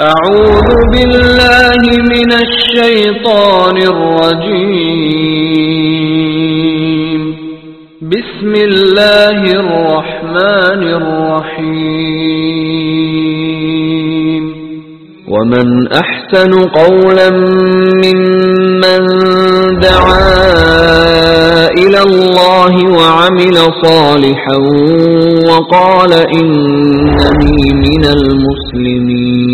أعوذ بالله من الشيطان الرجيم. بسم الله الرحمن الرحيم. ومن أحسن قولا ممن دعا إلى الله وعمل صالحا وقال إنني من المسلمين.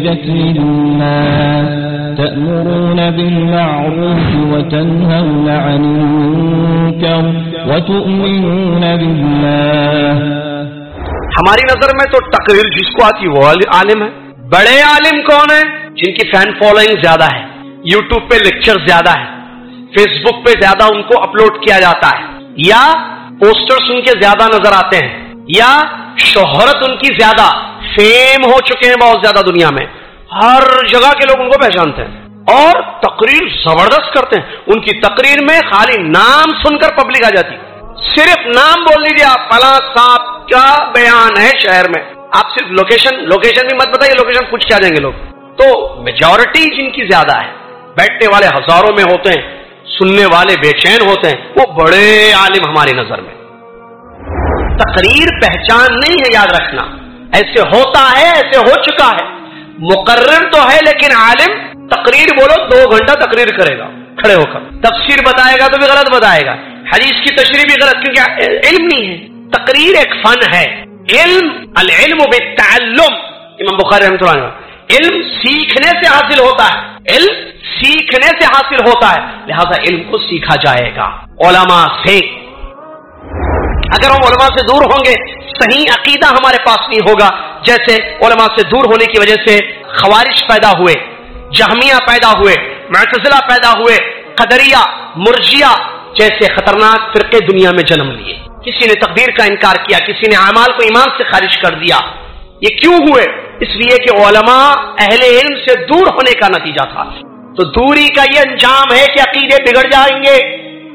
أخرجت للناس تأمرون بالمعروف وتنهون عن المنكر وتؤمنون بالله ہماری نظر میں تو تقریر جس کو آتی وہ عالم ہے۔ بڑے عالم کون ہیں؟ جن کی فین فالوئنگ زیادہ ہے یوٹیوب پہ لیکچر زیادہ ہے فیس بک پہ زیادہ ان کو اپلوڈ کیا جاتا ہے۔ یا پوسٹرز ان کے زیادہ نظر آتے ہیں، یا شہرت ان کی زیادہ۔ فیم ہو چکے ہیں بہت زیادہ دنیا میں۔ ہر جگہ کے لوگ ان کو پہچانتے ہیں۔ اور تقریر زبردست کرتے ہیں۔ ان کی تقریر میں خالی نام سن کر پبلک آ جاتی۔ صرف نام بول لیجیے آپ۔ فلاں صاحب، کیا بیان ہے شہر میں؟ آپ صرف لوکیشن لوکیشن بھی مت بتائیے لوکیشن پوچھ کے آ جائیں گے لوگ۔ تو میجورٹی جن کی زیادہ ہے، بیٹھنے والے ہزاروں میں ہوتے ہیں، سننے والے بے چین ہوتے ہیں، وہ بڑے عالم ہماری نظر میں۔ تقریر پہچان نہیں ہے، یاد رکھنا۔ ایسے ہوتا ہے، ایسے ہو چکا ہے۔ مقرر تو ہے لیکن عالم تقریر بولو، دو گھنٹہ تقریر کرے گا، کھڑے ہو کر۔ تفسیر بتائے گا تو بھی غلط بتائے گا۔ حدیث کی تشریح بھی غلط، کیونکہ علم نہیں ہے۔ تقریر ایک فن ہے۔ علم، العلم بالتعلم۔ امام بخاری رحمۃ اللہ علم سیکھنے سے حاصل ہوتا ہے۔ علم سیکھنے سے حاصل ہوتا ہے۔ لہذا علم کو سیکھا جائے گا۔ علماء سے اگر ہم علماء سے دور ہوں گے، صحیح عقیدہ ہمارے پاس نہیں ہوگا۔ جیسے علماء سے دور ہونے کی وجہ سے خوارش پیدا ہوئے، جہمیہ پیدا ہوئے، معتزلہ پیدا ہوئے، قدریہ مرجیہ جیسے خطرناک فرقے دنیا میں جنم لیے۔ کسی نے تقدیر کا انکار کیا، کسی نے اعمال کو ایمان سے خارج کر دیا۔ یہ کیوں ہوئے؟ اس لیے کہ علماء اہل علم سے دور ہونے کا نتیجہ تھا۔ تو دوری کا یہ انجام ہے کہ عقیدے بگڑ جائیں گے،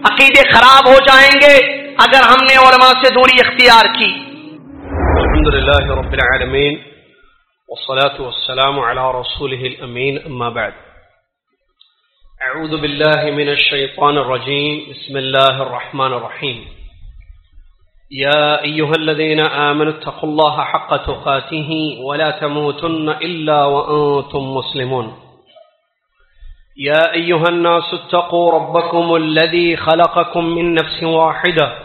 عقیدے خراب ہو جائیں گے۔ اگر ہم نے علماء سے دوری اختیار کی۔ الحمد للہ رب العالمین والصلاة والسلام على رسوله الأمين أما بعد۔ أعوذ بالله من الشيطان الرجيم بسم الله الرحمن الرحيم يا أيها الذين آمنوا اتقوا الله حق تقاته ولا تموتن إلا وأنتم مسلمون۔ يا أيها الناس اتقوا ربكم الذي خلقكم من نفس واحدة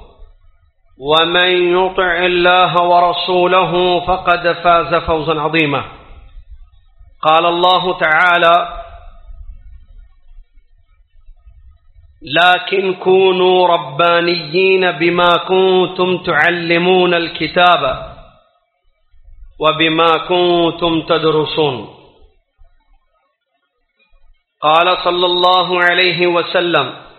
ومن يطع الله ورسوله فقد فاز فوزا عظيما. قال الله تعالى، لكن كونوا ربانيين بما كنتم تعلمون الكتاب وبما كنتم تدرسون. قال صلى الله عليه وسلم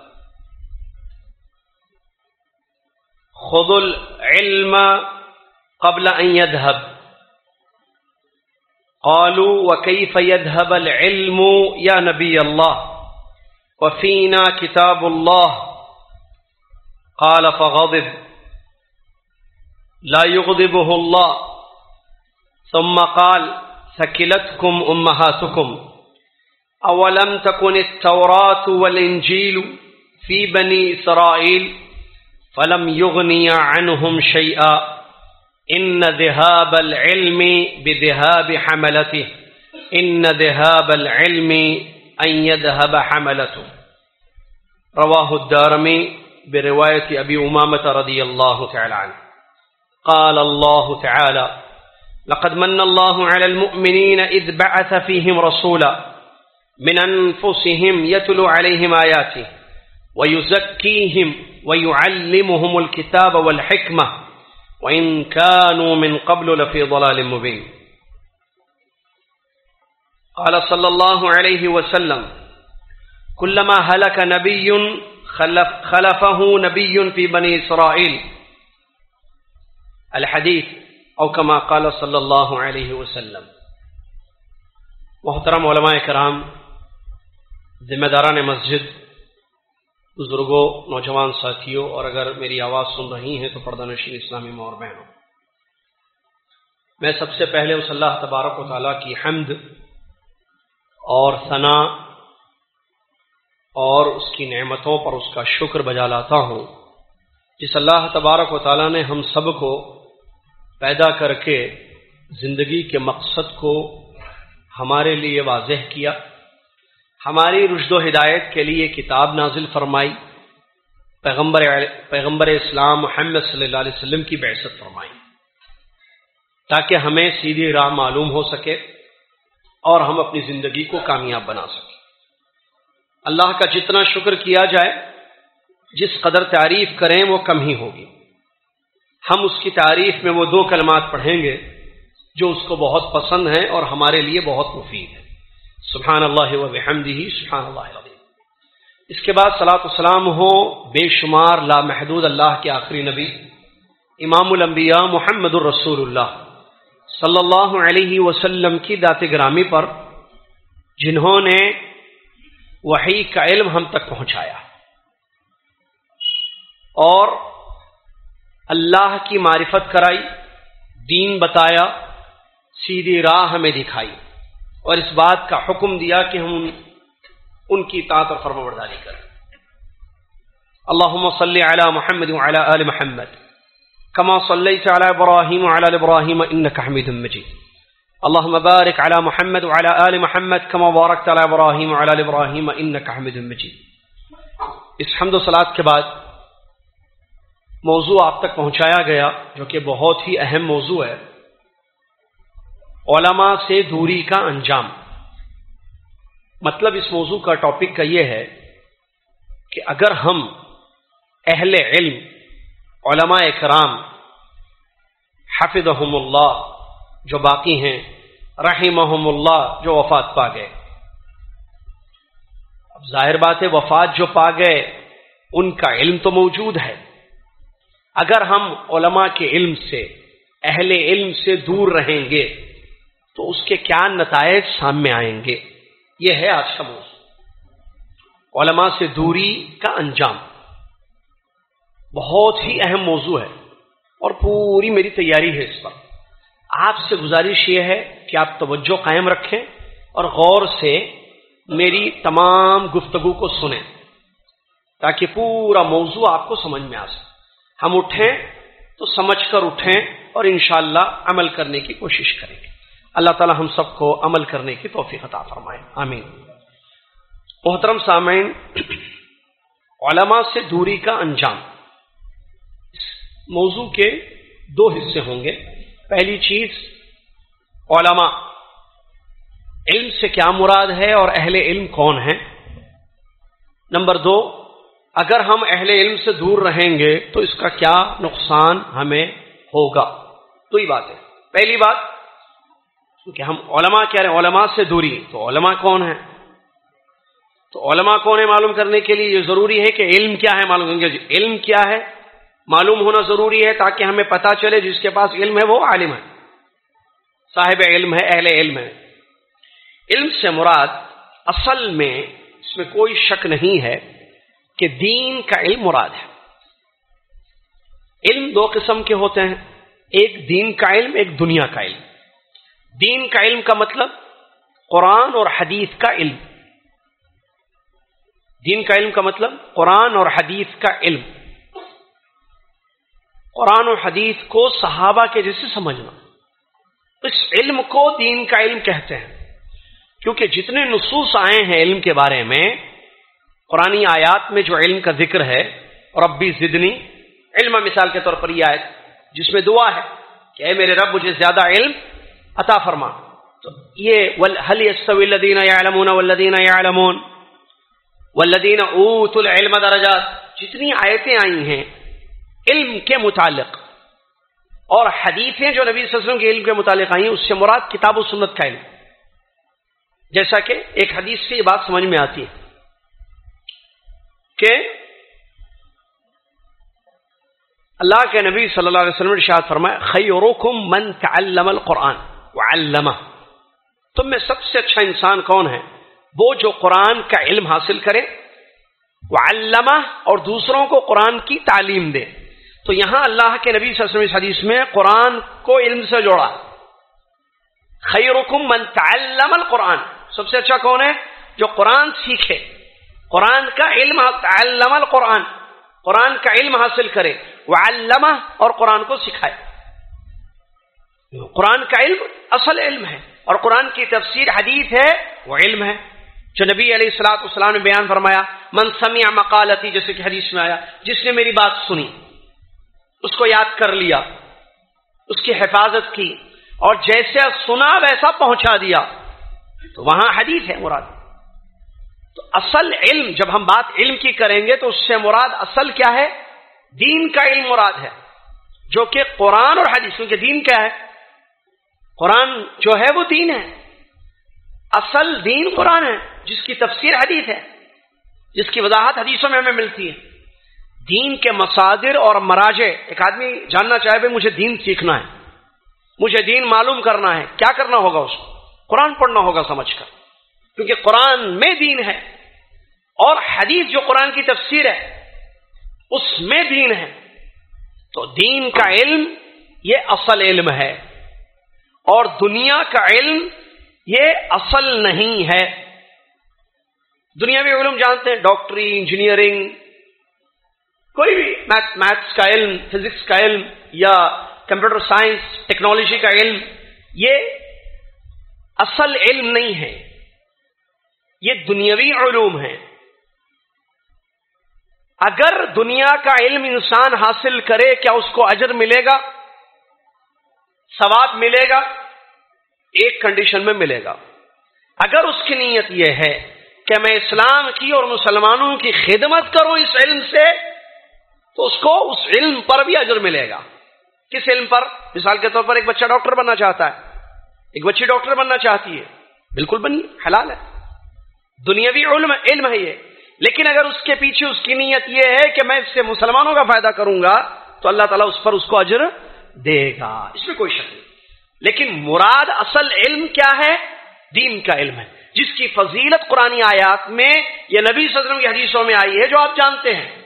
خذوا العلم قبل أن يذهب۔ قالوا وكيف يذهب العلم يا نبي الله؟ وفينا كتاب الله؟ قال فغضب۔ لا يغضبه الله۔ ثم قال ثكلتكم أمهاتكم۔ أولم تكن التوراة والإنجيل في بني إسرائيل؟ فلم يغني عنهم شيئا إن ذهاب العلم بذهاب حملته إن ذهاب العلم أن يذهب حملته رواه الدارمي برواية أبي أمامة رضي الله تعالى عنه. قال الله تعالى لقد من الله على المؤمنين إذ بعث فيهم رسولا من أنفسهم يتلو عليهم آياته ويزكيهم ويعلمهم الكتاب والحكمة وإن كانوا من قبل لفي ضلال مبين. قال صلى الله عليه وسلم، كلما هلك نبي خلف، خلفه نبي في بني إسرائيل. الحديث او کما قال صلی اللہ علیہ وسلم. محترم علماء کرام، ذمہ داران مسجد بزرگوں، نوجوان ساتھیوں، اور اگر میری آواز سن رہی ہیں تو پردہ نشین اسلامی مور بہنوں۔ میں سب سے پہلے اس اللہ تبارک و تعالیٰ کی حمد اور ثنا اور اس کی نعمتوں پر اس کا شکر بجا لاتا ہوں۔ جس اللہ تبارک و تعالیٰ نے ہم سب کو پیدا کر کے زندگی کے مقصد کو ہمارے لیے واضح کیا ہماری رشد و ہدایت کے لیے کتاب نازل فرمائی، پیغمبر پیغمبر اسلام محمد صلی اللہ علیہ وسلم کی بحثت فرمائی۔ تاکہ ہمیں سیدھی راہ معلوم ہو سکے اور ہم اپنی زندگی کو کامیاب بنا سکیں۔ اللہ کا جتنا شکر کیا جائے، جس قدر تعریف کریں وہ کم ہی ہوگی۔ ہم اس کی تعریف میں وہ دو کلمات پڑھیں گے جو اس کو بہت پسند ہیں اور ہمارے لیے بہت مفید ہے سبحان اللہ و بحمدہ سبحان اللہ العظیم۔ اس کے بعد صلاۃ السلام ہو بے شمار لامحدود اللہ کے آخری نبی، امام الانبیاء محمد الرسول اللہ صلی اللہ علیہ وسلم کی دات گرامی پر، جنہوں نے وہی کا علم ہم تک پہنچایا۔ اور اللہ کی معرفت کرائی، دین بتایا، سیدھی راہ ہمیں دکھائی۔ اور اس بات کا حکم دیا کہ ہم ان کی اطاعت اور فرم برداری کریں۔ اللہم صلی علی محمد وعلی آل محمد، کما صلیت علی ابراہیم وعلی ابراہیم انکا حمید مجید۔ اللہم بارک علی محمد وعلی آل محمد، کما بارکت علی ابراہیم وعلی ابراہیم انکا حمید مجید۔ اس حمد و صلاة کے بعد موضوع آپ تک پہنچایا گیا، جو کہ بہت ہی اہم موضوع ہے۔ علماء سے دوری کا انجام۔ مطلب اس موضوع کا ٹاپک کا یہ ہے کہ اگر ہم اہل علم، علماء کرام حفظ اللہ، جو باقی ہیں، رحمہم اللہ، جو وفات پا گئے۔ اب ظاہر بات ہے، وفات جو پا گئے، ان کا علم تو موجود ہے۔ اگر ہم علماء کے علم سے، اہل علم سے دور رہیں گے تو اس کے کیا نتائج سامنے آئیں گے؟ یہ ہے آج کا موضوع۔ علماء سے دوری کا انجام۔ بہت ہی اہم موضوع ہے اور پوری میری تیاری ہے اس پر۔ آپ سے گزارش یہ ہے کہ آپ توجہ قائم رکھیں اور غور سے میری تمام گفتگو کو سنیں تاکہ پورا موضوع آپ کو سمجھ میں آ سکے۔ ہم اٹھیں تو سمجھ کر اٹھیں اور انشاءاللہ عمل کرنے کی کوشش کریں گے۔ اللہ تعالی ہم سب کو عمل کرنے کی توفیق عطا فرمائے۔ آمین۔ محترم سامعین، علماء سے دوری کا انجام۔ اس موضوع کے دو حصے ہوں گے۔ پہلی چیز، علماء۔ علم سے کیا مراد ہے اور اہل علم کون ہیں؟ نمبر دو، اگر ہم اہل علم سے دور رہیں گے تو اس کا کیا نقصان ہمیں ہوگا؟ تو یہ بات ہے پہلی بات کہ ہم علماء کہہ رہے ہیں، علماء سے دوری تو علماء کون ہے تو علماء کون ہے معلوم کرنے کے لیے؟ یہ ضروری ہے کہ علم کیا ہے معلوم علم کیا ہے معلوم ہونا ضروری ہے تاکہ ہمیں پتا چلے جس کے پاس علم ہے، وہ عالم ہے۔ صاحب علم ہے، اہل علم ہے۔ علم سے مراد اصل میں اس میں کوئی شک نہیں ہے کہ دین کا علم مراد ہے۔ علم دو قسم کے ہوتے ہیں، ایک دین کا علم، ایک دنیا کا علم۔ دین کا علم کا مطلب قرآن اور حدیث کا علم۔ دین کا علم کا مطلب قرآن اور حدیث کا علم۔ قرآن اور حدیث کو صحابہ کے جیسے سمجھنا۔ اس علم کو دین کا علم کہتے ہیں۔ کیونکہ جتنے نصوص آئے ہیں علم کے بارے میں قرآن آیات میں جو علم کا ذکر ہے اور ربی زدنی، علم مثال کے طور پر یہ آیت جس میں دعا ہے کہ اے میرے رب مجھے زیادہ علم عطا فرما۔ تو یہ حل الدین یعلمون والذین یعلمون والذین اوت العلم درجات۔ جتنی آیتیں آئی ہیں، علم کے متعلق۔ اور حدیثیں جو نبی صلی اللہ علیہ وسلم کے علم کے متعلق آئی ہیں، اس سے مراد کتاب و سنت کا علم۔ جیسا کہ ایک حدیث سے یہ بات سمجھ میں آتی ہے کہ اللہ کے نبی صلی اللہ علیہ وسلم ارشاد فرمائے خیرکم من تعلم القرآن۔ وعلمہ۔ تم میں سب سے اچھا انسان کون ہے؟ وہ جو قرآن کا علم حاصل کرے۔ وعلمہ اور دوسروں کو قرآن کی تعلیم دے۔ تو یہاں اللہ کے نبی صلی اللہ علیہ وسلم حدیث میں قرآن کو علم سے جوڑا۔ خیرکم من تعلم القرآن۔ سب سے اچھا کون ہے؟ جو قرآن سیکھے۔ قرآن کا علم علم القرآن۔ قرآن کا علم حاصل کرے۔ وہ علامہ اور قرآن کو سکھائے۔ قرآن کا علم اصل علم ہے اور قرآن کی تفسیر حدیث ہے، وہ علم ہے۔ جو نبی علیہ السلاط اسلام نے بیان فرمایا، من سمع مقالتی جیسے کہ حدیث میں آیا، جس نے میری بات سنی، اس کو یاد کر لیا، اس کی حفاظت کی، اور جیسے سنا، ویسا پہنچا دیا۔ تو وہاں حدیث ہے مراد۔ تو اصل علم، جب ہم بات علم کی کریں گے، تو اس سے مراد اصل کیا ہے؟ دین کا علم مراد ہے۔ جو کہ قرآن اور حدیث، کیونکہ دین کیا ہے؟ قرآن جو ہے وہ دین ہے۔ اصل دین قرآن ہے، جس کی تفسیر حدیث ہے، جس کی وضاحت حدیثوں میں ہمیں ملتی ہے۔ دین کے مصادر اور مراجے ایک آدمی جاننا چاہے بھائی مجھے دین سیکھنا ہے، مجھے دین معلوم کرنا ہے، کیا کرنا ہوگا اس کو؟ قرآن پڑھنا ہوگا سمجھ کر۔ کیونکہ قرآن میں دین ہے اور حدیث جو قرآن کی تفسیر ہے، اس میں دین ہے۔ تو دین کا علم، یہ اصل علم ہے۔ اور دنیا کا علم یہ اصل نہیں ہے۔ دنیا میں علم جانتے ہیں، ڈاکٹری، انجینئرنگ، کوئی بھی میتھس کا علم فزکس کا علم یا کمپیوٹر سائنس ٹیکنالوجی کا علم، یہ اصل علم نہیں ہے۔ یہ دنیاوی علوم ہے اگر دنیا کا علم انسان حاصل کرے، کیا اس کو اجر ملے گا؟ ثواب ملے گا، ایک کنڈیشن میں ملے گا۔ اگر اس کی نیت یہ ہے کہ میں اسلام کی اور مسلمانوں کی خدمت کروں اس علم سے، تو اس کو اس علم پر بھی اجر ملے گا۔ کس علم پر؟ مثال کے طور پر ایک بچہ ڈاکٹر بننا چاہتا ہے۔ ایک بچی ڈاکٹر بننا چاہتی ہے۔ بالکل بنی، حلال ہے۔ دنیاوی علم علم ہے یہ۔ لیکن اگر اس کے پیچھے اس کی نیت یہ ہے کہ میں اس سے مسلمانوں کا فائدہ کروں گا، تو اللہ تعالیٰ اس پر اس کو اجر دے گا۔ اس میں کوئی شک نہیں۔ لیکن مراد اصل علم کیا ہے؟ دین کا علم ہے۔ جس کی فضیلت قرآن آیات میں یہ نبی صدر کی حدیثوں میں آئی ہے، جو آپ جانتے ہیں۔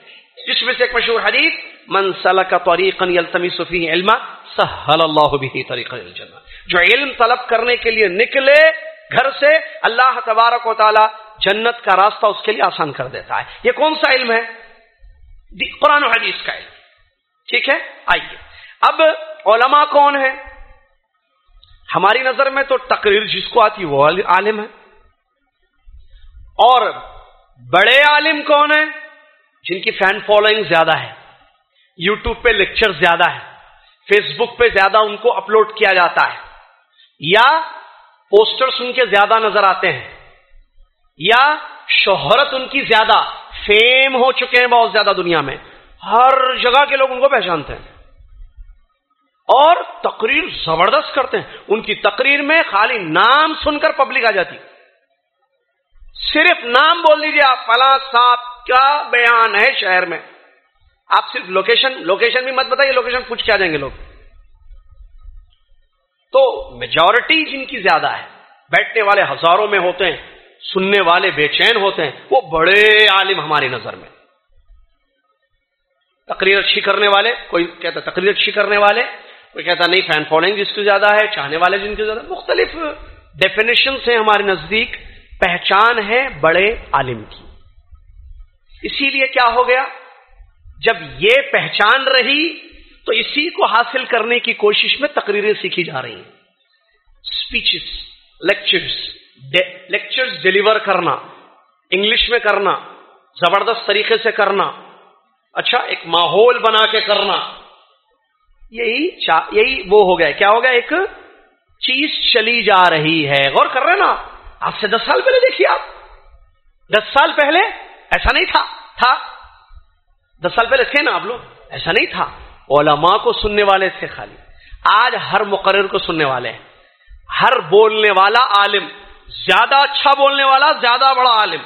جس میں سے ایک مشہور حدیث، من سلک طریقا یلتمس علما سہل اللہ به طریق الجنہ. جو علم طلب کرنے کے لیے نکلے گھر سے، اللہ تبارک و تعالی جنت کا راستہ اس کے لیے آسان کر دیتا ہے۔ یہ کون سا علم ہے؟ قرآن و حدیث کا علم۔ ٹھیک ہے؟ آئیے۔ اب علماء کون ہے ہماری نظر میں تو تقریر جس کو آتی وہ عالم ہے۔ اور بڑے عالم کون ہیں؟ جن کی فین فالوئنگ زیادہ ہے۔ یوٹیوب پہ لیکچر زیادہ ہے۔ فیس بک پہ زیادہ ان کو اپلوڈ کیا جاتا ہے۔ یا پوسٹرز ان کے زیادہ نظر آتے ہیں۔ یا شہرت ان کی زیادہ فیم ہو چکے ہیں بہت زیادہ دنیا میں۔ ہر جگہ کے لوگ ان کو پہچانتے ہیں۔ اور تقریر زبردست کرتے ہیں۔ ان کی تقریر میں خالی نام سن کر پبلک آ جاتی۔ صرف نام بول دیجیے آپ۔ فلاں صاحب کیا بیان ہے شہر میں؟ آپ صرف لوکیشن لوکیشن بھی مت بتائیے لوکیشن پوچھ کے آ جائیں گے لوگ۔ تو میجورٹی جن کی زیادہ ہے۔ بیٹھنے والے ہزاروں میں ہوتے ہیں، سننے والے بے چین ہوتے ہیں۔ وہ بڑے عالم ہماری نظر میں۔ تقریر اچھی کرنے والے، کوئی کہتا تقریر اچھی کرنے والے کوئی کہتا نہیں فین فالوئنگ جس کی زیادہ ہے، چاہنے والے جن کی زیادہ مختلف ڈیفینیشن سے ہمارے نزدیک پہچان ہے بڑے عالم کی۔ اسی لیے کیا ہو گیا؟ جب یہ پہچان رہی تو اسی کو حاصل کرنے کی کوشش میں تقریریں سیکھی جا رہی ہیں۔ اسپیچز لیکچرز لیکچرز ڈلیور کرنا انگلش میں کرنا، زبردست طریقے سے کرنا اچھا ایک ماحول بنا کے کرنا۔ یہی یہی وہ ہو گیا کیا ہو گیا؟ ایک چیز چلی جا رہی ہے۔ غور کر رہے نا؟ آج سے دس سال پہلے دیکھیے آپ۔ دس سال پہلے ایسا نہیں تھا تھا۔ دس سال پہلے تھے نا آپ لوگ؟ ایسا نہیں تھا۔ علماء کو سننے والے تھے خالی۔ آج ہر مقرر کو سننے والے ہیں۔ ہر بولنے والا عالم، زیادہ اچھا بولنے والا، زیادہ بڑا عالم۔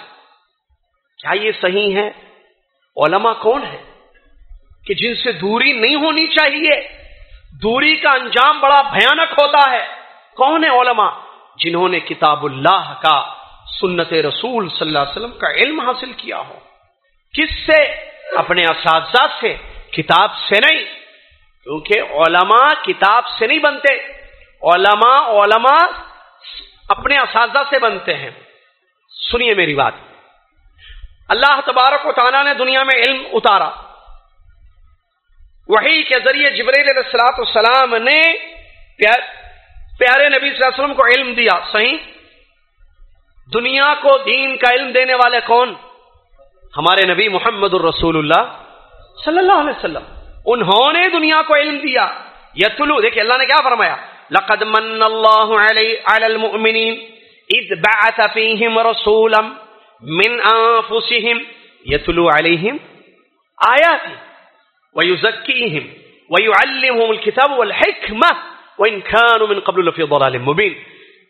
کیا یہ صحیح ہے؟ علماء کون ہے کہ جن سے دوری نہیں ہونی چاہیے، دوری کا انجام بڑا بھیانک ہوتا ہے۔ کون ہے علماء؟ جنہوں نے کتاب اللہ کا، سنت رسول صلی اللہ علیہ وسلم کا علم حاصل کیا ہو۔ کس سے؟ اپنے اساتذہ سے۔ کتاب سے نہیں۔ کیونکہ علماء کتاب سے نہیں بنتے۔ علماء علماء اپنے اساتذہ سے بنتے ہیں۔ سنیے میری بات۔ اللہ تبارک و تعالیٰ نے دنیا میں علم اتارا۔ وہی کے ذریعے جبریل علیہ السلاۃ السلام نے پیار پیارے نبی صلی اللہ علیہ وسلم کو علم دیا۔ صحیح؟ دنیا کو دین کا علم دینے والے کون؟ ہمارے نبی محمد الرسول اللہ صلی اللہ علیہ وسلم۔ انہوں نے دنیا کو علم دیا۔ یتلو دیکھیں اللہ نے کیا فرمایا؟ لقد من اللہ علی المؤمنین اذ بعث فیہم رسولا من انفسہم، یتلو علیہم آیاتی۔ ویزکیہم ویعلمہم الكتاب والحکمہ وَإِن كَانُوا مِن قَبْلُ لَفِي ضَلَالٍ مُبِينٍ.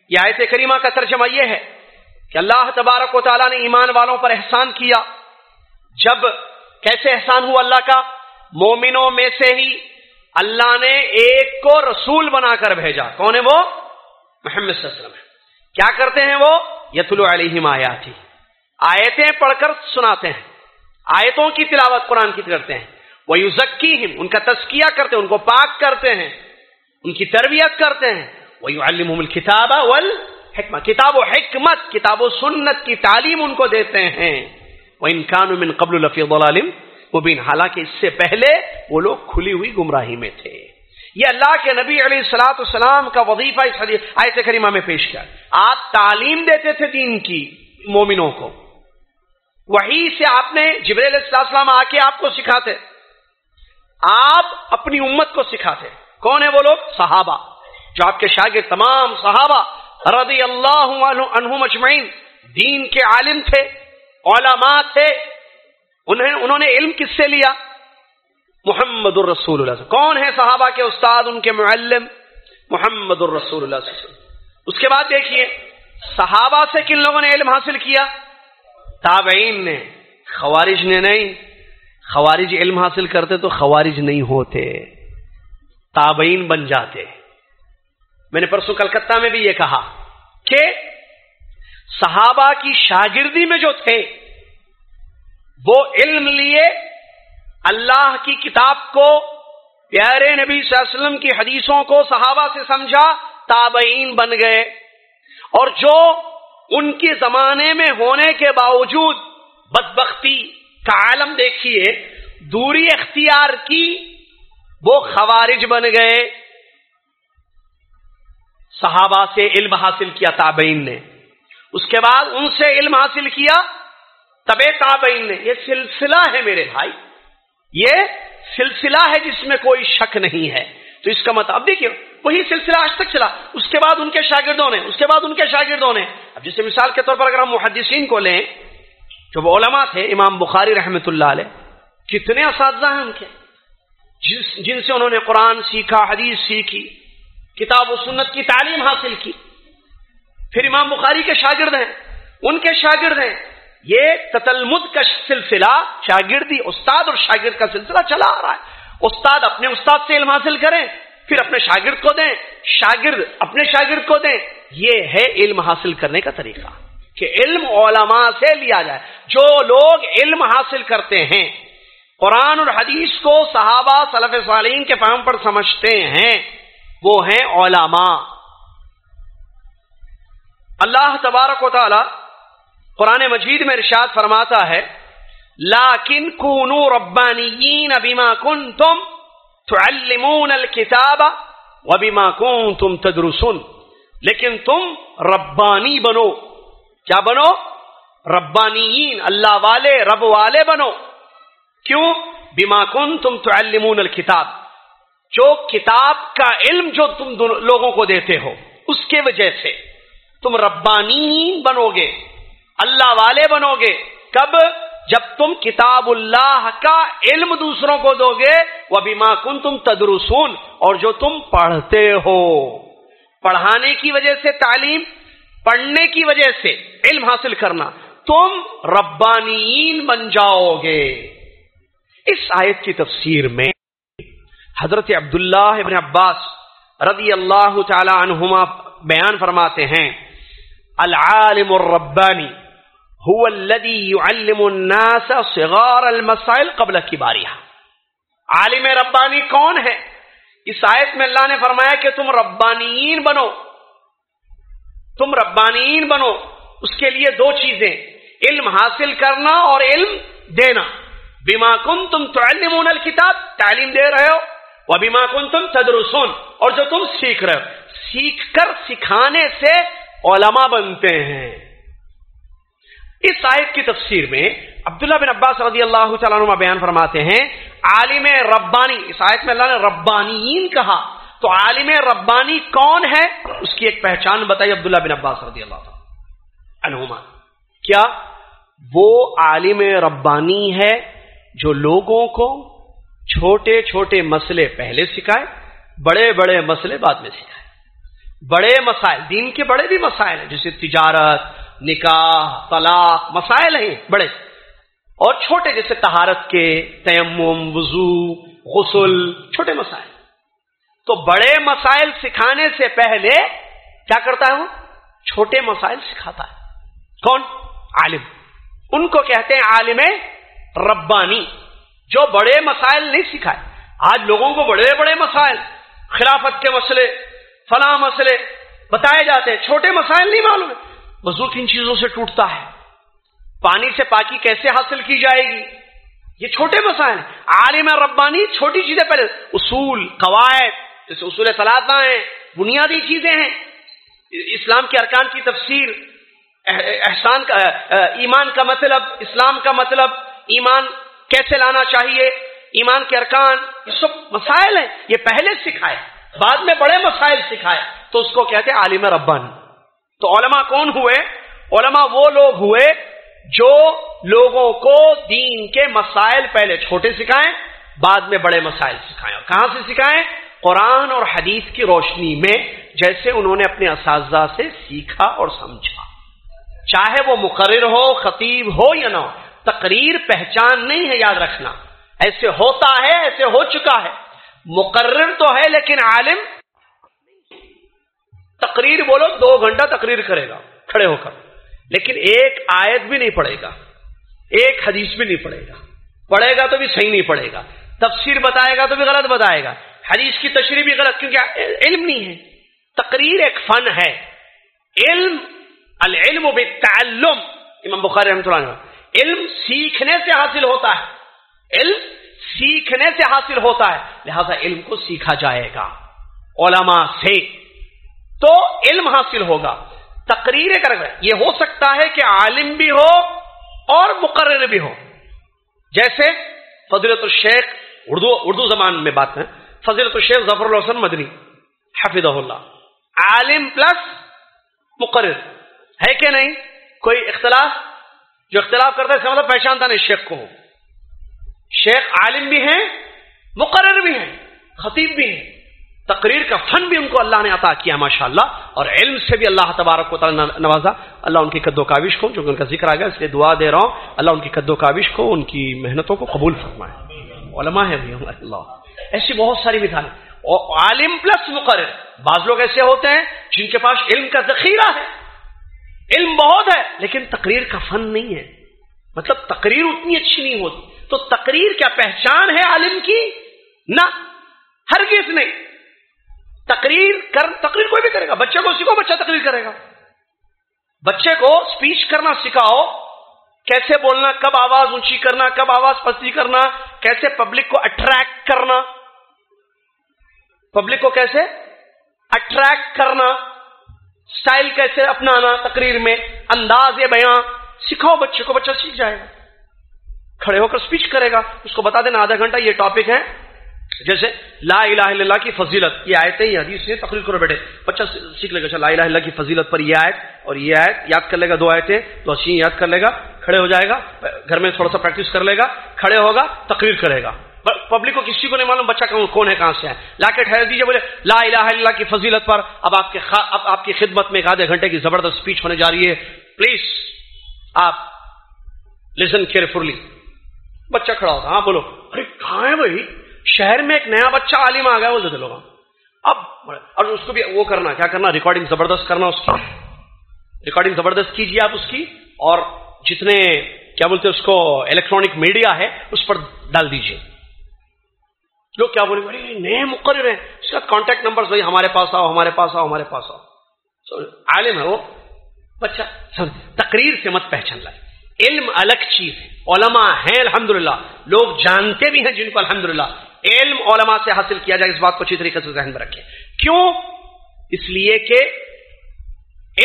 یہ آیت کریمہ کا ترجمہ یہ ہے کہ اللہ تبارک و تعالیٰ نے ایمان والوں پر احسان کیا۔ جب کیسے احسان ہوا اللہ کا؟ مومنوں میں سے ہی اللہ نے ایک کو رسول بنا کر بھیجا۔ کون ہے وہ؟ محمد صلی اللہ علیہ وسلم کیا کرتے ہیں وہ؟ یتلو علیہم آیاتی۔ آیتیں پڑھ کر سناتے ہیں۔ آیتوں کی تلاوت قرآن کی کرتے ہیں۔ وہ یوزکیم ان کا تزکیہ کرتے ہیں، ان کو پاک کرتے ہیں، ان کی تربیت کرتے ہیں۔ وہی علم الکتاب حکمت کتاب و حکمت، کتاب و سنت کی تعلیم ان کو دیتے ہیں۔ وہ انکان من قبل الفی العالم مبین حالانکہ اس سے پہلے وہ لوگ کھلی ہوئی گمراہی میں تھے۔ یہ اللہ کے نبی علیہ السلاۃ السلام کا وظیفہ اس آیت کریمہ میں پیش کیا۔ آپ تعلیم دیتے تھے دین کی مومنوں کو۔ وہی سے آپ نے جبریل علیہ السلام آ کے آپ کو سکھاتے۔ آپ اپنی امت کو سکھاتے کون ہے وہ لوگ؟ صحابہ۔ جو آپ کے شاگرد تمام صحابہ رضی اللہ عنہ مجمعین دین کے عالم تھے، علماء تھے، انہیں انہوں نے علم کس سے لیا؟ محمد الرسول اللہ کون ہے صحابہ کے استاد؟ ان کے معلم محمد الرسول اللہ اس کے بعد دیکھیے، صحابہ سے کن لوگوں نے علم حاصل کیا؟ تابعین نے، خوارج نے نہیں خوارج علم حاصل کرتے تو خوارج نہیں ہوتے، تابعین بن جاتے۔ میں نے پرسوں کلکتہ میں بھی یہ کہا کہ صحابہ کی شاگردی میں جو تھے، وہ علم لیے اللہ کی کتاب کو، پیارے نبی صلی اللہ علیہ وسلم کی حدیثوں کو صحابہ سے سمجھا، تابعین بن گئے۔ اور جو ان کے زمانے میں ہونے کے باوجود بدبختی کا عالم دیکھیے، دوری اختیار کی، وہ خوارج بن گئے۔ صحابہ سے علم حاصل کیا، تابعین نے۔ اس کے بعد ان سے علم حاصل کیا طب تابعین نے۔ یہ سلسلہ ہے میرے بھائی۔ یہ سلسلہ ہے جس میں کوئی شک نہیں ہے۔ تو اس کا مطلب دیکھیے، وہی سلسلہ آج تک چلا۔ اس کے بعد ان کے شاگردوں نے، اس کے بعد ان کے شاگردوں نے۔ اب جسے مثال کے طور پر اگر ہم محدثین کو لیں جو وہ علماء تھے، امام بخاری رحمت اللہ علیہ، کتنے اساتذہ ہیں ان کے؟ جس جن سے انہوں نے قرآن سیکھا، حدیث سیکھی، کتاب و سنت کی تعلیم حاصل کی۔ پھر امام بخاری کے شاگرد ہیں۔ ان کے شاگرد ہیں۔ یہ تتلمد کا سلسلہ شاگردی استاد اور شاگرد کا سلسلہ چلا آ رہا ہے۔ استاد اپنے استاد سے علم حاصل کریں، پھر اپنے شاگرد کو دیں۔ شاگرد اپنے شاگرد کو دیں۔ یہ ہے علم حاصل کرنے کا طریقہ۔ کہ علم علماء سے لیا جائے۔ جو لوگ علم حاصل کرتے ہیں، قرآن اور حدیث کو صحابہ صلف صالحین کے فہم پر سمجھتے ہیں، وہ ہیں علماء۔ اللہ تبارک و تعالی قرآن مجید میں ارشاد فرماتا ہے، لاکن کونو ربانیین بما کنتم تعلمون الكتاب وبما کنتم تدرسون لیکن تم ربانی بنو۔ کیا بنو؟ ربانیین، اللہ والے، رب والے بنو۔ کیوں؟ بیما کن تم تو الکتاب۔ جو کتاب کا علم جو تم لوگوں کو دیتے ہو، اس کے وجہ سے تم ربانین بنو گے، اللہ والے بنو گے۔ کب؟ جب تم کتاب اللہ کا علم دوسروں کو دو گے وہ بیما کن تم تدرسون۔ اور جو تم پڑھتے ہو۔ پڑھانے کی وجہ سے تعلیم پڑھنے کی وجہ سے علم حاصل کرنا، تم ربانین بن جاؤ گے۔ اس آیت کی تفسیر میں حضرت عبداللہ ابن عباس رضی اللہ تعالی عنہما بیان فرماتے ہیں، العالم الربانی هو الذي يعلم الناس صغار المسائل قبل كبارها عالم ربانی کون ہے؟ اس آیت میں اللہ نے فرمایا کہ تم ربانیین بنو۔ تم ربانیین بنو، اس کے لیے دو چیزیں، علم حاصل کرنا اور علم دینا۔ بیما کن تم تعلمون الکتاب تعلیم دے رہے ہو۔ وہ بیما کن تم تدرسون، اور جو تم سیکھ رہے ہو۔ سیکھ کر سکھانے سے علماء بنتے ہیں۔ اس آیت کی تفسیر میں عبداللہ بن عباس رضی اللہ تعالیٰ عنہ بیان فرماتے ہیں، عالم ربانی، اس آیت میں اللہ نے ربانیین کہا۔ تو عالم ربانی کون ہے؟ اس کی ایک پہچان بتائی عبداللہ بن عباس رضی اللہ عنہما۔ کیا وہ عالم ربانی ہے جو لوگوں کو چھوٹے چھوٹے مسئلے پہلے سکھائے، بڑے بڑے مسئلے بعد میں سکھائے؟ بڑے مسائل، دین کے بڑے بھی مسائل ہیں، جیسے تجارت، نکاح، طلاق، مسائل ہیں، بڑے۔ اور چھوٹے، جیسے تہارت کے، تیمم، وضو، غسل، چھوٹے مسائل۔ تو بڑے مسائل سکھانے سے پہلے کیا کرتا ہے وہ؟ چھوٹے مسائل سکھاتا ہے۔ کون؟ عالم۔ ان کو کہتے ہیں عالم ربانی، جو بڑے مسائل نہیں سکھائے۔ آج لوگوں کو بڑے بڑے مسائل، خلافت کے مسئلے، فلاں مسئلے بتائے جاتے ہیں۔ چھوٹے مسائل نہیں معلوم۔ ہے وضو کن چیزوں سے ٹوٹتا ہے؟ پانی سے پاکی کیسے حاصل کی جائے گی؟ یہ چھوٹے مسائل ہیں۔ عالم ربانی چھوٹی چیزیں پہلے، اصول، قواعد جیسے اصول سلاد ہیں، بنیادی چیزیں ہیں۔ اسلام کے ارکان کی تفسیر احسان کا ایمان کا مطلب اسلام کا مطلب ایمان کیسے لانا چاہیے، ایمان کے ارکان، یہ سب مسائل ہیں۔ یہ پہلے سکھائے، بعد میں بڑے مسائل سکھائے۔ تو اس کو کہتے ہیں عالم ربانی تو علماء کون ہوئے؟ علماء وہ لوگ ہوئے جو لوگوں کو دین کے مسائل پہلے چھوٹے سکھائیں، بعد میں بڑے مسائل سکھائیں۔ اور کہاں سے سکھائیں؟ قرآن اور حدیث کی روشنی میں جیسے انہوں نے اپنے اساتذہ سے سیکھا اور سمجھا۔ چاہے وہ مقرر ہو، خطیب ہو یا نہ ہو، تقریر پہچان نہیں ہے، یاد رکھنا۔ ایسے ہوتا ہے، ایسے ہو چکا ہے۔ مقرر تو ہے لیکن عالم تقریر بولو، دو گھنٹہ تقریر کرے گا، کھڑے ہو کر۔ لیکن ایک آیت بھی نہیں پڑھے گا، ایک حدیث بھی نہیں پڑھے گا۔ پڑھے گا تو بھی صحیح نہیں پڑھے گا۔ تفسیر بتائے گا تو بھی غلط بتائے گا۔ حدیث کی تشریح بھی غلط کیونکہ علم نہیں ہے۔ تقریر ایک فن ہے۔ علم، العلم بالتعلم۔ امام بخاری رحمۃ اللہ علم سیکھنے سے حاصل ہوتا ہے۔ علم سیکھنے سے حاصل ہوتا ہے۔ لہذا علم کو سیکھا جائے گا۔ علماء سے۔ تو علم حاصل ہوگا۔ تقریر کر یہ ہو سکتا ہے کہ عالم بھی ہو اور مقرر بھی ہو۔ جیسے فضلت الشیخ اردو اردو زبان میں بات ہے۔ فضلت الشیخ ظفر الحسن مدنی حفظ اللہ۔ عالم پلس مقرر۔ ہے کہ نہیں؟ کوئی اختلاف؟ جو اختلاف کرتا ہے مطلب پہچانتا نہیں، شیخ کو۔ شیخ عالم بھی ہیں، مقرر بھی ہیں، خطیب بھی ہیں۔ تقریر کا فن بھی ان کو اللہ نے عطا کیا ماشاء اللہ اور علم سے بھی اللہ تبارک کو تعالیٰ نوازا۔ اللہ ان کی قد و کاوش کو جو ان کا ذکر آ گیا، اس لیے دعا دے رہا ہوں۔ اللہ ان کی قد و کاوش کو، ان کی محنتوں کو قبول فرمائے۔ علماء ہے بھی اللہ۔ ایسی بہت ساری مثالیں اور عالم پلس مقرر۔ بعض لوگ ایسے ہوتے ہیں جن کے پاس علم کا ذخیرہ ہے۔ علم بہت ہے، لیکن تقریر کا فن نہیں ہے۔ مطلب تقریر اتنی اچھی نہیں ہوتی۔ تو تقریر کیا پہچان ہے عالم کی؟ نہ ہر نہیں۔ تقریر کر، تقریر کوئی بھی کرے گا۔ بچے کو سیکھو بچہ تقریر کرے گا۔ بچے کو اسپیچ کرنا سکھاؤ۔ کیسے بولنا، کب آواز اونچی کرنا، کب آواز پستی کرنا، کیسے پبلک کو اٹریکٹ کرنا۔ پبلک کو کیسے اٹریکٹ کرنا، سٹائل کیسے اپنانا تقریر میں، انداز بیاں سکھاؤ بچے کو، بچہ سیکھ جائے گا۔ کھڑے ہو کر اسپیچ کرے گا، اس کو بتا دینا آدھا گھنٹہ یہ ٹاپک ہے۔ جیسے لا الہ الا اللہ کی فضیلت، یہ آیتیں یہ حدیث سے تقریر کرو بیٹے۔ بچہ سیکھ لے گا اچھا، لا الہ الا اللہ کی فضیلت پر یہ آیت اور یہ آیت یاد کر لے گا، دو آیتیں، تو اچھی یاد کر لے گا، کھڑے ہو جائے گا، گھر میں تھوڑا سا پریکٹس کر لے گا، کھڑے ہوگا، تقریر کرے گا۔ پبلک کو کسی کو نہیں معلوم بچہ کون ہے، کہاں سے ہے۔ لا کے ٹھہر دیجیے بولے، لا الہ الا اللہ کی فضیلت پر اب آپ کے اب آپ کی خدمت میں ایک آدھے گھنٹے کی زبردست اسپیچ ہونے جا رہی ہے۔ پلیز آپ لسن کیئرفلی بچہ کھڑا ہوتا ہاں بولو۔ ارے، کہاں ہے بھائی؟ شہر میں ایک نیا بچہ عالم آ گیا بولتے لوگ۔ اب اور اس کو بھی وہ کرنا کیا کرنا ریکارڈنگ زبردست کرنا اس کی۔ ریکارڈنگ زبردست کیجیے آپ اس کی۔ اور جتنے، کیا بولتے اس کو الیکٹرانک میڈیا ہے، اس پر ڈال دیجیے لوگ کیا بولے بھائی نئے مقرر ہیں۔ اس کا کانٹیکٹ نمبر بھائی، ہمارے پاس آؤ، ہمارے پاس آؤ، ہمارے پاس آؤ۔ عالم ہے وہ۔ بچہ تقریر سے مت پہچان لائے۔ علم الگ چیز ہے۔ علماء ہیں، الحمدللہ۔ لوگ جانتے بھی ہیں جن کو الحمدللہ۔ علم علماء سے حاصل کیا جائے، اس بات کو اچھی طریقے سے ذہن میں رکھیں۔ کیوں؟ اس لیے کہ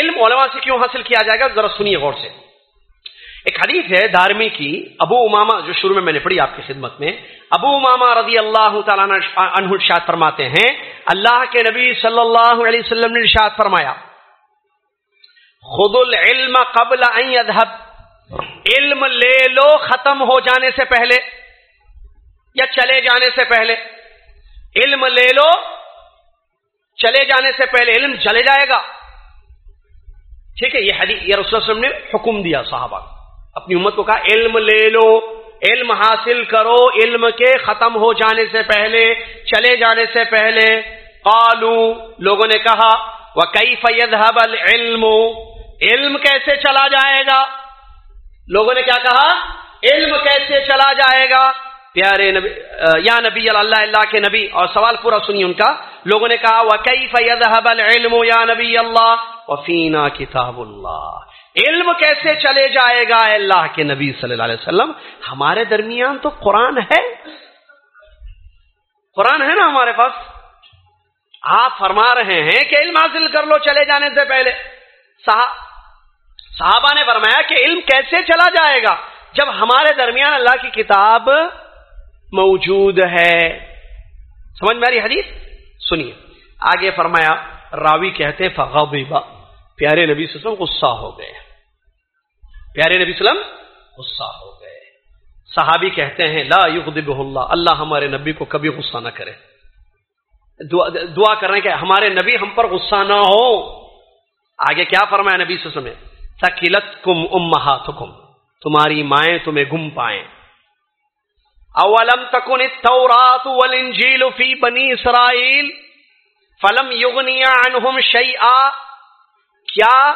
علم علماء سے کیوں حاصل کیا جائے گا؟ ذرا سنیے غور سے۔ ایک حدیث ہے دارمی کی، ابو اماما جو شروع میں میں نے پڑھی آپ کی خدمت میں۔ ابو اماما رضی اللہ تعالیٰ عنہ ارشاد فرماتے ہیں، اللہ کے نبی صلی اللہ علیہ وسلم نے ارشاد فرمایا خود العلم قبل ان يذهب علم لے لو ختم ہو جانے سے پہلے یا چلے جانے سے پہلے۔ علم لے لو، چلے جانے سے پہلے، علم چلے جائے گا۔ ٹھیک ہے، یہ حدیث، یہ رسول وسلم نے حکم دیا صحابہ اپنی امت کو کہا، علم لے لو، علم حاصل کرو، علم کے ختم ہو جانے سے پہلے، چلے جانے سے پہلے۔ قالو، لوگوں نے کہا وہ کئی فید علم علم کیسے چلا جائے گا؟ لوگوں نے کیا کہا؟ علم کیسے چلا جائے گا؟ پیارے نبی، یا نبی اللہ اللہ کے نبی، اور سوال پورا سنیے ان کا۔ لوگوں نے کہا وہ کئی فید علم یا نبی اللہ؟ وفینا کتاب اللہ علم کیسے چلے جائے گا اللہ کے نبی صلی اللہ علیہ وسلم؟ ہمارے درمیان تو قرآن ہے۔ قرآن ہے نا ہمارے پاس۔ آپ فرما رہے ہیں کہ علم حاصل کر لو چلے جانے سے پہلے۔ صحابہ نے فرمایا کہ علم کیسے چلا جائے گا؟ جب ہمارے درمیان اللہ کی کتاب موجود ہے۔ سمجھ میں رہی حدیث؟ سنیے۔ آگے فرمایا، راوی کہتے فغبا پیارے نبی وسلم غصہ ہو گئے۔ پیارے نبی وسلم، غصہ ہو گئے۔ صحابی کہتے ہیں، لا یغضب اللہ اللہ ہمارے نبی کو کبھی غصہ نہ کرے۔ دعا کر رہے ہیں کہ ہمارے نبی ہم پر غصہ نہ ہو۔ آگے کیا فرمایا نبی وسلم؟ سکیلت کم ام تمہاری مائیں تمہیں گم پائیں۔ اولم تکن التورات والانجیل فی بنی اسرائیل فلم یغنی عنہم شیئا۔ کیا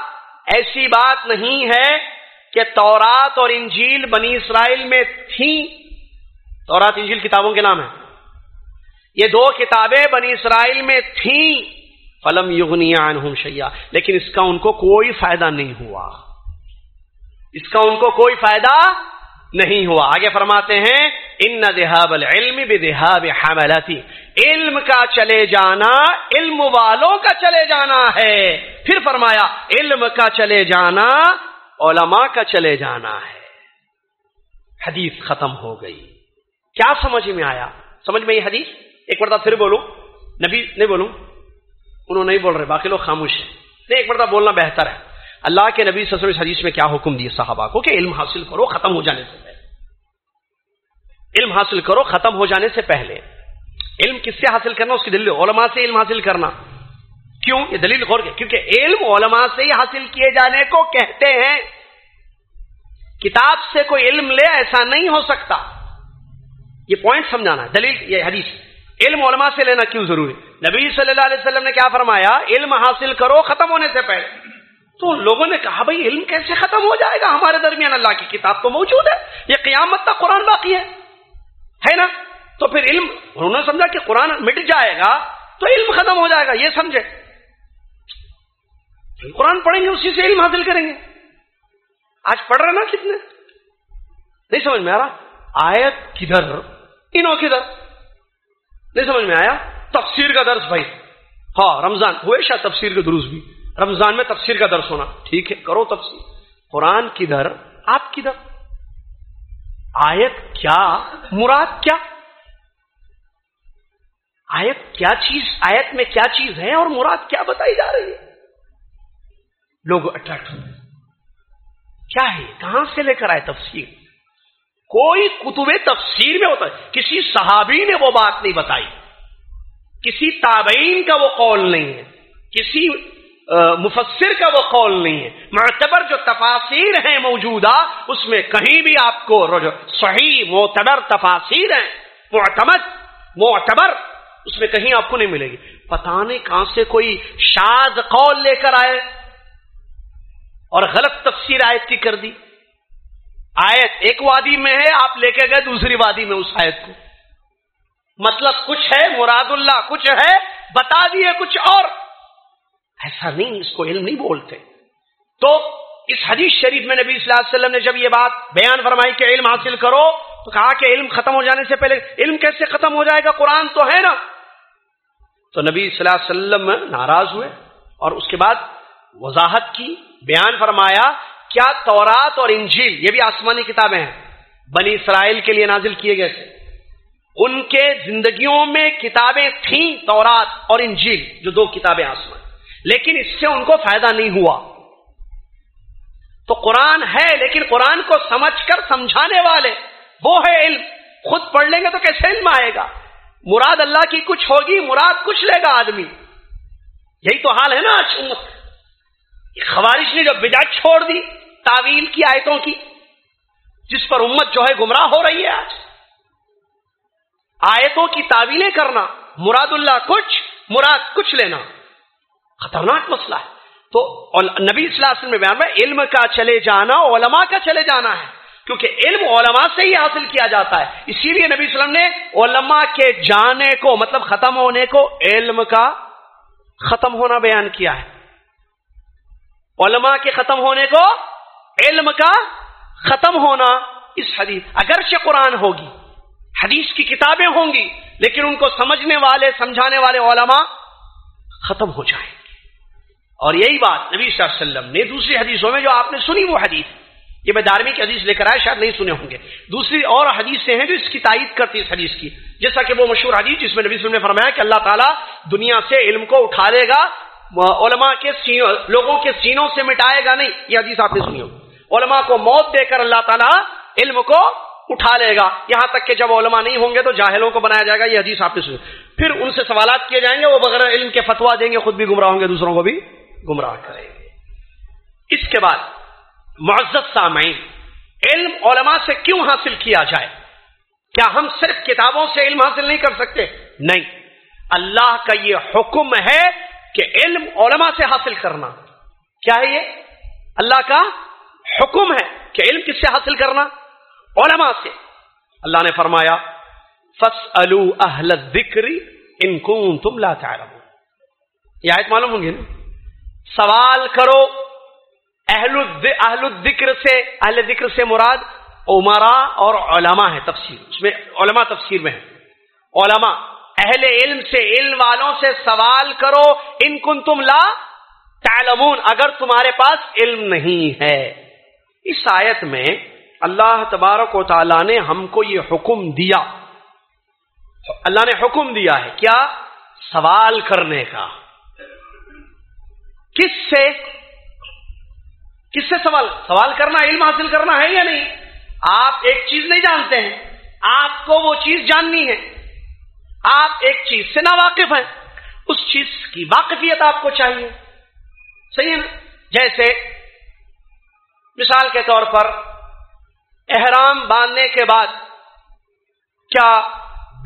ایسی بات نہیں ہے کہ تورات اور انجیل بنی اسرائیل میں تھیں۔ تورات، انجیل کتابوں کے نام ہیں۔ یہ دو کتابیں بنی اسرائیل میں تھیں۔ فلم یغنی عنہم لیکن اس کا ان کو کوئی فائدہ نہیں ہوا۔ اس کا ان کو کوئی فائدہ نہیں ہوا۔ آگے فرماتے ہیں، ان دہاب العلم بدہاب حملتی۔ علم کا چلے جانا، علم والوں کا چلے جانا ہے۔ پھر فرمایا، علم کا چلے جانا علماء کا چلے جانا ہے۔ حدیث ختم ہو گئی۔ کیا سمجھ میں آیا؟ سمجھ میں یہ حدیث؟ ایک مرتبہ پھر بولوں۔ نبی نہیں بولوں۔ انہوں نہیں بول رہے، باقی لوگ خاموش ہیں۔ نہیں، ایک مرتبہ بولنا بہتر ہے۔ اللہ کے نبی صلی اللہ علیہ حدیث میں کیا حکم دیے صحابہ کو؟ کہ علم حاصل کرو، ختم ہو جانے سے پہلے۔ علم حاصل کرو، ختم ہو جانے سے پہلے۔ علم کس سے حاصل کرنا؟ اس کی دلیل علماء سے علم حاصل کرنا۔ کیوں؟ یہ دلیل غور کے، کیونکہ علم علماء سے ہی حاصل کیے جانے کو کہتے ہیں، کتاب سے کوئی علم لے ایسا نہیں ہو سکتا۔ یہ پوائنٹ سمجھانا ہے، دلیل یہ حدیث۔ علم علماء سے لینا کیوں ضروری؟ نبی صلی اللہ علیہ وسلم نے کیا فرمایا؟ علم حاصل کرو ختم ہونے سے پہلے۔ تو لوگوں نے کہا، بھائی، علم کیسے ختم ہو جائے گا؟ ہمارے درمیان اللہ کی کتاب تو موجود ہے۔ یہ قیامت تک قرآن باقی ہے۔ ہے نا؟ تو پھر علم، انہوں نے سمجھا کہ قرآن مٹ جائے گا تو علم ختم ہو جائے گا، یہ سمجھے۔ قرآن پڑھیں گے، اسی سے علم حاصل کریں گے۔ آج پڑھ رہے نا کتنے؟ نہیں سمجھ میں آ رہا؟ آیت کدھر؟ انہوں کدھر؟ نہیں سمجھ میں آیا؟ تفسیر کا درس بھائی۔ ہاں رمضان۔ ہوئے شاید تفسیر کے دروس بھی۔ رمضان میں تفسیر کا درس ہونا۔ ٹھیک ہے، کرو تفسیر۔ قرآن کدھر؟ آپ کدھر؟ آیت کیا؟ مراد کیا؟ آیت کیا چیز؟ آیت میں کیا چیز ہے اور مراد کیا بتائی جا رہی ہے؟ لوگ اٹریکٹ ہوتے کیا ہے؟ کہاں سے لے کر آئے تفسیر؟ کوئی کتب تفسیر میں ہوتا ہے۔ کسی صحابی نے وہ بات نہیں بتائی۔ کسی تابعین کا وہ قول نہیں ہے۔ کسی مفسر کا وہ قول نہیں ہے۔ معتبر جو تفاصیر ہیں موجودہ، اس میں کہیں بھی آپ کو صحیح، معتبر تفاصیر ہیں۔ معتمد، معتبر، اس میں کہیں آپ کو نہیں ملے گی۔ پتا نہیں کہاں سے کوئی شاد قول لے کر آئے۔ اور غلط تفسیر آیت کی کر دی۔ آیت ایک وادی میں ہے، آپ لے کے گئے دوسری وادی میں اس آیت کو۔ مطلب کچھ ہے، مراد اللہ کچھ ہے، بتا دیے کچھ اور۔ ایسا نہیں، اس کو علم نہیں بولتے۔ تو اس حدیث شریف میں نبی صلی اللہ علیہ وسلم نے جب یہ بات بیان فرمائی کہ علم حاصل کرو، تو کہا کہ علم ختم ہو جانے سے پہلے علم کیسے ختم ہو جائے گا؟ قرآن تو ہے نا۔ تو نبی صلی اللہ علیہ وسلم ناراض ہوئے اور اس کے بعد وضاحت کی، بیان فرمایا، کیا تورات اور انجیل، یہ بھی آسمانی کتابیں ہیں، بنی اسرائیل کے لیے نازل کیے گئے تھے۔ ان کے زندگیوں میں کتابیں تھیں تورات اور انجیل، جو دو کتابیں آسمان لیکن اس سے ان کو فائدہ نہیں ہوا۔ تو قرآن ہے، لیکن قرآن کو سمجھ کر سمجھانے والے، وہ ہے علم۔ خود پڑھ لیں گے تو کیسے علم آئے گا؟ مراد اللہ کی کچھ ہوگی، مراد کچھ لے گا آدمی۔ یہی تو حال ہے نا آج خوارش نے جو بجا چھوڑ دی، تعویل کی آیتوں کی، جس پر امت جو ہے گمراہ ہو رہی ہے آج۔ آیتوں کی تعویلیں کرنا، مراد اللہ کچھ، مراد کچھ لینا۔ خطرناک مسئلہ ہے۔ تو نبی صلی اللہ علیہ وسلم میں بیان میں علم کا چلے جانا، علماء کا چلے جانا ہے۔ کیونکہ علم علماء سے ہی حاصل کیا جاتا ہے۔ اسی لیے نبی صلی اللہ علیہ وسلم نے علماء کے جانے کو مطلب ختم ہونے کو، علم کا ختم ہونا بیان کیا ہے۔ علماء کے ختم ہونے کو علم کا ختم ہونا اس حدیث، اگرچہ قرآن ہوگی، حدیث کی کتابیں ہوں گی، لیکن ان کو سمجھنے والے، سمجھانے والے علماء ختم ہو جائیں اور یہی بات نبی صلی اللہ علیہ وسلم نے دوسری حدیثوں میں جو آپ نے سنی وہ حدیث یہ میں دارمی کی حدیث لے کر آئے شاید نہیں سنے ہوں گے۔ دوسری اور حدیث سے ہیں جو اس کی تائید کرتی اس حدیث کی، جیسا کہ وہ مشہور حدیث جس میں نبی صلی اللہ علیہ وسلم نے فرمایا کہ اللہ تعالیٰ دنیا سے علم کو اٹھا لے گا علماء کے سینوں لوگوں کے سینوں سے مٹائے گا نہیں، یہ حدیث آپ نے سنی ہو۔ علماء کو موت دے کر اللہ تعالیٰ علم کو اٹھا لے گا۔ یہاں تک کہ جب علماء نہیں ہوں گے تو جاہلوں کو بنایا جائے گا، یہ حدیث آپ نے سنی۔ پھر ان سے سوالات کیے جائیں گے، وہ بغیر علم کے فتوا دیں گے، خود بھی گمراہ ہوں گے، دوسروں کو بھی گمراہ کریں گے۔ اس کے بعد، معزز سامعین، علم علماء سے کیوں حاصل کیا جائے؟ کیا ہم صرف کتابوں سے علم حاصل نہیں کر سکتے؟ نہیں۔ اللہ کا یہ حکم ہے کہ علم علماء سے حاصل کرنا۔ کیا ہے یہ؟ اللہ کا حکم ہے کہ علم کس سے حاصل کرنا؟ علماء سے۔ اللہ نے فرمایا فس اہل ذکری ان تم لا یہ آیت معلوم ہوں گی نا؟ سوال کرو اہل اہل الذکر سے اہل ذکر سے مراد عمرا اور علماء ہے تفسیر۔ اس میں علماء تفسیر میں ہے علماء اہل علم سے، علم والوں سے سوال کرو، ان کن تم لا تعلمون، اگر تمہارے پاس علم نہیں ہے۔ اس آیت میں اللہ تبارک و تعالی نے ہم کو یہ حکم دیا۔ اللہ نے حکم دیا ہے کیا؟ سوال کرنے کا۔ کس سے؟ کس سے سوال؟ سوال کرنا، علم حاصل کرنا ہے یا نہیں؟ آپ ایک چیز نہیں جانتے ہیں۔ آپ کو وہ چیز جاننی ہے۔ آپ ایک چیز سے نا واقف ہیں، اس چیز کی واقفیت آپ کو چاہیے۔ صحیح ہے نا؟ جیسے مثال کے طور پر احرام باندھنے کے بعد کیا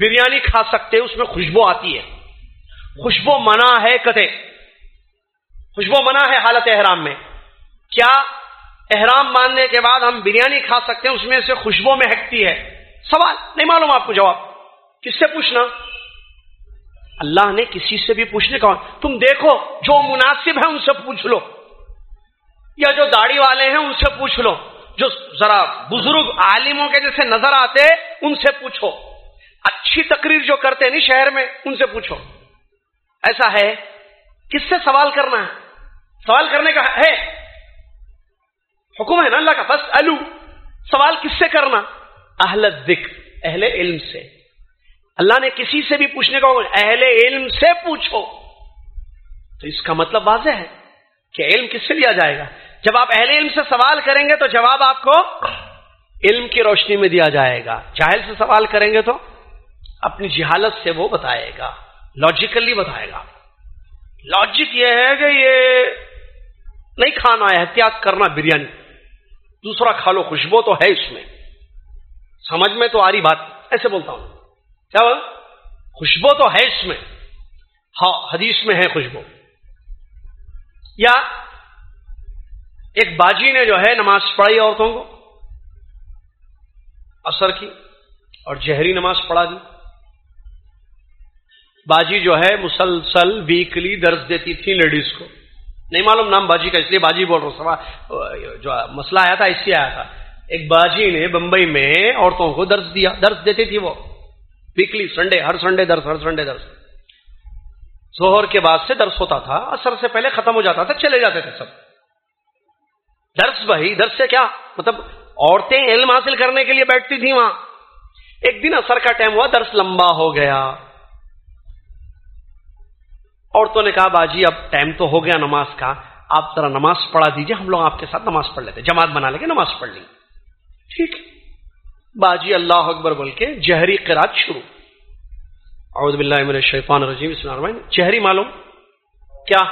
بریانی کھا سکتے؟ اس میں خوشبو آتی ہے۔ خوشبو منع ہے کدے خوشبو منع ہے حالت احرام میں۔ کیا احرام ماننے کے بعد ہم بریانی کھا سکتے ہیں؟ اس میں سے خوشبو میں ہٹتی ہے۔ سوال، نہیں معلوم آپ کو جواب۔ کس سے پوچھنا؟ اللہ نے کسی سے بھی پوچھنے کا تم دیکھو، جو مناسب ہے ان سے پوچھ لو۔ یا جو داڑھی والے ہیں ان سے پوچھ لو۔ جو ذرا بزرگ عالموں کے جیسے نظر آتے، ان سے پوچھو۔ اچھی تقریر جو کرتے نہیں شہر میں، ان سے پوچھو۔ ایسا ہے؟ کس سے سوال کرنا ہے؟ سوال کرنے کا ہے۔ حکم ہے نا اللہ کا۔ بس الو سوال کس سے کرنا؟ اہل ذکر اہل علم سے۔ اللہ نے کسی سے بھی پوچھنے کا اہل علم سے پوچھو۔ تو اس کا مطلب واضح ہے کہ علم کس سے لیا جائے گا؟ جب آپ اہل علم سے سوال کریں گے تو جواب آپ کو علم کی روشنی میں دیا جائے گا۔ جاہل سے سوال کریں گے تو اپنی جہالت سے وہ بتائے گا۔ لاجیکلی بتائے گا۔ لاجک یہ ہے کہ یہ نہیں کھانا ہے، احتیاط کرنا بریانی۔ دوسرا کھا لو، خوشبو تو ہے اس میں۔ سمجھ میں تو آ رہی بات، ایسے بولتا ہوں۔ کیا بول خوشبو تو ہے اس میں۔ ہاں حدیث میں ہے خوشبو۔ یا ایک باجی نے جو ہے نماز پڑھائی عورتوں کو اثر کی، اور جہری نماز پڑھا دی۔ باجی جو ہے مسلسل ویکلی درس دیتی تھی لیڈیز کو۔ نہیں معلوم نام باجی کا، اس لیے باجی بول رہا ہوں جو مسئلہ آیا تھا، اس لیے آیا تھا۔ ایک باجی نے بمبئی میں عورتوں کو درس دیا، درس دیتی تھی وہ۔ ویکلی سنڈے ہر سنڈے درس، ہر سنڈے درس. زہر کے بعد سے درس ہوتا تھا اثر سے پہلے ختم ہو جاتا تھا، چلے جاتے تھے سب. درس بھائی، درس سے کیا؟ مطلب عورتیں علم حاصل کرنے کے لیے بیٹھتی تھی وہاں. ایک دن اثر کا ٹائم ہوا، درس لمبا ہو گیا. عورتوں نے کہا، باجی، اب ٹائم تو ہو گیا نماز کا، آپ ذرا نماز پڑھا دیجیے ہم لوگ آپ کے ساتھ نماز پڑھ لیتے جماعت بنا لے کے نماز پڑھ لی ٹھیک باجی اللہ اکبر بول کے جہری قرات شروع۔ اعوذ باللہ من الشیطان الرجیم، بسم اللہ الرحمن جہری معلوم؟ کیا؟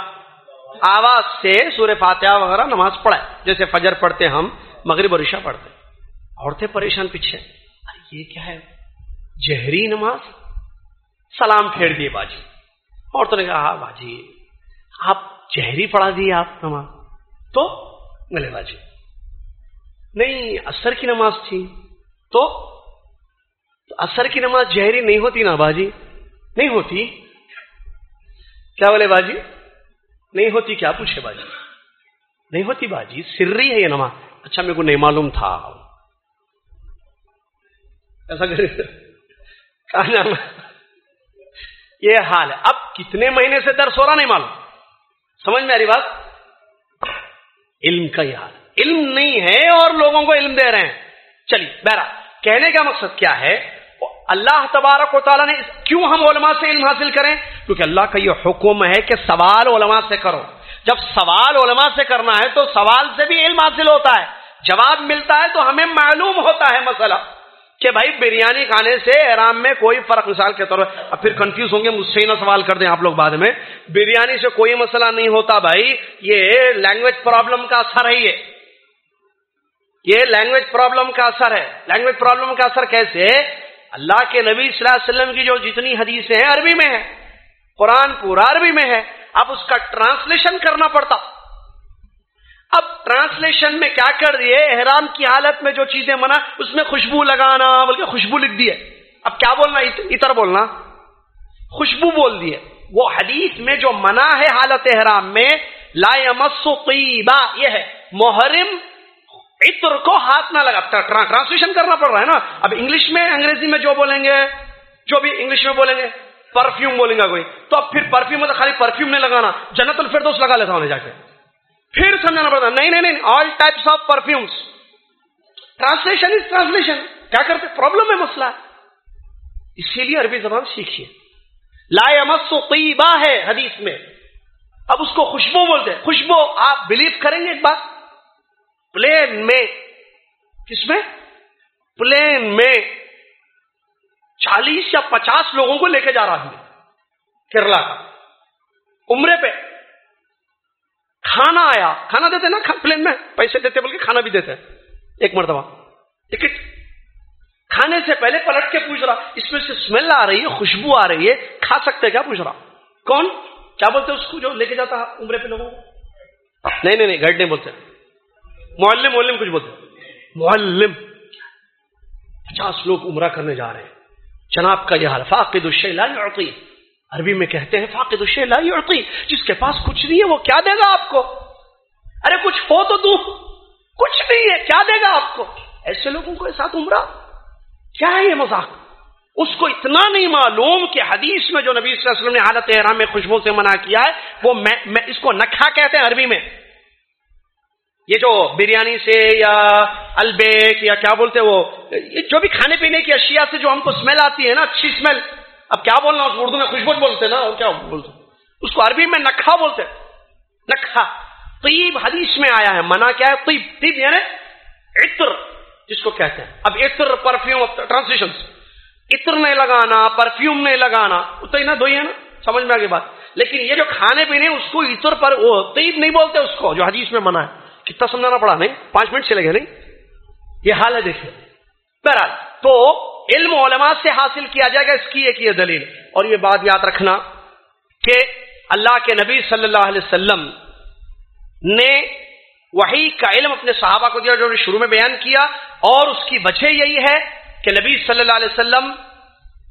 آواز سے سورہ فاتحہ وغیرہ نماز پڑھائے جیسے فجر پڑھتے ہم، مغرب اور عشاء پڑھتے عورتیں پریشان پیچھے یہ کیا ہے؟ جہری نماز؟ سلام پھیر دیے باجی۔ عورتوں نے کہا ہاں باجی، آپ جہری پڑھا دیے آپ نماز۔ تو ملے باجی، نہیں اثر کی نماز تھی۔ تو اثر کی نماز جہری نہیں ہوتی نا باجی؟ نہیں ہوتی۔ کیا بولے باجی؟ نہیں ہوتی کیا؟ پوچھے باجی۔ نہیں ہوتی باجی سرری ہے یہ نماز۔ اچھا میرے کو نہیں معلوم تھا۔ ایسا نام یہ حال ہے۔ اب کتنے مہینے سے درس ہو رہا نہیں معلوم۔ سمجھ میں آ رہی بات؟ علم کا یہ حال۔ علم نہیں ہے اور لوگوں کو علم دے رہے ہیں۔ چلیے بہرا کہنے کا مقصد کیا ہے؟ اللہ تبارک و تعالیٰ نے کیوں ہم علماء سے علم حاصل کریں؟ کیونکہ اللہ کا یہ حکم ہے کہ سوال علماء سے کرو۔ جب سوال علماء سے کرنا ہے تو سوال سے بھی علم حاصل ہوتا ہے۔ جواب ملتا ہے تو ہمیں معلوم ہوتا ہے مسئلہ کہ بھائی بریانی کھانے سے احرام میں کوئی فرق مثال کے طور پر اب پھر کنفیوز ہوں گے، مجھ سے ہی نہ سوال کر دیں آپ لوگ بعد میں۔ بریانی سے کوئی مسئلہ نہیں ہوتا بھائی، یہ لینگویج پرابلم کا اثر ہے یہ۔ یہ لینگویج پرابلم کا اثر ہے. لینگویج پرابلم کا اثر کیسے؟ اللہ کے نبی صلی اللہ علیہ وسلم کی جو جتنی حدیثیں ہیں عربی میں ہے قرآن پورا عربی میں ہے. اب اس کا ٹرانسلیشن کرنا پڑتا. اب ٹرانسلیشن میں کیا کر دیے؟ احرام کی حالت میں جو چیزیں منع، اس میں خوشبو لگانا، بلکہ خوشبو لکھ دیے. اب کیا بولنا؟ اتر بولنا. خوشبو بول دیے. وہ حدیث میں جو منع ہے حالت احرام میں، لا طیبہ یہ ہے، محرم عطر کو ہاتھ نہ لگا ٹرانسلیشن کرنا پڑ رہا ہے نا۔ اب انگلش میں، انگریزی میں جو بولیں گے، جو بھی انگلش میں بولیں گے پرفیوم بولیں گا کوئی۔ تو اب پھر پرفیوم مطلب خالی پرفیوم نہیں لگانا، جنت الفردوس لگا لیتا ہوں جا کے۔ پھر سمجھانا پڑتا نہیں نہیں نہیں all types of perfumes translation is translation کیا کرتے؟ پرابلم ہے، مسئلہ۔ اسی لیے عربی زبان سیکھیے۔ لا امس طیبہ ہے حدیث میں۔ اب اس کو خوشبو بولتے ہیں۔ خوشبو، آپ بلیو کریں گے ایک بات پلین میں کس میں؟ پلین میں چالیس یا پچاس لوگوں کو لے کے جا رہا ہوں کیرلا کا۔ عمرے پہ کھانا آیا، کھانا دیتے نا پلین میں پیسے دیتے بول کے کھانا بھی دیتے ایک مرتبہ۔ ٹکٹ۔ کھانے سے پہلے پلٹ کے پوچھ رہا، اس میں سے اسمیل آ رہی ہے، خوشبو آ رہی ہے، کھا سکتے کیا؟ پوچھ رہا۔ کون؟ کیا بولتے اس کو جو لے کے جاتا عمرے پہ لوگوں کو؟ نہیں نہیں نہیں گھٹ نہیں بولتے۔ معلم معلم کچھ بولتے معلم۔ پچاس لوگ عمرہ کرنے جا رہے ہیں۔ جناب کا یہ حال فاقد الشیء لا عربی میں کہتے ہیں فاقد الشیء لا جس کے پاس کچھ نہیں ہے وہ کیا دے گا آپ کو؟ ارے کچھ ہو تو دوں۔ کچھ نہیں ہے کیا دے گا آپ کو؟ ایسے لوگوں کو ساتھ عمرہ؟ کیا ہے یہ مذاق؟ اس کو اتنا نہیں معلوم کہ حدیث میں جو نبی صلی اللہ علیہ وسلم نے حالت احرام میں خوشبو سے منع کیا ہے وہ میں, میں اس کو نکھا کہتے ہیں عربی میں۔ یہ جو بریانی سے یا البیک یا کیا بولتے وہ جو بھی کھانے پینے کی اشیاء سے جو ہم کو اسمیل آتی ہے نا، اچھی اسمیل اب کیا بولنا اردو میں خوشبو بولتے نا، اور کیا بولتے اس کو عربی میں نکھا بولتے نکھا۔ طیب حدیث میں آیا ہے، منع کیا ہے؟ طیب طیب یعنی عطر، جس کو کہتے ہیں۔ اب عطر پرفیوم ٹرانسلیشن عطر نہیں لگانا پرفیوم نہیں لگانا تو ہی نا، دو ہی ہے نا، سمجھ میں آگے بات۔ لیکن یہ جو کھانے پینے اس کو عطر پر وہ طیب نہیں بولتے، اس کو جو حدیث میں منع ہے۔ کتنا سمجھانا پڑا نہیں پانچ منٹ چلے گئے، نہیں؟ یہ حال ہے دیکھیے۔ بہرحال، تو علم علماء سے حاصل کیا جائے گا، اس کی ایک یہ دلیل۔ اور یہ بات یاد رکھنا کہ اللہ کے نبی صلی اللہ علیہ وسلم نے وہی کا علم اپنے صحابہ کو دیا، جو نے شروع میں بیان کیا۔ اور اس کی وجہ یہی ہے کہ نبی صلی اللہ علیہ وسلم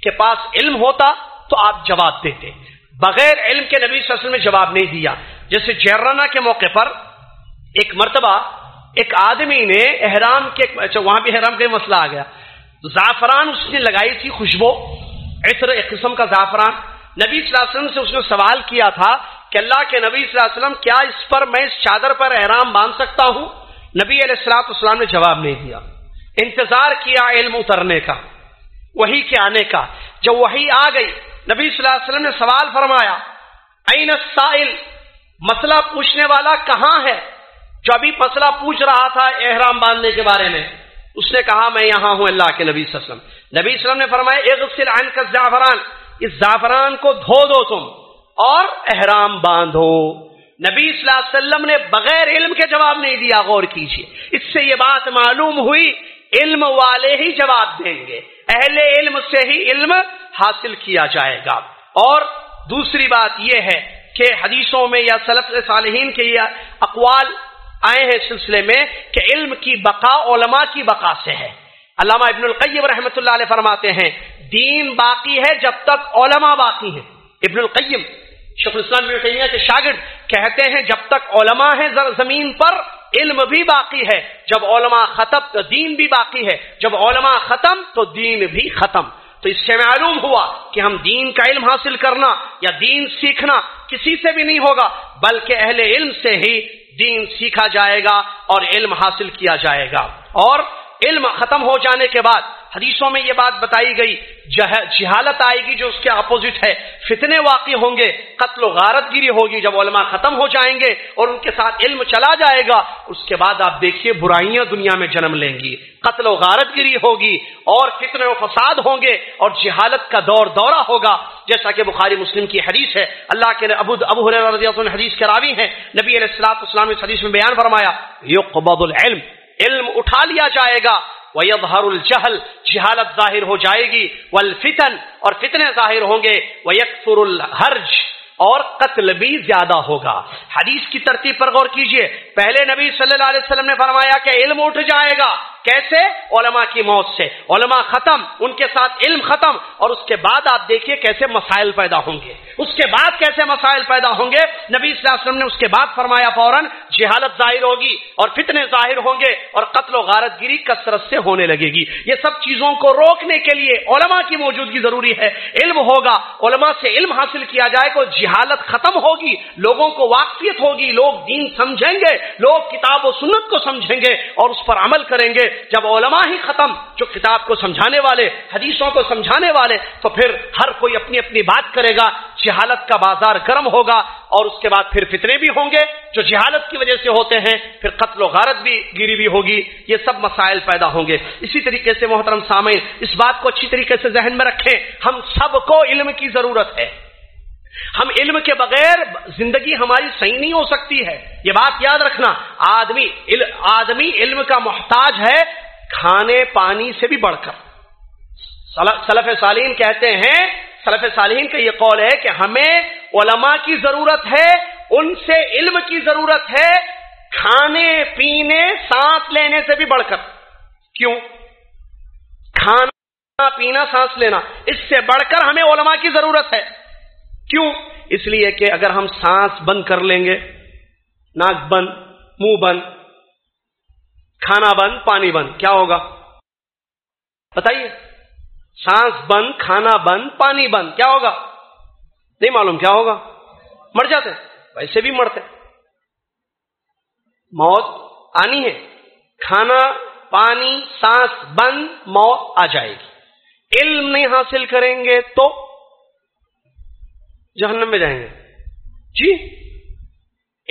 کے پاس علم ہوتا تو آپ جواب دیتے۔ بغیر علم کے نبی صلی اللہ علیہ وسلم نے جواب نہیں دیا۔ جیسے جیرانا کے موقع پر ایک مرتبہ ایک آدمی نے احرام کے اچھا وہاں بھی احرام کا مسئلہ آ گیا۔ زعفران اس نے لگائی تھی خوشبو، عطر ایک قسم کا زعفران۔ نبی صلی اللہ علیہ وسلم سے اس نے سوال کیا تھا کہ اللہ کے نبی صلی اللہ علیہ وسلم کیا اس پر میں اس چادر پر احرام باندھ سکتا ہوں؟ نبی علیہ السلاط اسلام نے جواب نہیں دیا۔ انتظار کیا علم اترنے کا، وہی کے آنے کا۔ جب وہی آ گئی، نبی صلی اللہ علیہ وسلم نے سوال فرمایا این السائل؟ مسئلہ پوچھنے والا کہاں ہے؟ جو ابھی مسئلہ پوچھ رہا تھا احرام باندھنے کے بارے میں، اس نے کہا میں یہاں ہوں اللہ کے نبی صلی اللہ علیہ وسلم۔ نبی صلی اللہ علیہ وسلم نے فرمایا اغسل اس زعفران کو دھو دو تم اور احرام باندھو۔ نبی صلی اللہ علیہ وسلم نے بغیر علم کے جواب نہیں دیا، غور کیجیے اس سے یہ بات معلوم ہوئی، علم والے ہی جواب دیں گے۔ اہل علم سے ہی علم حاصل کیا جائے گا۔ اور دوسری بات یہ ہے کہ حدیثوں میں یا سلف صالحین کے یہ اقوال آئے ہیں سلسلے میں کہ علم کی بقا علماء کی بقا سے ہے۔ علامہ ابن القیم رحمۃ اللہ علیہ فرماتے ہیں، دین باقی ہے جب تک علماء باقی ہیں۔ ابن القیم، شیخ الاسلام ابن تیمیہ کے شاگرد کہتے ہیں، جب تک علماء ہیں زمین پر، علم بھی باقی ہے۔ جب علماء ختم، تو دین بھی باقی ہے۔ جب علماء ختم، تو دین بھی ختم۔ تو اس سے معلوم ہوا کہ ہم دین کا علم حاصل کرنا یا دین سیکھنا کسی سے بھی نہیں ہوگا، بلکہ اہل علم سے ہی دین سیکھا جائے گا اور علم حاصل کیا جائے گا اور علم ختم ہو جانے کے بعد حدیثوں میں یہ بات بتائی گئی جہالت آئے گی جو اس کے اپوزٹ ہے۔ فتنے واقع ہوں گے، قتل و غارت گیری ہوگی جب علماء ختم ہو جائیں گے اور ان کے ساتھ علم چلا جائے گا۔ اس کے بعد آپ دیکھیے برائیاں دنیا میں جنم لیں گی۔ قتل و غارت گیری ہوگی اور فتنے و فساد ہوں گے اور جہالت کا دور دورہ ہوگا۔ جیسا کہ بخاری مسلم کی حدیث ہے، اللہ کے ابو ابو رضی اللہ حدیث کے راوی ہیں۔ نبی علیہ السلاط اسلام اس حدیث میں بیان فرمایا، یقبض العلم علم اٹھا لیا جائے گا۔ وَيَظْهَرُ الْجَهَلِ، جہالت ظاہر ہو جائے گی۔ والفتن، اور فتنے ظاہر ہوں گے۔ وَيَكْثُرُ الْحَرْجِ، اور قتل بھی زیادہ ہوگا۔ حدیث کی ترتیب پر غور کیجیے۔ پہلے نبی صلی اللہ علیہ وسلم نے فرمایا کہ علم اٹھ جائے گا۔ کیسے؟ علماء کی موت سے۔ علماء ختم، ان کے ساتھ علم ختم۔ اور اس کے بعد آپ دیکھیے کیسے مسائل پیدا ہوں گے۔ اس کے بعد کیسے مسائل پیدا ہوں گے۔ نبی صلی اللہ علیہ وسلم نے اس کے بعد فرمایا فوراً جہالت ظاہر ہوگی اور فتنے ظاہر ہوں گے اور قتل و غارت گیری کثرت سے ہونے لگے گی۔ یہ سب چیزوں کو روکنے کے لیے علماء کی موجودگی ضروری ہے۔ علم ہوگا، علماء سے علم حاصل کیا جائے کو جہالت ختم ہوگی۔ لوگوں کو واقفیت ہوگی، لوگ دین سمجھیں گے، لوگ کتاب و سنت کو سمجھیں گے اور اس پر عمل کریں گے۔ جب علماء ہی ختم، جو کتاب کو سمجھانے والے، حدیثوں کو سمجھانے والے، تو پھر ہر کوئی اپنی اپنی بات کرے گا۔ جہالت کا بازار گرم ہوگا اور اس کے بعد پھر فتنے بھی ہوں گے۔ جو جہالت کی وجہ سے ہوتے ہیں، پھر قتل و غارت بھی گیری بھی ہوگی۔ یہ سب مسائل پیدا ہوں گے۔ اسی طریقے سے محترم سامعین، اس بات کو اچھی طریقے سے ذہن میں رکھیں۔ ہم سب کو علم کی ضرورت ہے۔ ہم علم کے بغیر زندگی ہماری صحیح نہیں ہو سکتی ہے۔ یہ بات یاد رکھنا، آدمی آدمی علم کا محتاج ہے کھانے، پانی سے بھی بڑھ کر۔ سلف سالین کہتے ہیں، سلف صالحین کا یہ قول ہے کہ ہمیں علماء کی ضرورت ہے، ان سے علم کی ضرورت ہے کھانے، پینے، سانس لینے سے بھی بڑھ کر۔ کیوں؟ کھانا، پینا، سانس لینا، اس سے بڑھ کر ہمیں علماء کی ضرورت ہے۔ کیوں؟ اس لیے کہ اگر ہم سانس بند کر لیں گے، ناک بند، منہ بند، کھانا بند، پانی بند، کیا ہوگا؟ بتائیے، سانس بند، کھانا بند، پانی بند، کیا ہوگا؟ نہیں معلوم، کیا ہوگا؟ مر جاتے، ویسے بھی مرتے۔ موت آنی ہے، کھانا، پانی، سانس بند، موت آ جائے گی۔ علم نہیں حاصل کریں گے تو جہنم میں جائیں گے۔ جی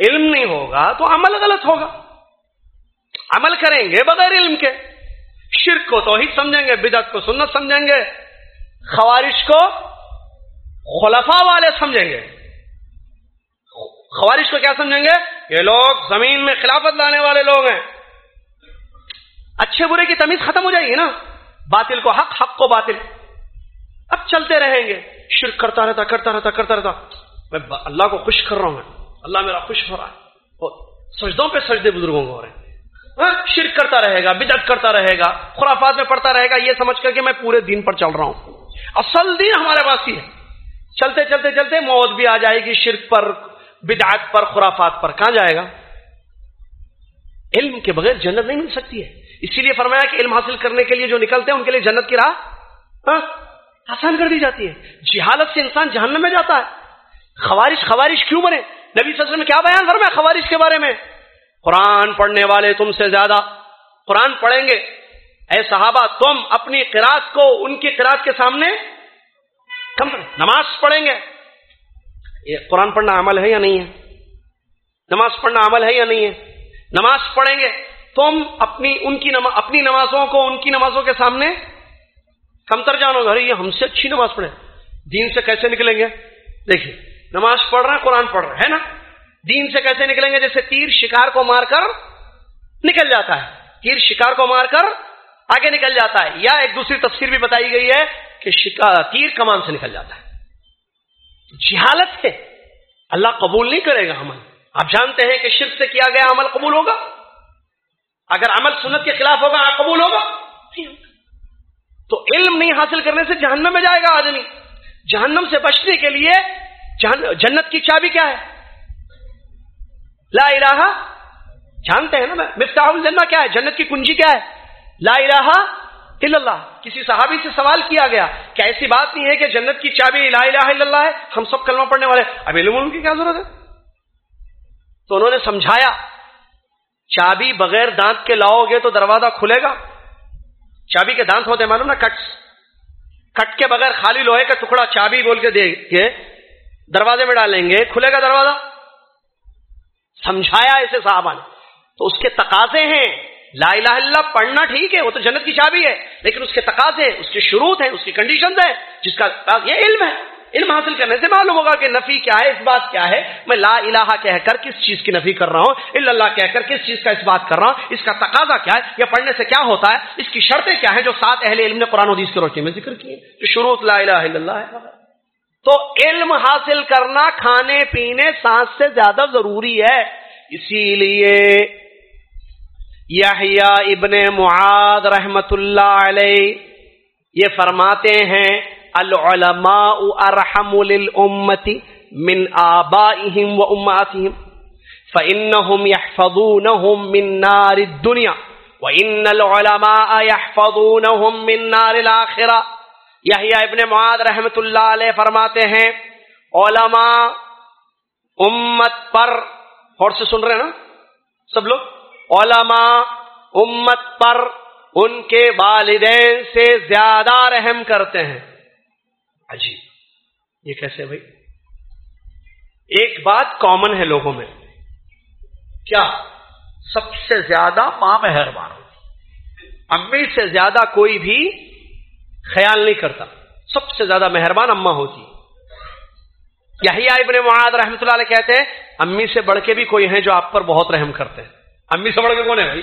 علم نہیں ہوگا تو عمل غلط ہوگا۔ عمل کریں گے بغیر علم کے۔ شرک کو توحید سمجھیں گے، بدعت کو سنت سمجھیں گے۔ خوارش کو خلفا والے سمجھیں گے۔ خوارش کو کیا سمجھیں گے؟ یہ لوگ زمین میں خلافت لانے والے لوگ ہیں۔ اچھے برے کی تمیز ختم ہو جائے گی نا۔ باطل کو حق حق کو باطل۔ اب چلتے رہیں گے۔ شرک کرتا رہتا کرتا رہتا کرتا رہتا۔ میں اللہ کو خوش کر رہا ہوں میں۔ اللہ میرا خوش ہو رہا ہے۔ سجدوں پہ سجدے بزرگوں کو ہو رہے ہیں۔ ہاں، شرک کرتا رہے گا بدت کرتا رہے گا، خرافات میں پڑھتا رہے گا، یہ سمجھ کر کہ میں پورے دن پر چل رہا ہوں۔ اصل دین ہمارے پاس ہی ہے۔ چلتے چلتے چلتے موت بھی آ جائے گی، شرک پر، بدعت پر، خرافات پر۔ کہاں جائے گا؟ علم کے بغیر جنت نہیں مل سکتی ہے۔ اسی لیے فرمایا کہ علم حاصل کرنے کے لیے جو نکلتے ہیں، ان کے لیے جنت کی راہ ہاں، آسان کر دی جاتی ہے۔ جہالت سے انسان جہنم میں جاتا ہے۔ خوارش خوارش کیوں بنے؟ نبی صلی اللہ علیہ وسلم کیا بیان فرمایا خوارش کے بارے میں؟ قرآن پڑھنے والے تم سے زیادہ۔ قرآن پڑھیں گے۔ اے صحابہ، تم اپنی قرآت کو ان کی قرآت کے سامنے کم نماز پڑھیں گے۔ یہ قرآن پڑھنا عمل ہے یا نہیں ہے؟ نماز پڑھنا عمل ہے یا نہیں ہے؟ نماز پڑھیں گے۔ تم اپنی، ان کی نماز اپنی نمازوں کو ان کی نمازوں کے سامنے کمتر جانو گھر یہ ہم سے اچھی نماز پڑھیں۔ دین سے کیسے نکلیں گے؟ دیکھیے، نماز پڑھ رہا ہے، قرآن پڑھ رہا ہے نا؟ دین سے کیسے نکلیں گے؟ جیسے تیر شکار کو مار کر نکل جاتا ہے۔ تیر شکار کو مار کر آگے نکل جاتا ہے۔ یا ایک دوسری تفسیر بھی بتائی گئی ہے کہ شکار تیر کمان سے نکل جاتا ہے۔ جی جہالت ہے۔ اللہ قبول نہیں کرے گا عمل۔ آپ جانتے ہیں کہ شرک سے کیا گیا عمل قبول ہوگا؟ اگر عمل سنت کے خلاف ہوگا قبول ہوگا؟ نہیں ہوگا۔ تو علم نہیں حاصل کرنے سے جہنم میں جائے گا آدمی۔ جہنم سے بچنے کے لیے جنت کی چابی کیا ہے؟ لا الہ، جانتے ہیں نا مفتاح الجنہ کیا ہے؟ جنت کی کنجی کیا ہے؟ لا الہ الا اللہ۔ کسی صحابی سے سوال کیا گیا کہ ایسی بات نہیں ہے کہ جنت کی چابی لا الہ الا اللہ ہے، ہم سب کلمہ پڑھنے والے اب علم کی کیا ضرورت ہے؟ تو انہوں نے سمجھایا، چابی بغیر دانت کے لاؤ گے تو دروازہ کھلے گا۔ چابی کے دانت ہوتے معلوم نا؟ کٹ کٹ کے بغیر خالی لوہے کا ٹکڑا چابی بول کے دے کے دروازے میں ڈالیں گے۔ کھلے گا دروازہ؟ سمجھایا اسے صحابہ نے۔ تو اس کے تقاضے ہیں۔ لا الہ اللہ، پڑھنا ٹھیک ہے، وہ تو جنت کی چابی ہے، لیکن اس کے تقاضے اس کے شروط ہیں، اس کی کنڈیشن ہے جس کا یہ علم ہے۔ علم حاصل کرنے سے معلوم ہوگا کہ نفی کیا ہے، اس بات کیا ہے۔ میں لا الہ کہہ کر کس چیز کی نفی کر رہا ہوں اللہ کہہ کر کس چیز کا اس بات کر رہا ہوں، اس کا تقاضا کیا ہے یا پڑھنے سے کیا ہوتا ہے، اس کی شرطیں کیا ہیں جو سات اہل علم نے قرآن حدیث کی روشنی میں ذکر کی جو شروط لا الہ الا اللہ ہے۔ تو علم حاصل کرنا کھانے پینے سانس سے زیادہ ضروری ہے۔ اسی لیے یحییٰ ابن معاد رحمت اللہ علیہ یہ فرماتے ہیں العلماء ارحم للامت من آبائهم و اماتهم فإنهم يحفظونهم من نار الدنيا، وإن العلماء يحفظونهم من نار الآخرة. یحییٰ ابن معاد رحمت اللہ علیہ فرماتے ہیں، علماء امت پر، اور سے سن رہے ہیں نا؟ سب لوگ؟ علماء امت پر ان کے والدین سے زیادہ رحم کرتے ہیں۔ عجیب۔ یہ کیسے بھائی؟ ایک بات کامن ہے لوگوں میں۔ کیا سب سے زیادہ ماں مہربان امی سے زیادہ کوئی بھی خیال نہیں کرتا۔ سب سے زیادہ مہربان اما ہوتی۔ یحییٰ ابن معاد رحمۃ اللہ علیہ کہتے ہیں، امی سے بڑھ کے بھی کوئی ہیں جو آپ پر بہت رحم کرتے ہیں۔ امی سے بڑھ کے کون ہے بھائی؟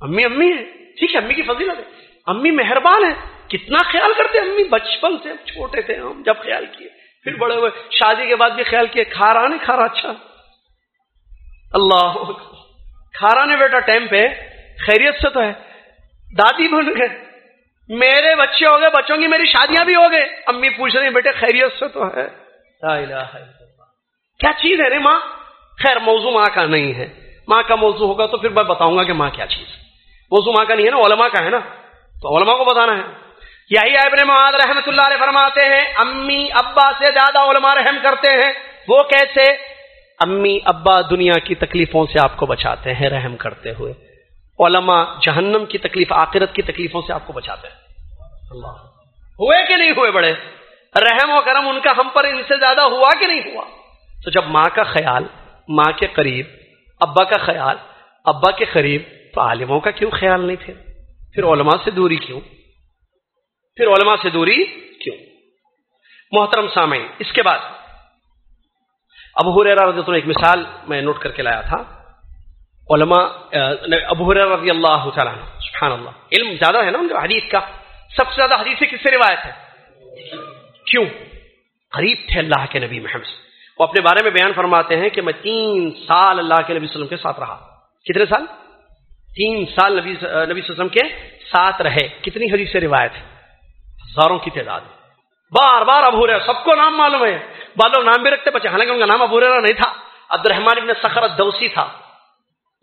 امی امی ہے ٹھیک ہے، امی کی فضیلت ہے۔ امی مہربان ہے کتنا خیال کرتے ہیں؟ امی بچپن سے چھوٹے تھے ہم جب خیال کیے۔ پھر بڑے ہوئے شادی کے بعد بھی خیال کیے کھا رہا نہیں کھا رہا اچھا۔ اللہ کھا رہا نہیں بیٹا ٹائم پہ۔ خیریت سے تو ہے۔ دادی بن گئے۔ میرے بچے ہو گئے بچوں کی میری شادیاں بھی ہو گئے۔ امی پوچھ رہی بیٹے خیریت سے تو ہے۔ لا الہ الا اللہ۔ کیا چیز ہے رے ماں؟ خیر موضوع ماں کا نہیں ہے۔ ماں کا موضوع ہوگا تو پھر میں بتاؤں گا کہ ماں کیا چیز موضوع ماں کا نہیں ہے نا علماء کا ہے نا۔ تو علماء کو بتانا ہے۔ یہی ابن معاذ رحمت اللہ علیہ فرماتے ہیں، امی ابا سے زیادہ علماء رحم کرتے ہیں۔ وہ کیسے امی ابا دنیا کی تکلیفوں سے آپ کو بچاتے ہیں، رحم کرتے ہوئے۔ علماء جہنم کی تکلیف، آخرت کی تکلیفوں سے آپ کو بچاتے ہیں۔ اللہ۔ ہوئے کہ نہیں ہوئے بڑے؟ رحم و کرم ان کا ہم پر ان سے زیادہ ہوا کہ نہیں ہوا؟ تو جب ماں کا خیال، ماں کے قریب، ابا کا خیال، ابا کے قریب، تو عالموں کا کیوں خیال نہیں تھے؟ پھر علماء سے دوری کیوں؟ پھر علماء سے دوری کیوں؟ محترم سامعین، اس کے بعد ابو حریرہ رضی اللہ ایک مثال میں نوٹ کر کے لایا تھا۔ علماء ابو حریرہ رضی اللہ تعالیٰ سبحان اللہ۔ علم زیادہ ہے نا ان کا، حدیث کا۔ سب سے زیادہ حدیث کس سے روایت ہے؟ کیوں؟ قریب تھے اللہ کے نبی محمد۔ وہ اپنے بارے میں بیان فرماتے ہیں کہ میں تین سال اللہ کے نبی وسلم کے ساتھ رہا۔ کتنے سال؟ تین سال نبی نبی وسلم کے ساتھ رہے۔ کتنی حدیث سے روایت ہے؟ ہزاروں کی تعداد بار بار ابو ریرا سب کو نام معلوم ہے۔ بعض لوگ نام بھی رکھتے بچے حالانکہ ان کا نام ابو ریرا نہیں تھا۔ عبد الرحمان ابن سخر دوسی تھا۔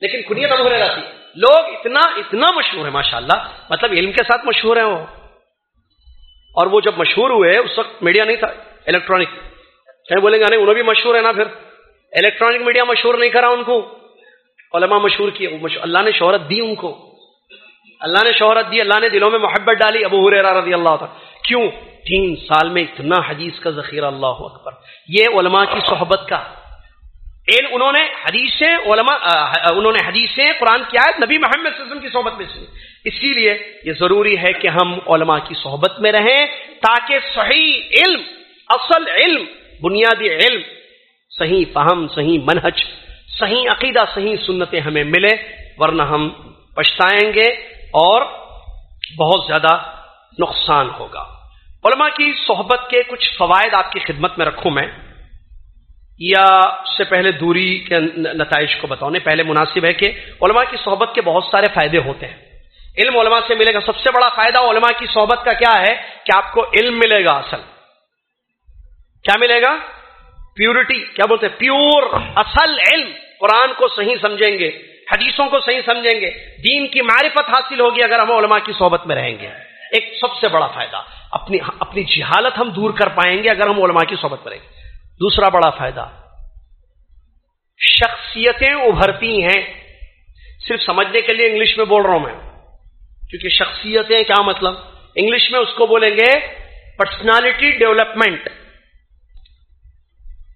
لیکن کنیت ابو ریرا تھی۔ لوگ اتنا اتنا مشہور ہے ماشاءاللہ۔ مطلب علم کے ساتھ مشہور ہیں وہ۔ اور وہ جب مشہور ہوئے، اس وقت میڈیا نہیں تھا الیکٹرانک کہیں بولیں گے، نہیں، انہوں بھی مشہور ہے نا پھر۔ الیکٹرانک میڈیا مشہور نہیں کرا ان کو۔ علماء مشہور کیے اللہ نے شہرت دی ان کو۔ اللہ نے شہرت دی، اللہ نے دلوں میں محبت ڈالی۔ ابو حریرہ رضی اللہ تھا کیوں؟ تین سال میں اتنا حدیث کا ذخیرہ اللہ اکبر۔ یہ علماء کی صحبت کا۔ انہوں نے حدیثیں، علماء انہوں نے حدیثیں قرآن کی آیت نبی محمد صلی اللہ علیہ وسلم کی صحبت میں سنی۔ اسی لیے یہ ضروری ہے کہ ہم علماء کی صحبت میں رہیں تاکہ صحیح علم، اصل علم، بنیادی علم، صحیح فہم، صحیح منہج، صحیح عقیدہ، صحیح سنتیں ہمیں ملے ورنہ ہم پچھتائیں گے۔ اور بہت زیادہ نقصان ہوگا۔ علماء کی صحبت کے کچھ فوائد آپ کی خدمت میں رکھوں میں۔ یا اس سے پہلے دوری کے نتائج کو بتاؤں پہلے مناسب ہے کہ علماء کی صحبت کے بہت سارے فائدے ہوتے ہیں۔ علم علماء سے ملے گا۔ سب سے بڑا فائدہ علماء کی صحبت کا کیا ہے؟ کہ آپ کو علم ملے گا اصل۔ کیا ملے گا؟ پیورٹی کیا بولتے ہیں؟ پیور اصل علم۔ قرآن کو صحیح سمجھیں گے۔ حدیثوں کو صحیح سمجھیں گے۔ دین کی معرفت حاصل ہوگی اگر ہم علماء کی صحبت میں رہیں گے۔ ایک سب سے بڑا فائدہ، اپنی ہاں، اپنی جہالت ہم دور کر پائیں گے اگر ہم علماء کی صحبت میں رہیں گے۔ دوسرا بڑا فائدہ، شخصیتیں ابھرتی ہیں۔ صرف سمجھنے کے لیے انگلش میں بول رہا ہوں میں، کیونکہ شخصیتیں کیا مطلب؟ انگلش میں اس کو بولیں گے پرسنالٹی ڈیولپمنٹ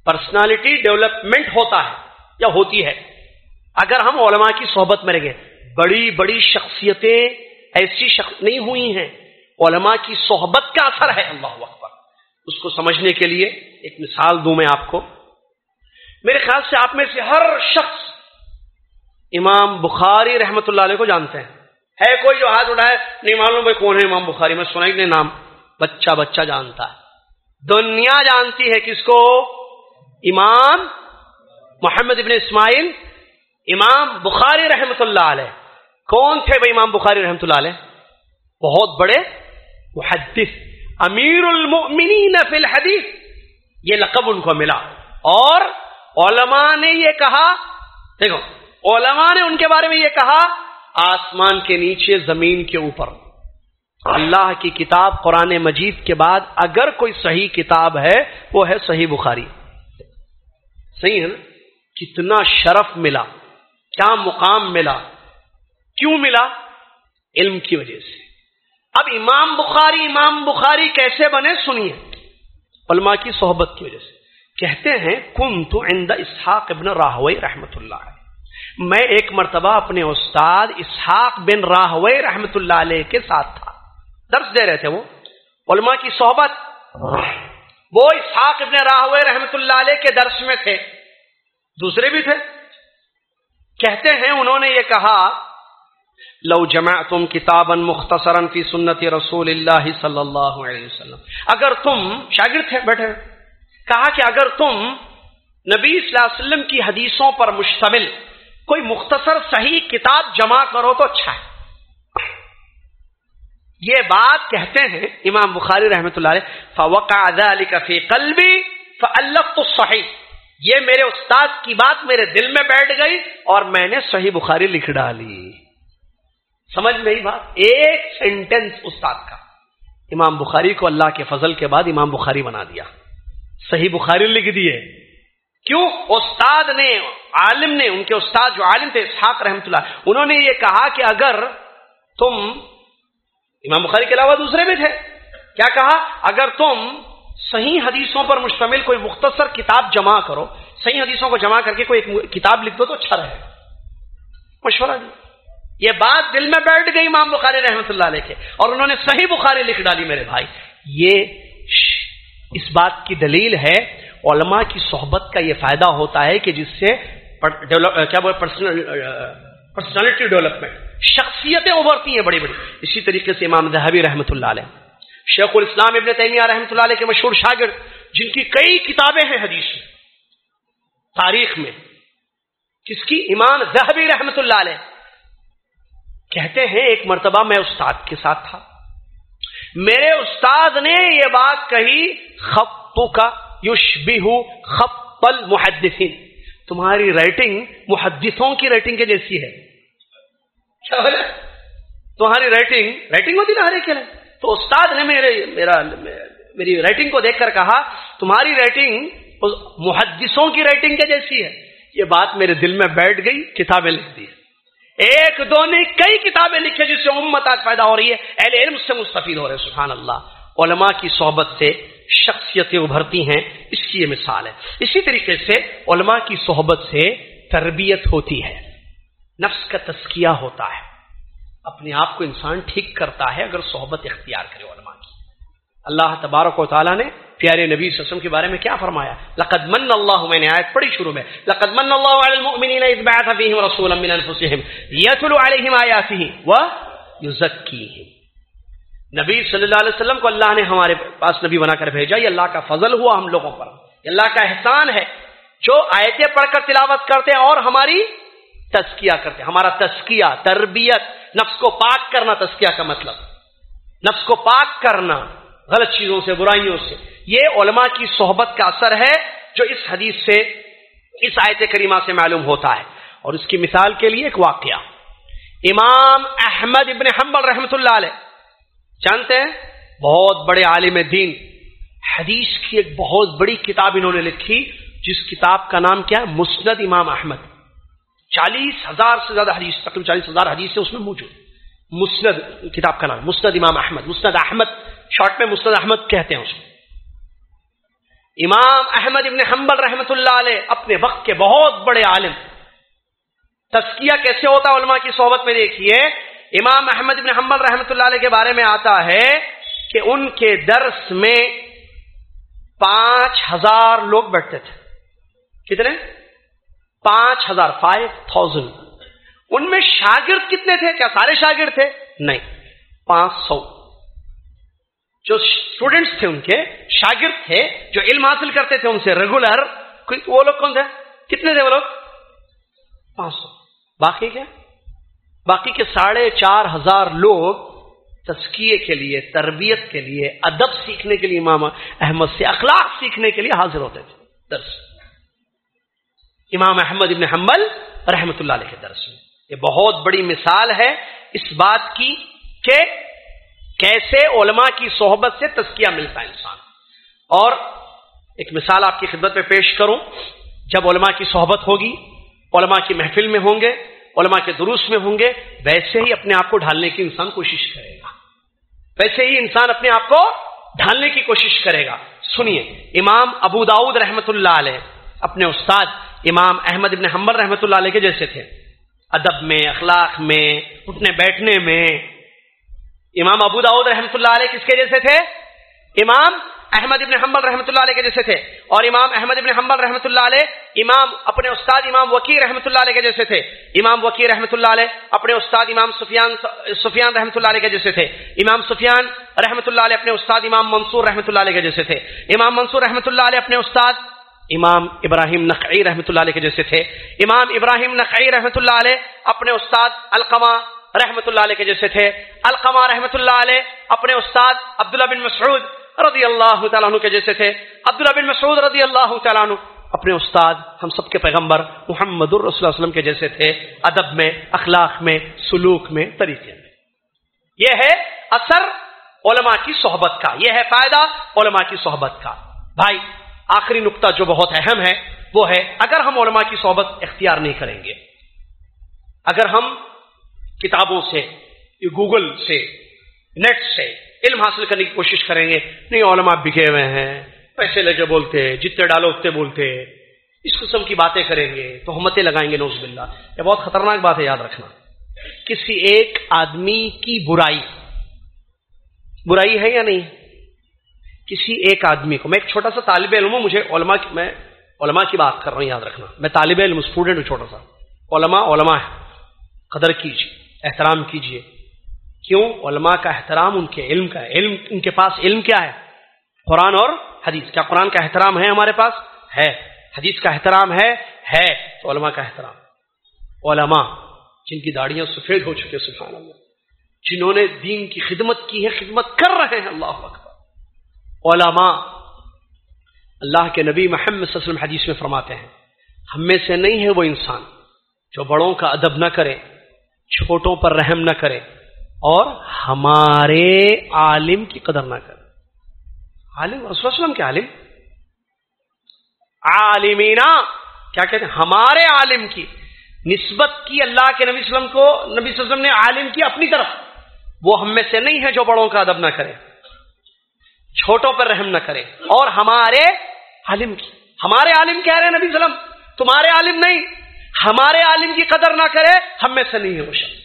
پرسنالٹی ڈیولپمنٹ ہوتا ہے یا ہوتی ہے۔ اگر ہم علماء کی صحبت میں رہیں گے، بڑی بڑی شخصیتیں ایسی شخص نہیں ہوئی ہیں۔ علماء کی صحبت کا اثر ہے۔ اللہ اکبر۔ اس کو سمجھنے کے لیے ایک مثال دوں میں آپ کو۔ میرے خیال سے آپ میں سے ہر شخص امام بخاری رحمت اللہ علیہ کو جانتے ہیں۔ ہے کوئی جو ہاتھ اٹھائے، نہیں معلوم بھائی کون ہے امام بخاری، میں سنا نہیں نام۔ بچہ بچہ جانتا ہے۔ دنیا جانتی ہے کس کو؟ امام محمد ابن اسماعیل امام بخاری رحمت اللہ علیہ۔ کون تھے بھائی امام بخاری رحمت اللہ علیہ؟ بہت بڑے محدث۔ امیر المؤمنین فی الحدیث۔ یہ لقب ان کو ملا۔ اور علماء نے یہ کہا، دیکھو، علماء نے ان کے بارے میں یہ کہا، آسمان کے نیچے، زمین کے اوپر۔ اللہ کی کتاب قرآن مجید کے بعد اگر کوئی صحیح کتاب ہے، وہ ہے صحیح بخاری۔ صحیح ہے نا؟ کتنا شرف ملا۔ کیا مقام ملا؟ کیوں ملا؟ علم کی وجہ سے۔ اب امام بخاری امام بخاری کیسے بنے سنیے۔ علماء کی صحبت کی وجہ سے۔ کہتے ہیں کن تو اسحاق ابن راہوئی رحمت اللہ میں ایک مرتبہ اپنے استاد اسحاق بن راہوئی رحمت اللہ علیہ کے ساتھ تھا۔ درس دے رہے تھے وہ۔ علماء کی صحبت۔ وہ اسحاق ابن راہوئی رحمت اللہ علیہ کے درس میں تھے۔ دوسرے بھی تھے۔ کہتے ہیں، انہوں نے یہ کہا، لو جمع تم کتاب مختصرا فی سنت رسول اللہ صلی اللہ علیہ وسلم۔ اگر تم شاگرد تھے، بیٹھے کہا کہ اگر تم نبی صلی اللہ علیہ وسلم کی حدیثوں پر مشتمل کوئی مختصر صحیح کتاب جمع کرو تو اچھا ہے۔ یہ بات کہتے ہیں امام بخاری رحمۃ اللہ علیہ، فوقع ذلك فی قلبی فالفت الصحیح یہ میرے استاد کی بات میرے دل میں بیٹھ گئی اور میں نے صحیح بخاری لکھ ڈالی۔ سمجھ میں بات؟ ایک سینٹینس استاد کا۔ امام بخاری کو اللہ کے فضل کے بعد امام بخاری بنا دیا۔ صحیح بخاری لکھ دیے۔ کیوں؟ استاد نے، عالم نے، ان کے استاد جو عالم تھے، اسحاق رحمت اللہ، انہوں نے یہ کہا کہ اگر تم، امام بخاری کے علاوہ دوسرے بھی تھے، کیا کہا؟ اگر تم صحیح حدیثوں پر مشتمل کوئی مختصر کتاب جمع کرو، صحیح حدیثوں کو جمع کر کے کوئی ایک کتاب لکھ دو تو اچھا رہے مشورہ دی یہ بات دل میں بیٹھ گئی امام بخاری رحمت اللہ علیہ کے، اور انہوں نے صحیح بخاری لکھ ڈالی میرے بھائی۔ یہ اس بات کی دلیل ہے، علماء کی صحبت کا یہ فائدہ ہوتا ہے کہ جس سے کیا بول پرسنالٹی ڈیولپمنٹ شخصیتیں ابھرتی ہیں بڑی بڑی۔ اسی طریقے سے امام دہبی رحمۃ اللہ علیہ۔ شیخ الاسلام ابن تیمیہ رحمۃ اللہ علیہ کے مشہور شاگرد، جن کی کئی کتابیں ہیں حدیث میں، تاریخ میں۔ کس کی؟ امام دہبی رحمۃ اللہ علیہ۔ کہتے ہیں، ایک مرتبہ میں استاد کے ساتھ تھا۔ میرے استاد نے یہ بات کہی خپو کا یشبہ خپ المحدثین۔ تمہاری رائٹنگ محدثوں کی رائٹنگ کے جیسی ہے۔ کیا تمہاری رائٹنگ رائٹنگ ہوتی نا ہر ایک تو استاد نے میرے میرا میری رائٹنگ کو دیکھ کر کہا، تمہاری رائٹنگ محدثوں کی رائٹنگ کے جیسی ہے۔ یہ بات میرے دل میں بیٹھ گئی، کتابیں لکھ دی ایک دو نے کئی کتابیں لکھی جس سے امت آج پیدا ہو رہی ہے۔ اہل علم سے مستفید ہو رہے سبحان اللہ۔ علماء کی صحبت سے شخصیتیں ابھرتی ہیں۔ اس کی یہ مثال ہے۔ اسی طریقے سے علماء کی صحبت سے تربیت ہوتی ہے۔ نفس کا تسکیہ ہوتا ہے۔ اپنے آپ کو انسان ٹھیک کرتا ہے اگر صحبت اختیار کرے علماء کی۔ اللہ تبارک و تعالیٰ نے پیارے نبی وسلم کے بارے میں کیا فرمایا؟ لقد من اللہ، میں نے آیت پڑھی شروع میں۔ لقد من اللہ علی المؤمنین اذ بعث فیہم رسولا من انفسہم یتلو علیہم آیاتہ و یزکیہم۔ نبی صلی اللہ علیہ وسلم کو اللہ نے ہمارے پاس نبی بنا کر بھیجا، یہ اللہ کا فضل ہوا ہم لوگوں پر۔ یہ اللہ کا احسان ہے۔ جو آیتیں پڑھ کر تلاوت کرتے ہیں اور ہماری تسکیہ کرتے ہیں۔ ہمارا تسکیہ تربیت، نفس کو پاک کرنا تسکیہ کا مطلب۔ نفس کو پاک کرنا غلط چیزوں سے، برائیوں سے۔ یہ علماء کی صحبت کا اثر ہے جو اس حدیث سے، اس آیت کریمہ سے معلوم ہوتا ہے۔ اور اس کی مثال کے لیے ایک واقعہ۔ امام احمد ابن حنبل رحمت اللہ علیہ، جانتے ہیں؟ بہت بڑے عالم دین۔ حدیث کی ایک بہت بڑی کتاب انہوں نے لکھی، جس کتاب کا نام کیا ہے؟ مسند امام احمد۔ چالیس ہزار سے زیادہ حدیث، تقریباً چالیس ہزار حدیث اس میں موجود مسند کتاب کا نام، مسند امام احمد، مسند احمد، شارٹ میں مسند احمد کہتے ہیں اس کو۔ امام احمد ابن حنبل رحمت اللہ علیہ اپنے وقت کے بہت بڑے عالم تسکیہ کیسے ہوتا ہے علماء کی صحبت میں دیکھیے۔ امام احمد ابن حنبل رحمت اللہ علیہ کے بارے میں آتا ہے کہ ان کے درس میں پانچ ہزار لوگ بیٹھتے تھے۔ کتنے؟ پانچ ہزار فائیو تھاؤزینڈ ان میں شاگرد کتنے تھے؟ کیا سارے شاگرد تھے؟ نہیں، پانچ سو۔ جو اسٹوڈینٹس تھے ان کے، شاگرد تھے، جو علم حاصل کرتے تھے ان سے ریگولر وہ لوگ کون تھے؟ کتنے تھے وہ لوگ؟ پانچ سو۔ باقی کیا؟ باقی کے ساڑھے چار ہزار لوگ تسکیے کے لیے، تربیت کے لیے، ادب سیکھنے کے لیے امام احمد سے، اخلاق سیکھنے کے لیے حاضر ہوتے تھے۔ درس۔ امام احمد ابن حنبل رحمت اللہ علیہ کے درس میں۔ یہ بہت بڑی مثال ہے اس بات کی کہ کیسے علماء کی صحبت سے تسکیہ ملتا ہے انسان۔ اور ایک مثال آپ کی خدمت میں پیش کروں، جب علماء کی صحبت ہوگی، علماء کی محفل میں ہوں گے، علماء کے دروس میں ہوں گے، ویسے ہی اپنے آپ کو ڈھالنے کی انسان کوشش کرے گا۔ ویسے ہی انسان اپنے آپ کو ڈھالنے کی کوشش کرے گا۔ سنیے، امام ابو داود رحمت اللہ علیہ اپنے استاد امام احمد ابن حمبر رحمت اللہ علیہ کے جیسے تھے ادب میں اخلاق میں اٹھنے بیٹھنے میں امام ابو داود رحمۃ اللہ علیہ کس کے جیسے تھے امام احمد ابن حنبل رحمۃ اللہ علیہ کے جیسے تھے اور امام احمد ابن حنبل رحمۃ اللہ علیہ امام اپنے استاد امام وکیل رحمۃ اللہ علیہ کے جیسے تھے امام وکیل رحمۃ اللہ علیہ اپنے استاد امام سفیان سفیان رحمۃ اللہ علیہ کے جیسے تھے امام سفیان رحمۃ اللہ علیہ اپنے استاد امام منصور رحمۃ اللہ علیہ کے جیسے تھے امام منصور رحمۃ اللہ علیہ اپنے استاد امام ابراہیم نقعی رحمۃ اللہ علیہ کے جیسے تھے۔ امام ابراہیم نقعی رحمۃ اللہ علیہ اپنے استاد القمہ رحمت اللہ علیہ کے جیسے تھے۔ القما رحمت اللہ علیہ اپنے استاد عبداللہ بن مسعود رضی اللہ تعالیٰ عنہ کے جیسے تھے۔ عبداللہ بن مسعود رضی اللہ تعالیٰ عنہ اپنے استاد ہم سب کے پیغمبر محمد الرسول وسلم کے جیسے تھے۔ ادب میں، اخلاق میں، سلوک میں، طریقے میں۔ یہ ہے اثر علماء کی صحبت کا، یہ ہے فائدہ علماء کی صحبت کا۔ بھائی آخری نقطہ جو بہت اہم ہے، وہ ہے، اگر ہم علماء کی صحبت اختیار نہیں کریں گے، اگر ہم کتابوں سے گوگل سے، نیٹ سے علم حاصل کرنے کی کوشش کریں گے، نہیں، علماء بکے ہوئے ہیں، پیسے لگے بولتے، جتنے ڈالو اتنے بولتے، اس قسم کی باتیں کریں گے تو ہمتیں لگائیں گے نوز باللہ۔ یہ بہت خطرناک بات ہے، یاد رکھنا۔ کسی ایک آدمی کی برائی برائی ہے یا نہیں؟ کسی ایک آدمی کو، میں ایک چھوٹا سا طالب علم ہوں، مجھے علماء کی میں علماء کی بات کر رہا ہوں، یاد رکھنا۔ میں طالب علم اسٹوڈنٹ ہوں چھوٹا سا۔ علماء علماء ہے قدر کیجیے احترام کیجیے کیوں؟ علماء کا احترام ان کے علم کا ہے۔ علم، ان کے پاس علم کیا ہے؟ قرآن اور حدیث۔ کیا قرآن کا احترام ہے ہمارے پاس؟ ہے۔ حدیث کا احترام ہے؟ ہے۔ تو علماء کا احترام۔ علماء، جن کی داڑیاں سفید ہو چکے سبحان اللہ، جنہوں نے دین کی خدمت کی ہے، خدمت کر رہے ہیں، اللہ اکبر۔ علماء اللہ کے نبی محمد صلی اللہ علیہ وسلم حدیث میں فرماتے ہیں، ہم میں سے نہیں ہے وہ انسان جو بڑوں کا ادب نہ کرے، چھوٹوں پر رحم نہ کرے اور ہمارے عالم کی قدر نہ کرے۔ عالم، رسول وسلم کے عالم؟ عالمینا کیا کہتے ہیں؟ ہمارے عالم کی نسبت کی اللہ کے نبی وسلم کو، نبی صلی اللہ علیہ وسلم نے عالم کی اپنی طرف۔ وہ ہم میں سے نہیں ہے جو بڑوں کا ادب نہ کرے۔ چھوٹوں پر رحم نہ کرے۔ اور ہمارے عالم کی۔ ہمارے عالم کہہ رہے ہیں نبی وسلم، تمہارے عالم نہیں۔ ہمارے عالم کی قدر نہ کرے، ہم میں سے نہیں ہے وہ شخص۔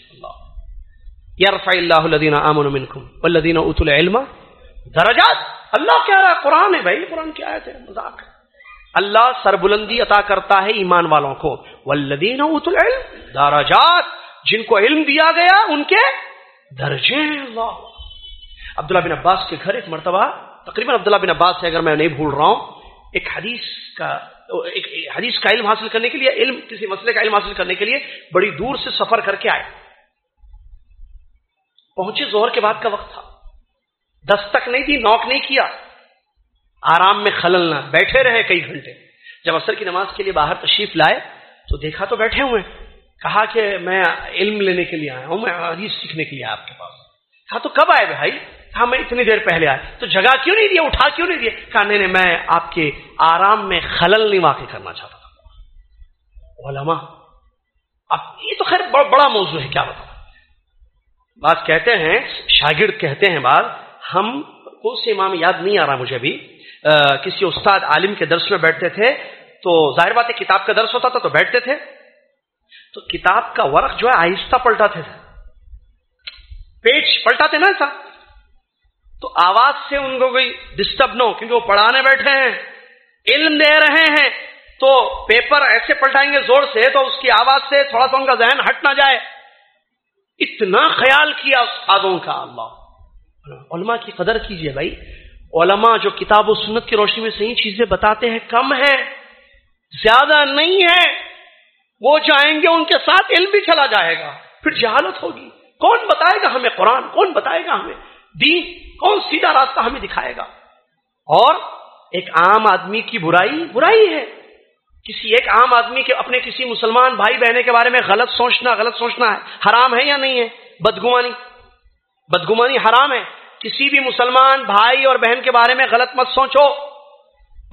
یرفع اللہ الذین آمنوا منکم والذین اوتوا العلم۔ درجات۔ اللہ کہہ رہا ہے، قرآن ہے بھائی، قرآن کی آیت ہے، مذاق ہے۔ اللہ سربلندی عطا کرتا ہے ایمان والوں کو۔ والذین اوتوا العلم، درجات۔ جن کو علم دیا گیا، ان کے درجے اللہ۔ عبداللہ بن عباس کے گھر ایک مرتبہ، تقریباً عبداللہ بن عباس سے اگر میں نہیں بھول رہا ہوں، ایک حدیث کا، ایک حدیث کا علم حاصل کرنے کے لیے، علم، کسی مسئلے کا علم حاصل کرنے کے لیے بڑی دور سے سفر کر کے آئے۔ پہنچے زہر کے بعد کا وقت تھا۔ دستک نہیں دی، نوک نہیں کیا۔ آرام میں خلل نہ، بیٹھے رہے کئی گھنٹے۔ جب اثر کی نماز کے لیے باہر تشریف لائے، تو دیکھا تو بیٹھے ہوئے۔ کہا کہ میں علم لینے کے لیے آیا ہوں، میں حدیث سیکھنے کے لیے آپ کے پاس۔ کہا تو کب آئے بھائی؟ کہا میں اتنی دیر پہلے آئے تو جگہ کیوں نہیں دیا اٹھا کیوں نہیں دیا کہا، نہیں نہیں، میں آپ کے آرام میں خلل نہیں واقع کرنا چاہتا تھا۔ علماء، اب یہ تو خیر بڑا موضوع ہے، کیا بتاؤ بعض کہتے ہیں، شاگرد کہتے ہیں بعض، ہم کون سے امام یاد نہیں آ رہا مجھے بھی کسی استاد عالم کے درس میں بیٹھتے تھے، تو ظاہر بات ہے، کتاب کا درس ہوتا تھا تو بیٹھتے تھے۔ تو کتاب کا ورق جو ہے، آہستہ پلٹاتے تھے۔ پیج پلٹاتے نا ایسا؟ تو آواز سے ان کو کوئی ڈسٹرب نہ ہو، کیونکہ وہ پڑھانے بیٹھے ہیں، علم دے رہے ہیں۔ تو پیپر ایسے پلٹائیں گے زور سے تو اس کی آواز سے تھوڑا سا ان کا ذہن ہٹ نہ جائے۔ اتنا خیال کیا استادوں کا اللہ۔ علماء کی قدر کیجیے بھائی۔ علماء جو کتاب و سنت کی روشنی میں صحیح چیزیں بتاتے ہیں، کم ہے زیادہ نہیں ہے وہ جائیں گے، ان کے ساتھ علم بھی چلا جائے گا۔ پھر جہالت ہوگی۔ کون بتائے گا ہمیں قرآن؟ کون بتائے گا ہمیں؟ دین کون سیدھا راستہ ہمیں دکھائے گا؟ اور ایک عام آدمی کی برائی برائی ہے۔ کسی ایک عام آدمی کے اپنے کسی مسلمان بھائی بہنے کے بارے میں غلط سوچنا غلط سوچنا ہے۔ حرام ہے یا نہیں ہے؟ بدگمانی۔ بدگمانی حرام ہے۔ کسی بھی مسلمان بھائی اور بہن کے بارے میں غلط مت سوچو۔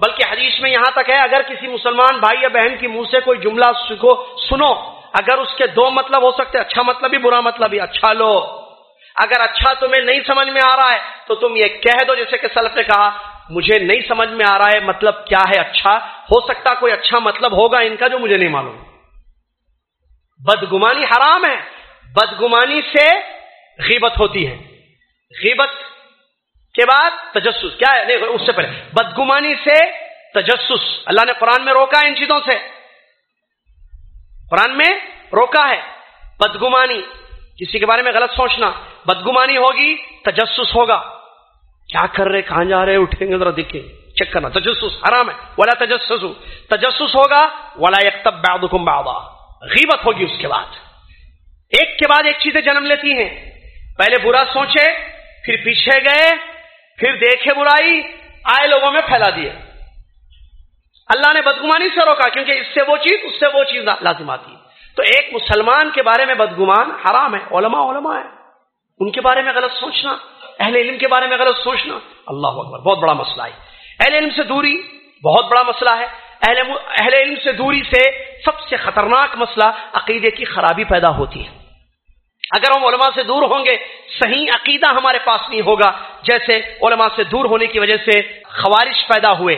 بلکہ حدیث میں یہاں تک ہے، اگر کسی مسلمان بھائی یا بہن کی منہ سے کوئی جملہ سنو۔ اگر اس کے دو مطلب ہو سکتے اچھا مطلب بھی، برا مطلب بھی اچھا لو۔ اگر اچھا تمہیں نہیں سمجھ میں آ رہا ہے، تو تم یہ کہہ دو جیسے کہ سلف نے کہا، مجھے نہیں سمجھ میں آ رہا ہے مطلب کیا ہے اچھا؟ ہو سکتا کوئی اچھا مطلب ہوگا ان کا جو مجھے نہیں معلوم۔ بدگمانی حرام ہے۔ بدگمانی سے غیبت ہوتی ہے۔ غیبت کے بعد تجسس، کیا ہے؟ نہیں، اس سے پہلے۔ بدگمانی سے تجسس۔ اللہ نے قرآن میں روکا ہے ان چیزوں سے۔ قرآن میں روکا ہے۔ بدگمانی، کسی کے بارے میں غلط سوچنا۔ بدگمانی ہوگی، تجسس ہوگا۔ کیا کر رہے، کہاں جا رہے، اٹھیں گے ذرا دیکھیں۔ چیک کرنا، تجسس، حرام ہے۔ ولا تجسس تجسس ہوگا، ولا یکتب بعضکم بعضا۔ غیبت ہوگی اس کے بعد۔ ایک کے بعد ایک چیزیں جنم لیتی ہیں۔ پہلے برا سوچے، پھر پیچھے گئے، پھر دیکھے برائی، آئے لوگوں میں پھیلا دیے۔ اللہ نے بدگمانی سے روکا، کیونکہ اس سے وہ چیز، اس سے وہ چیز لازم آتی۔ ہے تو ایک مسلمان کے بارے میں بدگمان حرام ہے، علماء علماء ہے ان کے بارے میں غلط سوچنا، اہل علم کے بارے میں غلط سوچنا، اللہ اکبر، بہت بڑا مسئلہ ہے۔ اہل علم سے دوری بہت بڑا مسئلہ ہے۔ اہل اہل علم سے دوری سے سب سے خطرناک مسئلہ عقیدے کی خرابی پیدا ہوتی ہے۔ اگر ہم علماء سے دور ہوں گے، صحیح عقیدہ ہمارے پاس نہیں ہوگا۔ جیسے علماء سے دور ہونے کی وجہ سے خوارش پیدا ہوئے،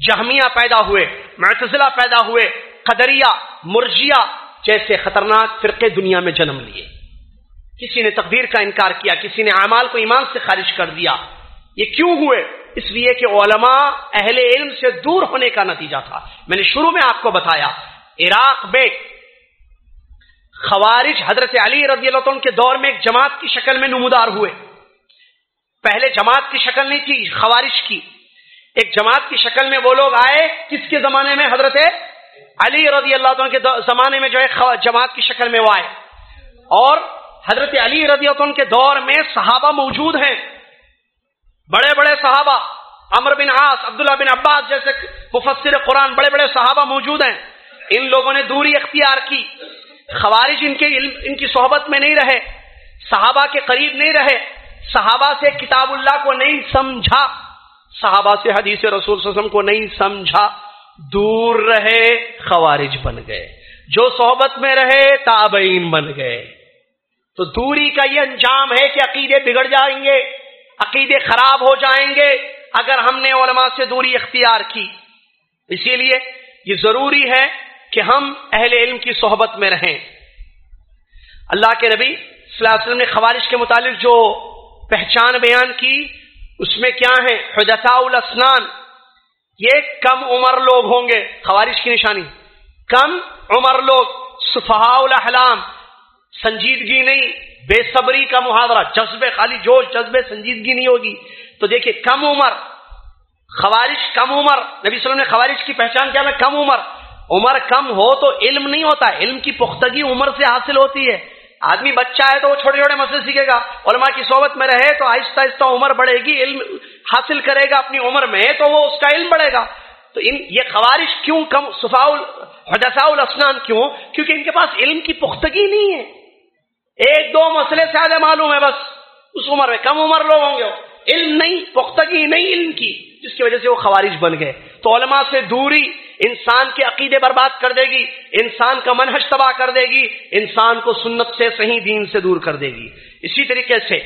جہمیہ پیدا ہوئے، معتزلہ پیدا ہوئے، قدریہ، مرجیہ جیسے خطرناک فرقے دنیا میں جنم لیے۔ کسی نے تقدیر کا انکار کیا، کسی نے اعمال کو ایمان سے خارج کر دیا۔ یہ کیوں ہوئے؟ اس لیے کہ علماء اہل علم سے دور ہونے کا نتیجہ تھا۔ میں نے شروع میں آپ کو بتایا، عراق میں خوارج حضرت علی رضی اللہ عنہ کے دور میں ایک جماعت کی شکل میں نمودار ہوئے۔ پہلے جماعت کی شکل نہیں تھی خوارش کی۔ ایک جماعت کی شکل میں وہ لوگ آئے، کس کے زمانے میں؟ حضرت علی رضی اللہ عنہ کے زمانے میں جو ہے جماعت کی شکل میں وہ آئے۔ اور حضرت علی رضی اللہ عنہ کے دور میں صحابہ موجود ہیں۔ بڑے بڑے صحابہ امر بن عاص، عبداللہ بن عباس جیسے مفسر قرآن بڑے بڑے صحابہ موجود ہیں۔ ان لوگوں نے دوری اختیار کی۔ خوارج ان کے علم، ان کی صحبت میں نہیں رہے۔ صحابہ کے قریب نہیں رہے۔ صحابہ سے کتاب اللہ کو نہیں سمجھا۔ صحابہ سے حدیث رسول صلی اللہ علیہ وسلم کو نہیں سمجھا۔ دور رہے، خوارج بن گئے۔ جو صحبت میں رہے، تابعین بن گئے۔ تو دوری کا یہ انجام ہے کہ عقیدے بگڑ جائیں گے، عقیدے خراب ہو جائیں گے اگر ہم نے علماء سے دوری اختیار کی۔ اسی لیے یہ ضروری ہے کہ ہم اہل علم کی صحبت میں رہیں۔ اللہ کے نبی صلی اللہ علیہ وسلم نے خوارش کے متعلق جو پہچان بیان کی، اس میں کیا ہے حدثاء الاسنان۔ یہ کم عمر لوگ ہوں گے خوارش کی نشانی۔ کم عمر لوگ صفحاء الاحلام۔ سنجیدگی نہیں، بے صبری کا محاورہ جذبے خالی جوش جذبے سنجیدگی نہیں ہوگی۔ تو دیکھیے، کم عمر خوارش کم عمر، نبی صلی اللہ علیہ وسلم نے خوارش کی پہچان کیا میں کم عمر۔ عمر کم ہو تو علم نہیں ہوتا، علم کی پختگی عمر سے حاصل ہوتی ہے۔ آدمی بچہ ہے تو وہ چھوٹے چھوٹے مسئلے سیکھے گا۔ علماء کی صحبت میں رہے تو آہستہ آہستہ عمر بڑھے گی، علم حاصل کرے گا اپنی عمر میں، تو وہ اس کا علم بڑھے گا۔ تو ان، یہ خوارش کیوں کم حدثاء الاسنان کیوں؟ کیونکہ ان کے پاس علم کی پختگی نہیں ہے۔ ایک دو مسئلے سے معلوم ہے بس۔ اس عمر میں کم عمر لوگ ہوں گے۔ علم نہیں، پختگی نہیں علم کی، جس کی وجہ سے وہ خوارج بن گئے۔ تو علماء سے دوری انسان کے عقیدے برباد کر دے گی، انسان کا منحج تباہ کر دے گی، انسان کو سنت سے صحیح دین سے دور کر دے گی۔ اسی طریقے سے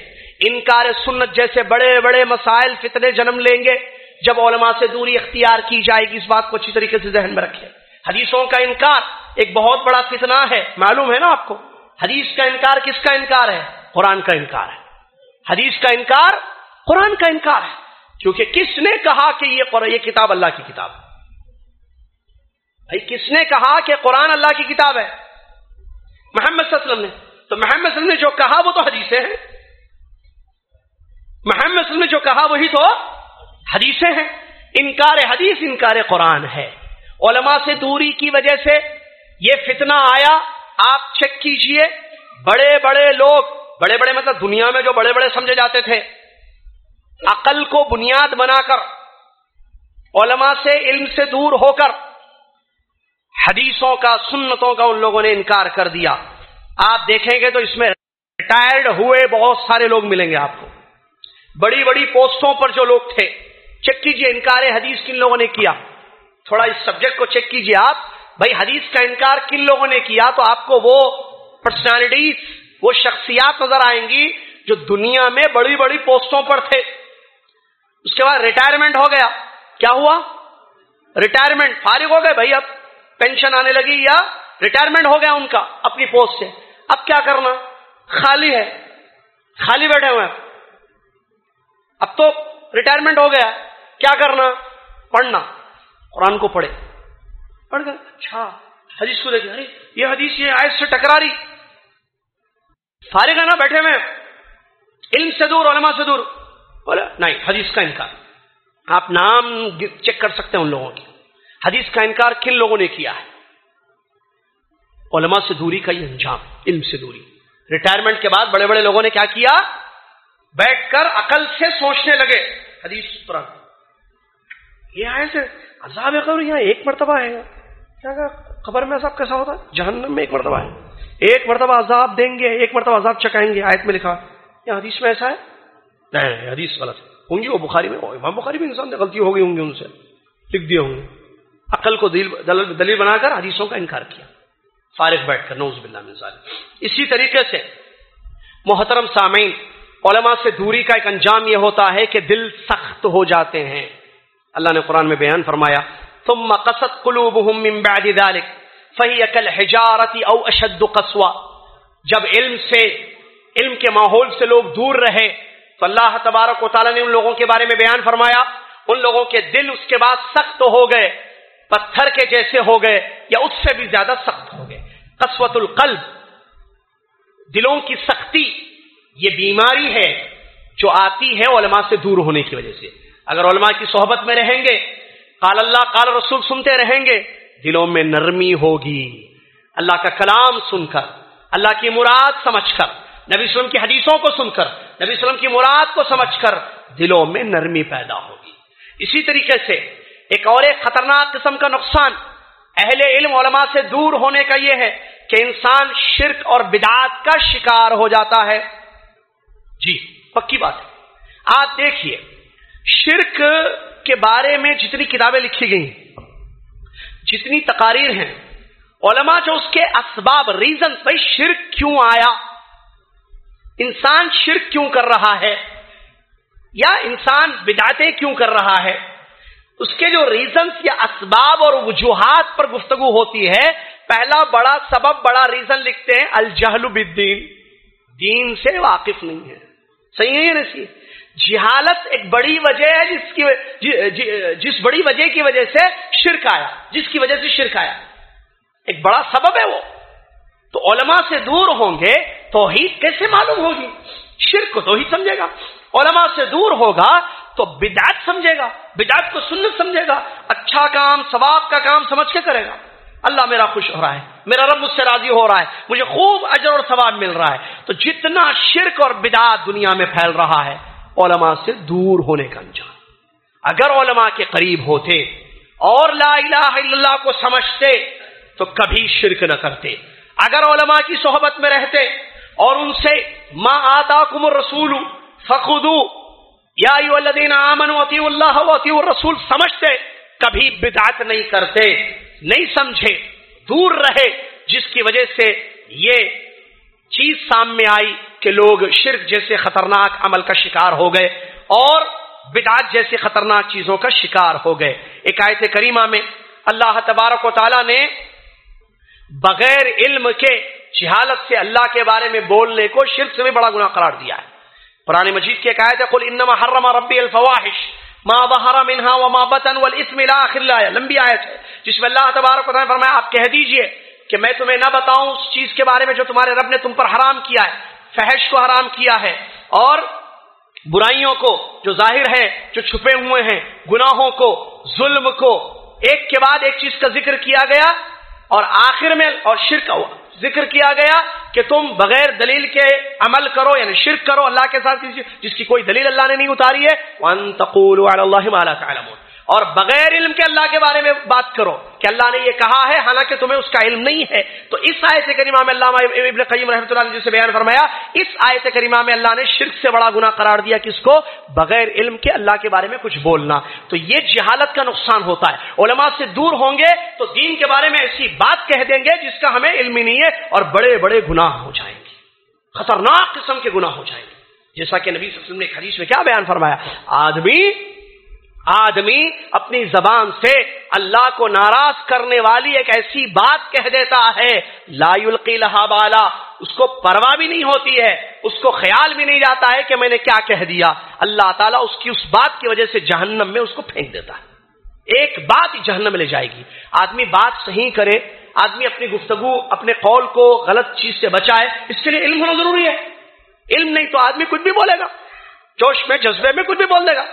انکار سنت جیسے بڑے بڑے مسائل، فتنے جنم لیں گے۔ جب علماء سے دوری اختیار کی جائے گی، اس بات کو اچھی طریقے سے ذہن میں رکھے حدیثوں کا انکار ایک بہت بڑا فتنہ ہے، معلوم ہے نا آپ کو؟ حدیث کا انکار کس کا انکار ہے؟ قرآن کا انکار ہے۔ حدیث کا انکار قرآن کا انکار ہے۔ کیونکہ کس نے کہا کہ یہ یہ کتاب اللہ کی کتاب ہے؟ بھائی، کس نے کہا کہ قرآن اللہ کی کتاب ہے؟ محمد صلی اللہ علیہ وسلم نے۔ تو محمد صلی اللہ علیہ وسلم نے جو کہا وہ تو حدیثیں ہیں۔ محمد صلی اللہ علیہ وسلم نے جو کہا وہی تو حدیثیں ہیں۔ انکار حدیث، انکار قرآن ہے۔ علماء سے دوری کی وجہ سے یہ فتنہ آیا۔ آپ چیک کیجیے، بڑے بڑے لوگ، بڑے بڑے مطلب دنیا میں جو بڑے بڑے سمجھے جاتے تھے، عقل کو بنیاد بنا کر، علماء سے علم سے دور ہو کر، حدیثوں کا، سنتوں کا ان لوگوں نے انکار کر دیا۔ آپ دیکھیں گے تو اس میں ریٹائرڈ ہوئے بہت سارے لوگ ملیں گے آپ کو۔ بڑی بڑی پوسٹوں پر جو لوگ تھے چیک کیجیے، انکار حدیث کن لوگوں نے کیا؟ تھوڑا اس سبجیکٹ کو چیک کیجیے آپ۔ بھائی حدیث کا انکار کن لوگوں نے کیا؟ تو آپ کو وہ پرسنالٹیز وہ شخصیات نظر آئیں گی جو دنیا میں بڑی بڑی پوسٹوں پر تھے۔ اس کے بعد ریٹائرمنٹ ہو گیا۔ کیا ہوا؟ ریٹائرمنٹ فارغ ہو گئے۔ بھائی اب پینشن آنے لگی یا ریٹائرمنٹ ہو گیا ان کا اپنی پوسٹ سے۔ اب کیا کرنا؟ خالی ہے۔ خالی بیٹھے ہوئے اب تو ریٹائرمنٹ ہو گیا۔ کیا کرنا؟ پڑھنا۔ قرآن کو پڑھے۔ پڑھ گئے اچھا حدیث کو دیکھے ارے، یہ حدیث یہ آئس سے ٹکرا رہی۔ فارغ ہے نا، بیٹھے ہوئے۔ علم سے دور، علماء سے دور۔ بولے، نہیں، حدیث کا انکار۔ آپ نام چیک کر سکتے ہیں ان لوگوں کی۔ حدیث کا انکار کن لوگوں نے کیا ہے؟ علماء سے دوری کا یہ انجام، علم سے دوری۔ ریٹائرمنٹ کے بعد بڑے بڑے لوگوں نے کیا کیا؟ بیٹھ کر عقل سے سوچنے لگے۔ حدیث پر یہ آئے سے عذاب قبر یہاں ایک مرتبہ آئے گا۔ کیا خبر میں عذاب کیسا ہوتا ہے؟ جہنم میں ایک مرتبہ ہے۔ ایک مرتبہ عذاب دیں گے، ایک مرتبہ عذاب چکائیں گے۔ آیت میں لکھا یہ حدیث میں ایسا ہے؟ نہیں حدیث غلط ہوں گی وہ بخاری میں؟ امام بخاری بھی انسان غلطی ہو گئی ہوں گی ان سے۔ لکھ دیے ہوں۔ گے عقل کو دلیل بنا کر حدیثوں کا انکار کیا۔ فارغ بیٹھ کر نوز باللہ من ظالم اسی طریقے سے محترم سامعین، علماء سے دوری کا ایک انجام یہ ہوتا ہے کہ دل سخت ہو جاتے ہیں۔ اللہ نے قرآن میں بیان فرمایا ثم قصد قلوبهم من بعد ذلك، فهي كالحجاره او اشد قسوه جب علم سے، علم کے ماحول سے لوگ دور رہے، تو اللہ تبارک و تعالی نے ان لوگوں کے بارے میں بیان فرمایا، ان لوگوں کے دل اس کے بعد سخت ہو گئے، پتھر کے جیسے ہو گئے، یا اس سے بھی زیادہ سخت ہو گئے۔ قسوت القلب، دلوں کی سختی، یہ بیماری ہے جو آتی ہے علماء سے دور ہونے کی وجہ سے۔ اگر علماء کی صحبت میں رہیں گے قال اللہ، قال رسول، سنتے رہیں گے۔ دلوں میں نرمی ہوگی۔ اللہ کا کلام سن کر، اللہ کی مراد سمجھ کر، نبی وسلم کی حدیثوں کو سن کر، نبی وسلم کی مراد کو سمجھ کر دلوں میں نرمی پیدا ہوگی۔ اسی طریقے سے ایک اور ایک خطرناک قسم کا نقصان اہل علم، علماء سے دور ہونے کا یہ ہے کہ انسان شرک اور بدعات کا شکار ہو جاتا ہے۔ جی پکی بات ہے۔ آپ دیکھیے، شرک کے بارے میں جتنی کتابیں لکھی گئی جتنی تقاریر ہیں، علماء جو اس کے اسباب ریزن بھائی شرک کیوں آیا؟ انسان شرک کیوں کر رہا ہے؟ یا انسان بداتے کیوں کر رہا ہے؟ اس کے جو ریزنس یا اسباب اور وجوہات پر گفتگو ہوتی ہے، پہلا بڑا سبب، بڑا ریزن لکھتے ہیں، الجہل بالدین۔ دین سے واقف نہیں ہے۔ صحیح ہے یا نا جہالت ایک بڑی وجہ ہے جس کی جی- جی- جس بڑی وجہ کی وجہ سے شرک آیا۔ جس کی وجہ سے شرک آیا۔ ایک بڑا سبب ہے وہ۔ تو علماء سے دور ہوں گے، توحید کیسے معلوم ہوگی؟ شرک کو توحید سمجھے گا۔ علماء سے دور ہوگا تو بدعت سمجھے گا۔ بدعت کو سنت سمجھے گا۔ اچھا کام، ثواب کا کام سمجھ کے کرے گا۔ اللہ میرا خوش ہو رہا ہے۔ میرا رب مجھ سے راضی ہو رہا ہے۔ مجھے خوب اجر اور ثواب مل رہا ہے۔ تو جتنا شرک اور بدعت دنیا میں پھیل رہا ہے علماء سے دور ہونے کا انجام۔ اگر علماء کے قریب ہوتے اور لا الہ الا اللہ کو سمجھتے تو کبھی شرک نہ کرتے۔ اگر علماء کی صحبت میں رہتے اور ان سے ما آتا کم رسول فخو یا آمن وتی اللہ وتی رسول سمجھتے، کبھی بدعت نہیں کرتے، نہیں سمجھے، دور رہے، جس کی وجہ سے یہ چیز سامنے آئی کہ لوگ شرک جیسے خطرناک عمل کا شکار ہو گئے اور بدعت جیسے خطرناک چیزوں کا شکار ہو گئے۔ ایک آیت کریمہ میں اللہ تبارک و تعالی نے بغیر علم کے جہالت سے اللہ کے بارے میں بولنے کو شرک سے بھی بڑا گناہ قرار دیا ہے۔ قرآن مجید کی ایک آیت ہے، قل انما حرم ربی الفواحش ما ظهر منها وما بطن والاسم الى اخر لمبی آیت ہے جس میں اللہ تبارک و تعالی فرمایا، آپ کہہ دیجیے کہ میں تمہیں نہ بتاؤں اس چیز کے بارے میں جو تمہارے رب نے تم پر حرام کیا ہے، فحش کو حرام کیا ہے۔ اور برائیوں کو جو ظاہر ہے جو چھپے ہوئے ہیں، گناہوں کو، ظلم کو، ایک کے بعد ایک چیز کا ذکر کیا گیا اور آخر میں اور شرک ذکر کیا گیا کہ تم بغیر دلیل کے عمل کرو یعنی شرک کرو، اللہ کے ساتھ جس کی کوئی دلیل اللہ نے نہیں اتاری ہے۔ وَأَن تَقُولُوا عَلَى اللَّهِ مَا لَا تَعْلَمُونَ۔ اور بغیر علم کے اللہ کے بارے میں بات کرو کہ اللہ نے یہ کہا ہے، حالانکہ تمہیں اس کا علم نہیں ہے۔ تو اس آیت کریمہ میں اللہ ابن قیم رحمۃ اللہ نے جسے بیان فرمایا، اس آیت کریمہ میں اللہ نے شرک سے بڑا گناہ قرار دیا کس کو؟ بغیر علم کے اللہ کے بارے میں کچھ بولنا۔ تو یہ جہالت کا نقصان ہوتا ہے۔ علماء سے دور ہوں گے تو دین کے بارے میں ایسی بات کہہ دیں گے جس کا ہمیں علم ہی نہیں ہے اور بڑے بڑے گناہ ہو جائیں گے۔ خطرناک قسم کے گناہ ہو جائیں گے۔ جیسا کہ نبی صلی اللہ علیہ وسلم نے حدیث میں کیا بیان فرمایا؟ آدمی آدمی اپنی زبان سے اللہ کو ناراض کرنے والی ایک ایسی بات کہہ دیتا ہے، لا یلقی لہا بالا، اس کو پرواہ بھی نہیں ہوتی ہے، اس کو خیال بھی نہیں جاتا ہے کہ میں نے کیا کہہ دیا۔ اللہ تعالیٰ اس کی اس بات کی وجہ سے جہنم میں اس کو پھینک دیتا ہے۔ ایک بات ہی جہنم میں لے جائے گی۔ آدمی بات صحیح کرے، آدمی اپنی گفتگو، اپنے قول کو غلط چیز سے بچائے، اس کے لیے علم ہونا ضروری ہے۔ علم نہیں تو آدمی کچھ بھی بولے گا۔ جوش میں، جذبے میں کچھ بھی بول دے گا۔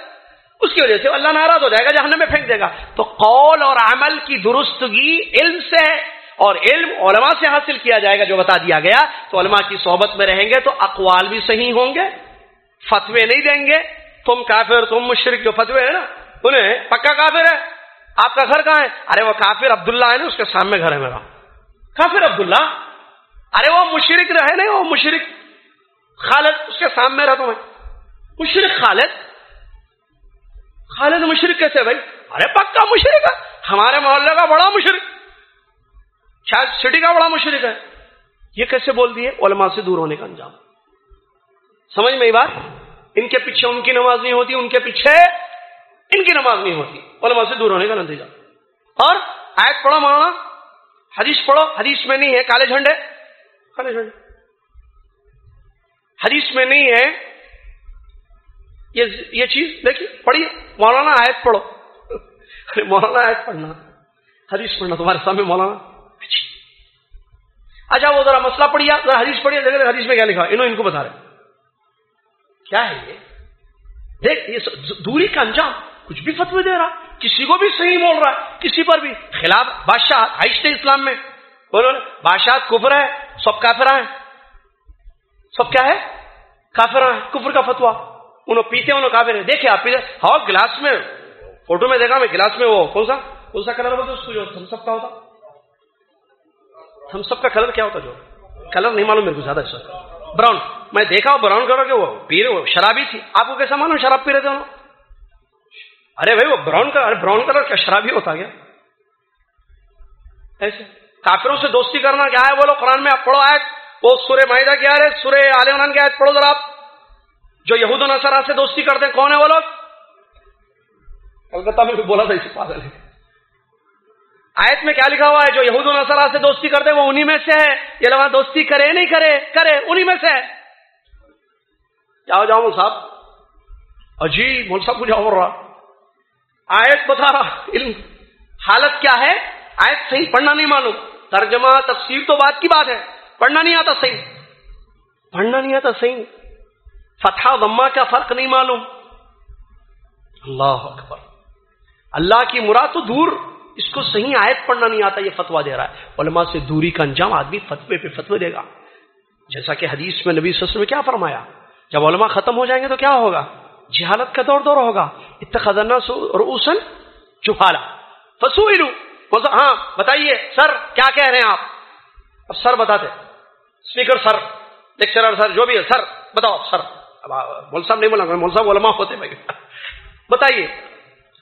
اس کی وجہ سے اللہ ناراض ہو جائے گا، جہنم میں پھینک دے گا۔ تو قول اور عمل کی درستگی علم سے ہے اور علم علماء سے حاصل کیا جائے گا، جو بتا دیا گیا۔ تو علماء کی صحبت میں رہیں گے تو اقوال بھی صحیح ہوں گے، فتوے نہیں دیں گے۔ تم کافر، تم مشرق جو فتوے ہیں نا، انہیں پکا کافر ہے۔ آپ کا گھر کہاں ہے؟ ارے وہ کافر عبداللہ ہے نا، اس کے سامنے گھر ہے میرا۔ کافر عبداللہ؟ ارے وہ مشرق رہے نا وہ مشرق خالد اس کے سامنے رہتا ہوں مشرق خالد؟ خالد مشرق کیسے بھائی، ارے پکا مشرق ہے، ہمارے محلے کا بڑا مشرق، شاید سٹی کا بڑا مشرق ہے۔ یہ کیسے بول دیے؟ علماء سے دور ہونے کا انجام۔ سمجھ میں بات؟ ان کے پیچھے ان کی نماز نہیں ہوتی، ان کے پیچھے ان کی نماز نہیں ہوتی۔ علماء سے دور ہونے کا نتیجہ۔ اور آیت پڑھو مولانا، حدیث پڑھو۔ حدیث میں نہیں ہے کالے جھنڈے کالے جھنڈے حدیث میں نہیں ہے۔ یہ یہ چیز دیکھیے، پڑھیے۔ مولانا آیت پڑھو۔ مولانا آیت پڑھنا۔ حدیث پڑھنا تمہارے سامنے، مولانا۔ اچھا۔, اچھا، وہ ذرا مسئلہ پڑھیا ذرا حدیث پڑھیا دیکھ حدیث میں کیا لکھا۔ انہوں ان کو بتا رہے کیا ہے یہ؟ دیکھ، یہ دوری کا انجام کچھ بھی فتوی دے رہا، کسی کو بھی صحیح بول رہا، کسی پر بھی۔ خلاف بادشاہ عائشت اسلام میں۔ بولو بادشاہ کفر ہے، سب کافرا ہے سب کیا ہے؟ کافرا ہے کفر کا فتوا انہوں پیتے انہوں کافر ہے دیکھے آپ پیتے ہاں گلاس میں، فوٹو میں دیکھا میں، گلاس میں وہ کون سا؟ کون سا کلر ہوتا اس کو جو تھم سب کا ہوتا؟ تھم سب کا کلر کیا ہوتا جو؟ کلر نہیں معلوم میرے کو، زیادہ اچھا۔ سر براؤن میں دیکھا براؤن کرو کہ وہ پی رہے شرابی تھی۔ آپ کو کیسا معلوم شراب پی رہے تھے انہوں؟ ارے بھائی، وہ براؤن کلر براؤن کلر کیا شرابی ہوتا گیا ایسے۔ کافروں سے دوستی کرنا کیا ہے؟ بولو، قرآن میں آپ پڑھو آئے وہ سورہ معاہدہ کیا ہے سورہ عال عمران کی آیت پڑھو ذرا آپ۔ جو یہود و نصرا سے دوستی کرتے ہیں، کون ہے وہ لوگ؟ کلکتہ میں بھی بولا تھا اسی پاگل ہے۔ آیت میں کیا لکھا ہوا ہے؟ جو یہود و نصرا سے دوستی کرتے ہیں، وہ انہی میں سے ہے۔ یہ لوگ دوستی کرے نہیں کرے کرے، انہی میں سے ہے۔ جاؤ جاؤ، مول صاحب۔ اجی، مول صاحب کو جاؤ رہا۔ آیت بتا رہا علم۔ حالت کیا ہے؟ آیت صحیح، پڑھنا نہیں معلوم۔ ترجمہ، تفسیر تو بات کی بات ہے۔ پڑھنا نہیں آتا صحیح۔ پڑھنا نہیں آتا صحیح۔ فتح وما کا فرق نہیں معلوم۔ اللہ اکبر۔ اللہ کی مراد تو دور، اس کو صحیح آیت پڑھنا نہیں آتا، یہ فتوا دے رہا ہے۔ علماء سے دوری کا انجام آدمی فتوے پہ فتوے دے گا۔ جیسا کہ حدیث میں نبی سسر میں کیا فرمایا، جب علماء ختم ہو جائیں گے تو کیا ہوگا؟ جہالت کا دور دور ہوگا۔ اتنا روسن چپالا فسو ہاں بتائیے، سر، کیا کہہ رہے ہیں آپ؟ اب سر بتاتے۔ اسپیکر سر، لیکچرر سر، جو بھی ہے، سر، بتاؤ سر۔ مول صاحب نہیں بولا مول صاحب علماء ہوتے بھائی۔ بتائیے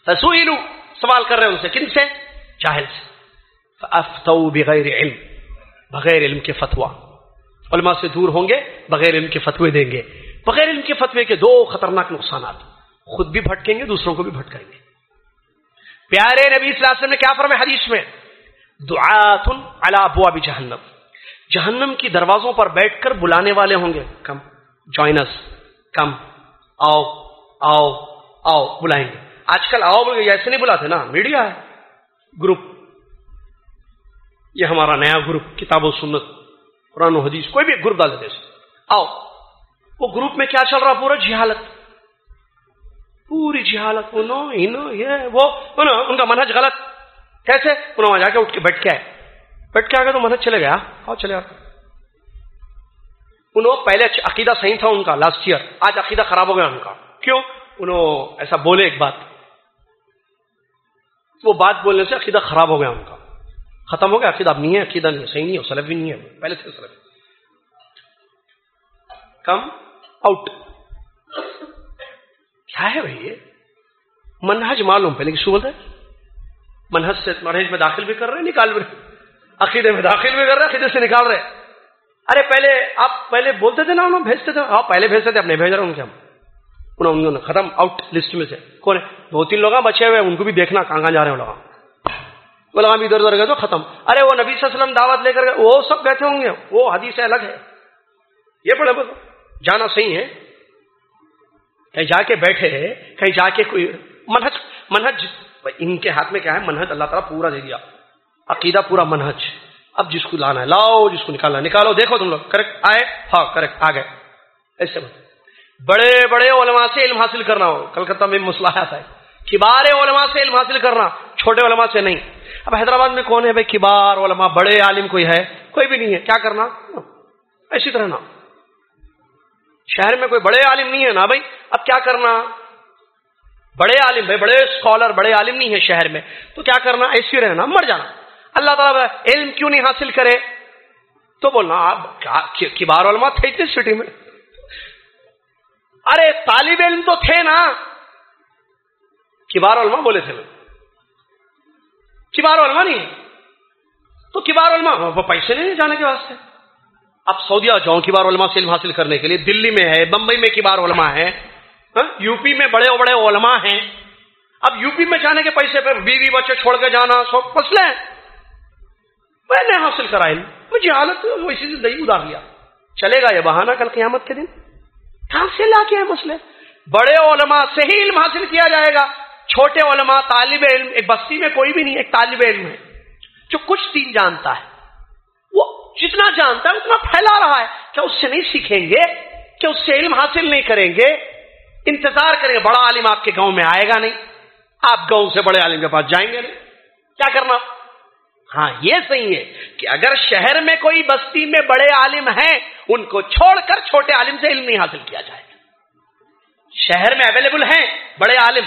فسو سوال کر رہے ہیں ان سے، کن سے؟ جاہل سے۔ افتو بغیر علم بغیر علم کے فتوا علماء سے دور ہوں گے، بغیر علم کے فتوے دیں گے۔ بغیر علم کے فتوے کے دو خطرناک نقصانات، خود بھی بھٹکیں گے، دوسروں کو بھی بھٹکائیں گے۔ پیارے نبی صلی اللہ علیہ وسلم نے کیا فرمایا حدیث میں؟ دعات علی ابواب جہنم۔ جہنم کی دروازوں پر بیٹھ کر بلانے والے ہوں گے۔ کم جوائنس کم، آؤ آؤ آؤ، بلائیں گے۔ آج کل آؤ بول ایسے نہیں بلاتے نا، میڈیا ہے، گروپ۔ یہ ہمارا نیا گروپ، کتاب و سنت، قرآن و حدیث، کوئی بھی گروپ ڈال دیتے آؤ، وہ گروپ میں کیا چل رہا پورا جہالت۔ پوری جہالت یہ وہ ان کا منہج غلط۔ کیسے؟ انہوں وہاں جا کے اٹھ کے بیٹھ کے آئے۔ بیٹھ کے آ گئے تو منہج چلے گیا آؤ چلے آتے انہوں پہلے اچھا عقیدہ صحیح تھا ان کا لاسٹ ایئر آج عقیدہ خراب ہو گیا ان کا۔ کیوں؟ انہوں ایسا بولے ایک بات۔ وہ بات بولنے سے عقیدہ خراب ہو گیا ان کا۔ ختم ہو گیا۔ عقیدہ اب نہیں ہے، عقیدہ نہیں صحیح نہیں ہے سلب بھی نہیں ہے۔ پہلے سے سلب کم آؤٹ کیا ہے بھائی یہ؟ منہج معلوم۔ پہلے کس کو بولتے منہج سے منہج میں داخل بھی کر رہے ہیں، نکال بھی رہے عقیدے میں داخل بھی کر رہے عقیدے سے نکال رہے ارے پہلے آپ پہلے بولتے تھے نا انہوں بھیجتے تھے۔ آپ پہلے بھیجتے تھے اپنے بھیج رہے ان کے ہم۔ انہوں نے ختم آؤٹ لسٹ میں سے۔ کون ہے؟ دو تین لوگ بچے ہوئے ان کو بھی دیکھنا کہاں کہاں جا رہے ہیں لوگ۔ وہ ہاں، لگا ادھر ادھر گئے تو ختم۔ ارے، وہ نبی صلی اللہ علیہ وسلم دعوت لے کر گئے، وہ سب بیٹھے ہوں گے۔ وہ حدیث الگ ہے۔ یہ بڑے بس جانا صحیح ہے۔ کہیں جا کے بیٹھے کہیں جا کے کوئی منہج منہج۔ ان کے ہاتھ میں کیا ہے؟ منہج، اللہ تعالیٰ پورا دے دیا۔ عقیدہ پورا منہج۔ اب جس کو لانا ہے، لاؤ، جس کو نکالنا ہے، نکالو، دیکھو تم لوگ، کریکٹ، آئے ہاں کریکٹ، آ گئے۔ ایسے بڑے بڑے علماء سے علم حاصل کرنا ہو۔ کلکتہ میں مسئلہ ہے۔ کبار علماء سے علم حاصل کرنا، چھوٹے علماء سے نہیں۔ اب حیدرآباد میں کون ہے بھائی؟ کبار علماء، بڑے عالم کوئی ہے؟ کوئی بھی نہیں ہے۔ کیا کرنا؟ ایسی طرح نا۔ شہر میں کوئی بڑے عالم نہیں ہے نا بھائی؟ اب کیا کرنا؟ بڑے عالم، بھائی، بڑے اسکالر بڑے عالم نہیں ہے شہر میں۔ تو کیا کرنا؟ ایسی رہنا، مر جانا۔ اللہ تعالیٰ علم کیوں نہیں حاصل کرے؟ تو بولنا آپ کبار علماء تھے اتنی سٹی میں۔ ارے، طالب علم تو تھے نا۔ کبار علماء بولے تھے۔ کبار علماء نہیں تو کبار علماء، وہ پیسے نہیں جانے کے واسطے۔ اب سعودیہ جاؤں کبار علماء سے علم حاصل کرنے کے لیے۔ دلی میں ہے، بمبئی میں کبار علماء ہے ہاں، یو پی میں بڑے بڑے علماء ہیں۔ اب یو پی میں جانے کے پیسے پہ بیوی بچے چھوڑ کے جانا، سب مسئلے ہیں میں نے حاصل کرا علم، مجھے حالت اسی زندگی ادار لیا۔ چلے گا یہ بہانہ کل قیامت کے دن۔ کہاں سے لا کے مسئلے؟ بڑے علماء سے ہی علم حاصل کیا جائے گا۔ چھوٹے علماء، طالب علم، ایک بستی میں کوئی بھی نہیں، ایک طالب علم ہے، جو کچھ دین جانتا ہے۔ وہ جتنا جانتا ہے، اتنا پھیلا رہا ہے کیا اس سے نہیں سیکھیں گے، کہ اس سے علم حاصل نہیں کریں گے۔ انتظار کریں گے، بڑا عالم آپ کے گاؤں میں آئے گا نہیں۔ آپ گاؤں سے بڑے عالم کے پاس جائیں گے نہیں۔ کیا کرنا؟ ہاں یہ صحیح ہے کہ اگر شہر میں کوئی بستی میں بڑے عالم ہیں، ان کو چھوڑ کر چھوٹے عالم سے علم نہیں حاصل کیا جائے۔ شہر میں اویلیبل ہیں بڑے عالم،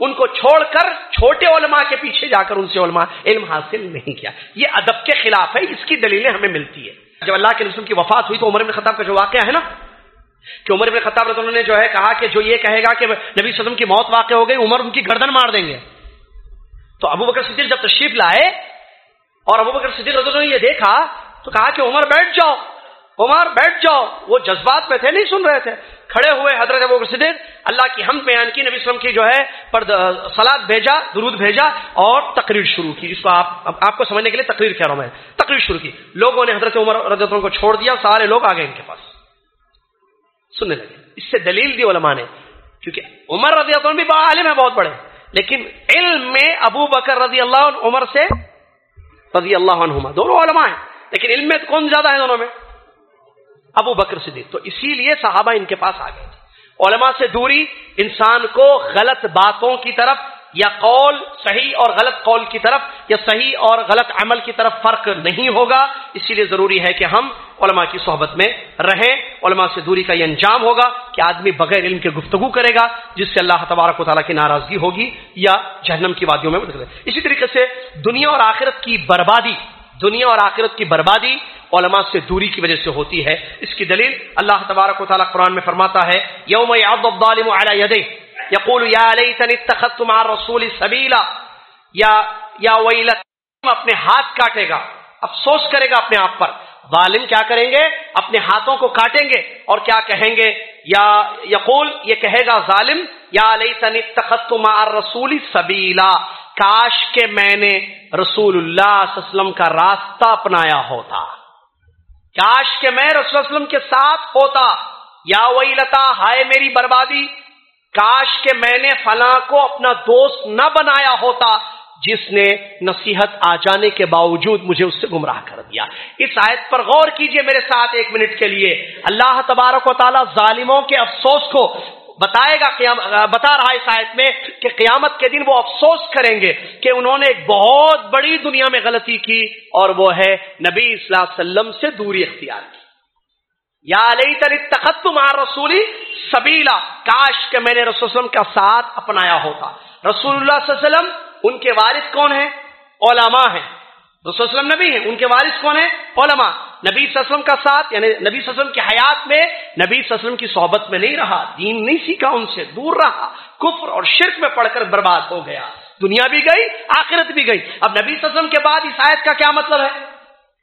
ان کو چھوڑ کر چھوٹے علماء کے پیچھے جا کر ان سے علماء علم حاصل نہیں کیا۔ یہ ادب کے خلاف ہے، اس کی دلیلیں ہمیں ملتی ہے جب اللہ کے رسول کی وفات ہوئی تو عمر بن خطاب کا جو واقعہ ہے نا، کہ عمر بن خطاب رضی اللہ نے جو ہے کہا کہ جو یہ کہے گا کہ نبی صدم کی موت واقع ہو گئی، عمر ان کی گردن مار دیں گے۔ تو ابو بکر صدیق جب تشریف لائے اور ابو بکر صدیق رضی اللہ نے یہ دیکھا تو کہا کہ عمر بیٹھ جاؤ، عمر بیٹھ جاؤ۔ وہ جذبات میں تھے، نہیں سن رہے تھے۔ کھڑے ہوئے حضرت ابو صدیق، اللہ کی ہم بیان کی، نبی وسلم کی جو ہے، پر سلاد بھیجا، درود بھیجا اور تقریر شروع کی۔ جس کو آپ آپ کو سمجھنے کے لیے تقریر کہہ رہا ہوں میں۔ تقریر شروع کی۔ لوگوں نے حضرت عمر رضی اللہ کو چھوڑ دیا، سارے لوگ آ گئے ان کے پاس۔ سننے لگے۔ اس سے دلیل دی علماء نے، کیونکہ عمر رضی اللہ بھی عالم ہے بہت بڑے۔ لیکن علم میں ابو بکر رضی اللہ عمر سے رضی اللہ عنہما. دونوں علماء ہیں. لیکن علم میں کون زیادہ ہے دونوں میں؟ ابو بکر صدیق. تو اسی لیے صحابہ ان کے پاس آ گئے تھے. علماء سے دوری انسان کو غلط باتوں کی طرف یا قول صحیح اور غلط قول کی طرف یا صحیح اور غلط عمل کی طرف فرق نہیں ہوگا اسی لیے ضروری ہے کہ ہم علماء کی صحبت میں رہیں، علماء سے دوری کا یہ انجام ہوگا کہ آدمی بغیر علم کے گفتگو کرے گا، جس سے اللہ تبارک و تعالیٰ کی ناراضگی ہوگی یا جہنم کی وادیوں میں اسی طریقے سے دنیا اور آخرت کی بربادی، دنیا اور آخرت کی بربادی علماء سے دوری کی وجہ سے ہوتی ہے۔ اس کی دلیل اللہ تبارک و تعالیٰ قرآن میں فرماتا ہے، یوم الظالم على يديه يقول يا ليتني اتخذت مع الرسول یا یا ویلت اپنے ہاتھ کاٹے گا، افسوس کرے گا اپنے آپ پر۔ ظالم کیا کریں گے؟ اپنے ہاتھوں کو کاٹیں گے۔ اور کیا کہیں گے؟ یا یقول، یہ کہے گا ظالم، یا لیتنی اتخذت مع الرسول سبیلا، کاش کے میں نے رسول اللہ صلی اللہ علیہ وسلم کا راستہ اپنایا ہوتا۔ کاش کہ میں رسول وسلم کے ساتھ ہوتا۔ یا وہی لتا ہائے میری بربادی کاش کہ میں نے فلاں کو اپنا دوست نہ بنایا ہوتا جس نے نصیحت آ جانے کے باوجود مجھے اس سے گمراہ کر دیا۔ اس آیت پر غور کیجیے میرے ساتھ ایک منٹ کے لیے۔ اللہ تبارک و تعالی ظالموں کے افسوس کو بتائے گا قیام، بتا رہا ہے آیت میں کہ قیامت کے دن وہ افسوس کریں گے کہ انہوں نے ایک بہت بڑی دنیا میں غلطی کی اور وہ ہے نبی صلی اللہ علیہ وسلم سے دوری اختیار کی۔ یا علیہ تر تخت مار رسولی سبیلا، کاش کہ میں نے رسول وسلم کا ساتھ اپنایا ہوتا۔ رسول اللہ صلی اللہ علیہ وسلم، ان کے وارث کون ہیں؟ علماء ہیں۔ رسول وسلم نبی ہیں، ان کے وارث کون ہیں؟ علماء۔ نبی وسلم کا ساتھ یعنی نبی وسلم کی حیات میں، نبی وسلم کی صحبت میں نہیں رہا۔ دین نہیں سیکھا ان سے، دور رہا۔ کفر اور شرک میں پڑھ کر برباد ہو گیا۔ دنیا بھی گئی، آخرت بھی گئی۔ اب نبی وسلم کے بعد اس آیت کا کیا مطلب ہے؟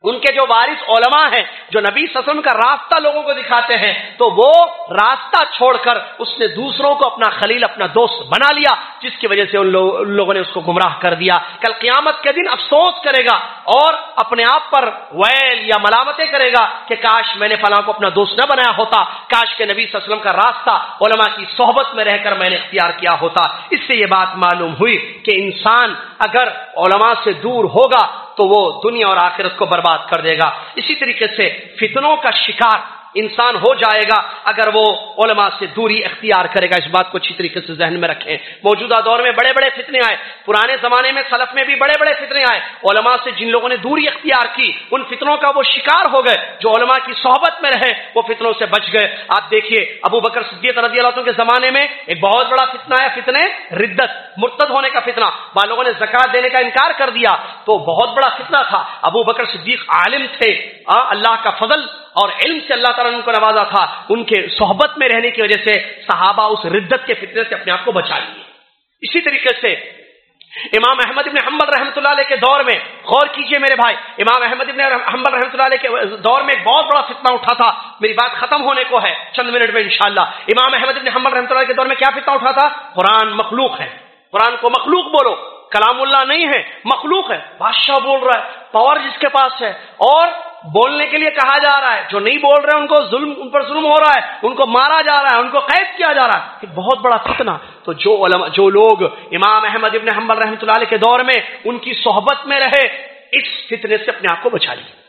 ان کے جو وارث علماء ہیں، جو نبی سسم کا راستہ لوگوں کو دکھاتے ہیں، تو وہ راستہ چھوڑ کر اس نے دوسروں کو اپنا خلیل، اپنا دوست بنا لیا، جس کی وجہ سے ان لوگوں نے اس کو گمراہ کر دیا۔ کل قیامت کے دن افسوس کرے گا اور اپنے آپ پر ویل یا ملامتیں کرے گا کہ کاش میں نے فلاں کو اپنا دوست نہ بنایا ہوتا۔ کاش کے نبی وسلم کا راستہ علماء کی صحبت میں رہ کر میں نے اختیار کیا ہوتا۔ اس سے یہ بات معلوم ہوئی کہ انسان اگر علماء سے دور ہوگا تو وہ دنیا اور آخرت کو برباد کر دے گا۔ اسی طریقے سے فتنوں کا شکار انسان ہو جائے گا اگر وہ علماء سے دوری اختیار کرے گا، اس بات کو اچھی طریقے سے ذہن میں رکھیں۔ موجودہ دور میں بڑے بڑے فتنے آئے، پرانے زمانے میں سلف میں بھی بڑے بڑے فتنے آئے۔ علماء سے جن لوگوں نے دوری اختیار کی، ان فتنوں کا وہ شکار ہو گئے، جو علماء کی صحبت میں رہے، وہ فتنوں سے بچ گئے۔ آپ دیکھیے، ابو بکر صدیق رضی اللہ کے زمانے میں ایک بہت بڑا فتنہ ہے فتنے ردت، مرتد ہونے کا فتنہ۔ بعض لوگوں نے زکات دینے کا انکار کر دیا، تو بہت بڑا فتنہ تھا۔ ابو بکر صدیق عالم تھے۔ اللہ کا فضل اور علم سے اللہ تعالیٰ نے ان کو نوازا تھا، ان کے صحبت میں رہنے کی وجہ سے صحابہ اس ردت کے فتنے سے اپنے آپ کو بچا لیے۔ اسی طریقے سے امام احمد ابن حنبل رحمۃ اللہ علیہ کے دور میں، غور کیجیے میرے بھائی، امام احمد ابن حنبل رحمۃ اللہ علیہ کے دور میں ایک بہت بڑا فتنہ اٹھا تھا۔ میری بات ختم ہونے کو ہے، چند منٹ میں انشاءاللہ۔ امام احمد ابن حنبل رحمۃ اللہ علیہ کے دور میں کیا فتنہ اٹھا تھا؟ قرآن مخلوق ہے۔ قرآن کو مخلوق بولو۔ کلام اللہ نہیں ہے، مخلوق ہے۔ بادشاہ بول رہا ہے، پاور جس کے پاس ہے۔ اور بولنے کے لیے کہا جا رہا ہے۔ جو نہیں بول رہے، ان کو ظلم، ان پر ظلم ہو رہا ہے، ان کو مارا جا رہا ہے، ان کو قید کیا جا رہا ہے۔ بہت بڑا فتنہ۔ تو جو علماء، جو لوگ امام احمد ابن حنبل رحمۃ اللہ علیہ کے دور میں ان کی صحبت میں رہے، اس فتنے سے اپنے آپ کو بچا لیے۔